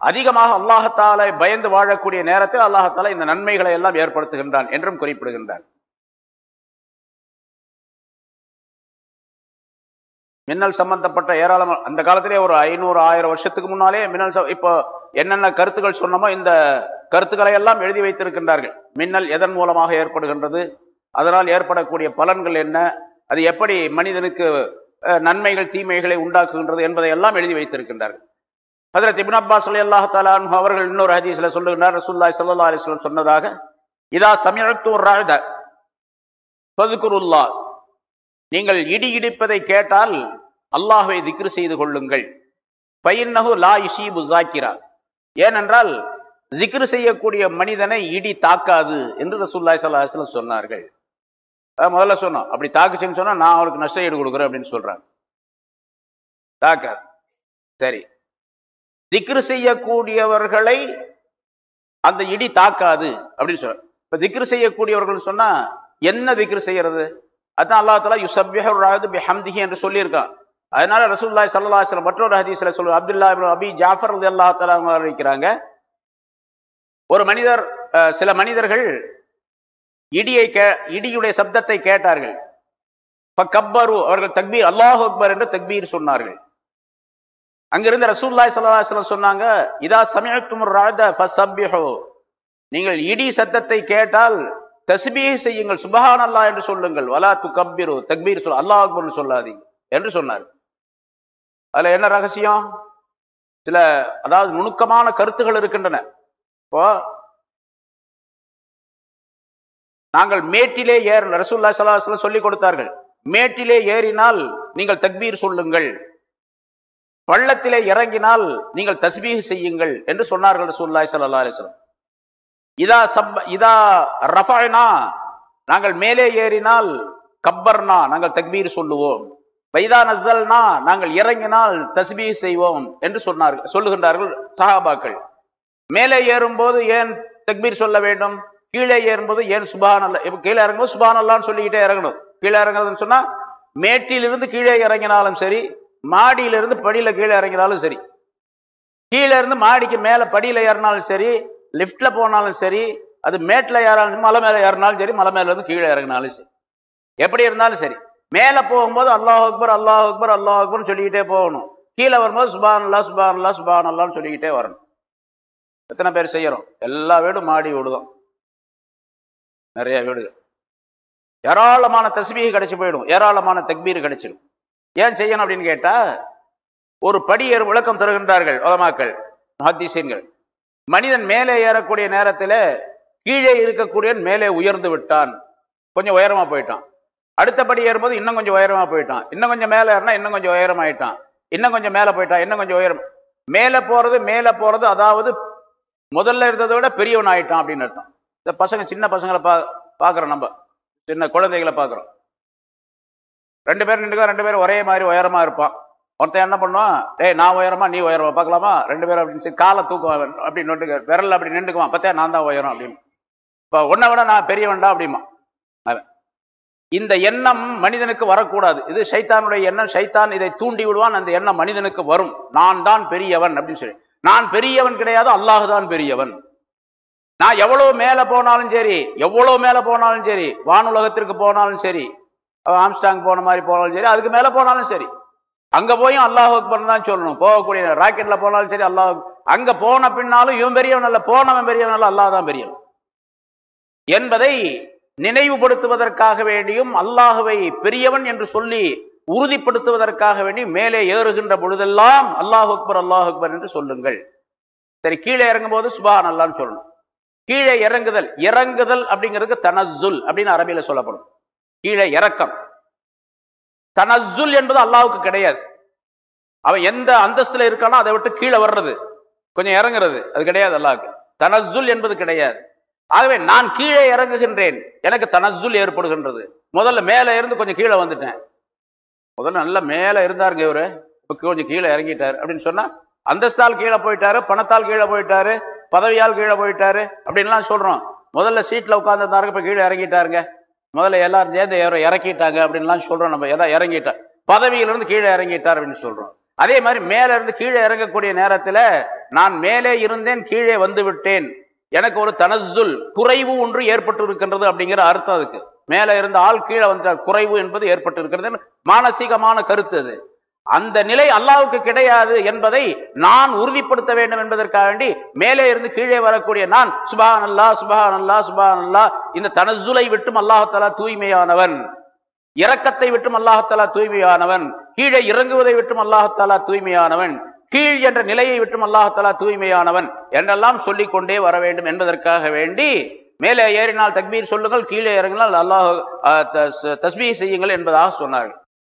அதிகமாக அல்லாஹத்தால பயந்து வாழக்கூடிய நேரத்தில் அல்லாஹத்தால இந்த நன்மைகளை எல்லாம் ஏற்படுத்துகின்றான் என்றும் குறிப்பிடுகின்றான் மின்னல் சம்பந்தப்பட்ட ஏராளமான அந்த காலத்திலே ஒரு ஐநூறு ஆயிரம் வருஷத்துக்கு முன்னாலே மின்னல் இப்போ என்னென்ன கருத்துக்கள் சொன்னமோ இந்த கருத்துக்களை எல்லாம் எழுதி வைத்திருக்கின்றார்கள். மின்னல் எதன் மூலமாக ஏற்படுகின்றது? அதனால் ஏற்படக்கூடிய பலன்கள் என்ன? அது எப்படி மனிதனுக்கு நன்மைகள் தீமைகளை உண்டாக்குகின்றது என்பதை எல்லாம் எழுதி வைத்திருக்கின்றார்கள். அதில் திபின் அப்பாஸ் அலி அல்லாஹ் தாலான் அவர்கள் இன்னொரு ஹதீஸில் சொல்லுகின்றார் ரசூல்லாய் சல்லா அலிஸ்லம் சொன்னதாக இதா சமயத்தூர் ராஜ பதுக்குருல்லா நீங்கள் இடி இடிப்பதை கேட்டால் அல்லாஹை திக்ரு செய்து கொள்ளுங்கள். பயின்னகு லா இஷீபு ஜாக்கிரா ஏனென்றால் திக்ரு செய்யக்கூடிய மனிதனை இடி தாக்காது என்று ரசூல்லாய் சல்லாஹ் சொன்னார்கள். அதான் முதல்ல சொன்னோம். அப்படி தாக்குச்சுன்னு சொன்னால் நான் அவருக்கு நஷ்ட ஈடு கொடுக்குறேன் அப்படின்னு சொல்கிறாங்க தாக்காது சரி. திக்ரு செய்யக்கூடியவர்களை அந்த இடி தாக்காது அப்படின்னு சொல்ற இப்போ திக்ரு செய்யக்கூடியவர்கள் சொன்னால் என்ன திக்ரு செய்யறது? அதுதான் அல்லா தலா யுசப்யஹு பிஹம்திஹி என்று சொல்லியிருக்கான். அதனால ரசூல்லாய் சல்லா அலிஸ்லாம் மற்றொரு ஹதீஸ்ல சொல்லு அப்துல்லா அபி ஜாஃபர் அல்லா தலா அறிவிக்கிறாங்க. ஒரு மனிதர் சில மனிதர்கள் இடியை கே இடியுடைய சப்தத்தை கேட்டார்கள். கப்பரு அவர்கள் தக்பீர் அல்லாஹ் அக்பர் என்று தக்பீர் சொன்னார்கள். அங்கிருந்து ரசூல்லாய் சல்லாஹ் சொன்னாங்க இதா சமயத்தும் ராஜ நீங்கள் இடி சத்தத்தை கேட்டால் தஸ்பீஹ் செய்யுங்கள் சுபஹான் அல்லா என்று சொல்லுங்கள். வலா து கப்பீரு தக்பீர் சொல் அல்லாஹ் அக்பர் சொல்லாதீங்க என்று சொன்னார். அதில் என்ன ரகசியம்? சில அதாவது நுணுக்கமான கருத்துகள் இருக்கின்றன. இப்போ நாங்கள் மேட்டிலே ஏற ரசூல்லா சலாஹ் சொல்லிக் கொடுத்தார்கள். மேட்டிலே ஏறினால் நீங்கள் தக்பீர் சொல்லுங்கள். பள்ளத்திலே இறங்கினால் நீங்கள் தஸ்பீக செய்யுங்கள் என்று சொன்னார்கள் ரசூல்லாய் சல்லா அலிஸ்லாம் இதா சப் இதா ரஃபனா நாங்கள் மேலே ஏறினால் கப்பர்னா நாங்கள் தக்பீர் சொல்லுவோம். வைதா நசல்னா நாங்கள் இறங்கினால் தஸ்பீ செய்வோம் என்று சொன்னார்கள் சொல்லுகின்றார்கள் சஹாபாக்கள். மேலே ஏறும்போது ஏன் தக்பீர் சொல்ல வேண்டும்? கீழே ஏறும்போது ஏன் சுபான் அல்ல இப்போ கீழே இறங்கும்போது சுபான் அல்லான்னு சொல்லிக்கிட்டே இறங்கணும். கீழே இறங்குறதுன்னு சொன்னால் மேட்டிலிருந்து கீழே இறங்கினாலும் சரி மாடியிலிருந்து படியில் கீழே இறங்கினாலும் சரி கீழே இருந்து மாடிக்கு மேலே படியில் ஏறினாலும் சரி லிப்ட்ல போனாலும் சரி அது மேட்டில் ஏறாலும் மலை மேலே ஏறினாலும் சரி மலை மேல இருந்து கீழே இறங்கினாலும் சரி. எப்படி இருந்தாலும் சரி. மேலே போகும்போது அல்லாஹ் அக்பர் அல்லாஹ் அக்பர் அல்லாஹ் அக்பர்னு சொல்லிக்கிட்டே போகணும். கீழே வரும்போது சுபான் அல்லா சுபான் அல்லா சுபான் அல்லான்னு சொல்லிக்கிட்டே வரணும். எத்தனை பேர் செய்யறோம்? எல்லா வீடும் மாடி வீடுதான் நிறைய வீடுகள் ஏராளமான தஸ்மீக கிடச்சி போயிடும். ஏராளமான தக்பீர் கிடைச்சிடும். ஏன் செய்யணும் அப்படின்னு கேட்டா ஒரு படியர் விளக்கம் தருகின்றார்கள் உலமாக்கள் ஹத்தீசீன்கள் மனிதன் மேலே ஏறக்கூடிய நேரத்தில் கீழே இருக்கக்கூடியவன் மேலே உயர்ந்து விட்டான். கொஞ்சம் உயரமா போயிட்டான். அடுத்தபடி ஏறும்போது இன்னும் கொஞ்சம் உயரமா போயிட்டான். இன்னும் கொஞ்சம் மேலே ஏறினா இன்னும் கொஞ்சம் உயரமாயிட்டான். இன்னும் கொஞ்சம் மேலே போயிட்டான். இன்னும் கொஞ்சம் உயரம். மேலே போறது மேலே போறது அதாவது முதல்ல இருந்ததை விட பெரியவன் ஆயிட்டான் அப்படின்னு அர்த்தம். இந்த பசங்க சின்ன பசங்களை பா பார்க்குறோம் நம்ம. சின்ன குழந்தைகளை பார்க்குறோம். ரெண்டு பேரும் நின்றுக்கா ரெண்டு பேரும் ஒரே மாதிரி உயரமா இருப்பான். ஒருத்தன் என்ன பண்ணுவான் டேய் நான் உயரமா நீ உயரமா பார்க்கலாமா? ரெண்டு பேரும் அப்படின்னு சொல்லி காலை தூக்குவான் அப்படி நொட்டு விரல் அப்படி நின்றுக்குவான். பத்தே நான் தான் உயரம் அப்படின்னு. இப்போ உன்னை விட நான் பெரியவன்டா அப்படிமா அவன். இந்த எண்ணம் மனிதனுக்கு வரக்கூடாது. இது சைத்தானுடைய எண்ணம். சைத்தான் இதை தூண்டி விடுவான். அந்த எண்ணம் மனிதனுக்கு வரும். நான் தான் பெரியவன் அப்படின்னு சொல்லி. நான் பெரியவன் கிடையாது அல்லாஹுதான் பெரியவன். நான் எவ்வளவு மேல போனாலும் சரி எவ்வளவு மேல போனாலும் சரி வானுலகத்திற்கு போனாலும் சரி ஆம்ஸ்டாங் போன மாதிரி போனாலும் சரி அதுக்கு மேல போனாலும் சரி அங்க போயும் அல்லாஹ் அக்பர் தான் சொல்லணும். போகக்கூடிய ராக்கெட்ல போனாலும் சரி அல்லாஹ் அங்க போன பின்னாலும் இவன் பெரியவன் அல்ல போனவன் பெரியவன் அல்ல அல்லாஹ் தான் பெரியவன். என்பதை நினைவுபடுத்துவதற்காக வேண்டியும் அல்லாஹுவை பெரியவன் என்று சொல்லி உறுதிப்படுத்துவதற்காக வேண்டி மேலே ஏறுகின்ற பொழுதெல்லாம் அல்லாஹ் அக்பர் அல்லாஹ் அக்பர் என்று சொல்லுங்கள். சரி கீழே இறங்கும் போது சுபான் அல்லான்னு சொல்லணும். கீழே இறங்குதல் இறங்குதல் அப்படிங்கிறதுக்கு தனசுல் அப்படின்னு அரபியில சொல்லப்படும். கீழே இறக்கம். தனசுல் என்பது அல்லாவுக்கு கிடையாது. அவன் எந்த அந்தஸ்துல இருக்கானோ அதை விட்டு கீழே வர்றது. கொஞ்சம் இறங்குறது. அது கிடையாது அல்லாவுக்கு. தனசுல் என்பது கிடையாது. ஆகவே நான் கீழே இறங்குகின்றேன். எனக்கு தனசுல் ஏற்படுகின்றது. முதல்ல மேலே இருந்து கொஞ்சம் கீழே வந்துட்டேன். முதல்ல நல்ல மேலே இருந்தாருங்க இவரு. இப்போ கொஞ்சம் கீழே இறங்கிட்டாரு. அப்படின்னு சொன்னா அந்தஸ்தால் கீழே போயிட்டாரு பணத்தால் கீழே போயிட்டாரு பதவியால் கீழே போயிட்டாரு அப்படின்லாம் சொல்றோம். முதல்ல சீட்ல உட்காந்துருந்தாருங்க இப்ப கீழே இறங்கிட்டாருங்க. முதல்ல எல்லாரும் சேர்ந்து யாரோ இறக்கிட்டாங்க அப்படின்லாம் சொல்கிறோம் நம்ம எதாவது இறங்கிட்டார் பதவியிலிருந்து கீழே இறங்கிட்டார் அப்படின்னு சொல்கிறோம் அதே மாதிரி மேலே இருந்து கீழே இறங்கக்கூடிய நேரத்தில் நான் மேலே இருந்தேன் கீழே வந்து விட்டேன். எனக்கு ஒரு தனசுல் குறைவு ஒன்று ஏற்பட்டு இருக்கின்றது அப்படிங்கிற அர்த்தம் அதுக்கு. மேலே இருந்த ஆள் கீழே வந்த குறைவு என்பது ஏற்பட்டு இருக்கிறது மானசீகமான கருத்து அது. அந்த நிலை அல்லாவுக்கு கிடையாது என்பதை நான் உறுதிப்படுத்த வேண்டும் என்பதற்காக வேண்டி மேலே இருந்து கீழே வரக்கூடிய நான் சுபான் அல்லா சுபான் அல்லா சுபான் அல்லா இந்த தனசுலை விட்டும் அல்லாஹாலா தூய்மையானவன். இரக்கத்தை விட்டும் அல்லாஹாலா தூய்மையானவன். கீழே இறங்குவதை விட்டும் அல்லாஹாலா தூய்மையானவன். கீழ் என்ற நிலையை விட்டும் அல்லாஹாலா தூய்மையானவன் என்றெல்லாம் சொல்லிக் கொண்டே வர வேண்டும் என்பதற்காக வேண்டி மேலே ஏறினால் தக்பீர் சொல்லுங்கள் கீழே இறங்கினால் அல்லாஹ் தஸ்மீ செய்யுங்கள் என்பதாக சொன்னார்கள்.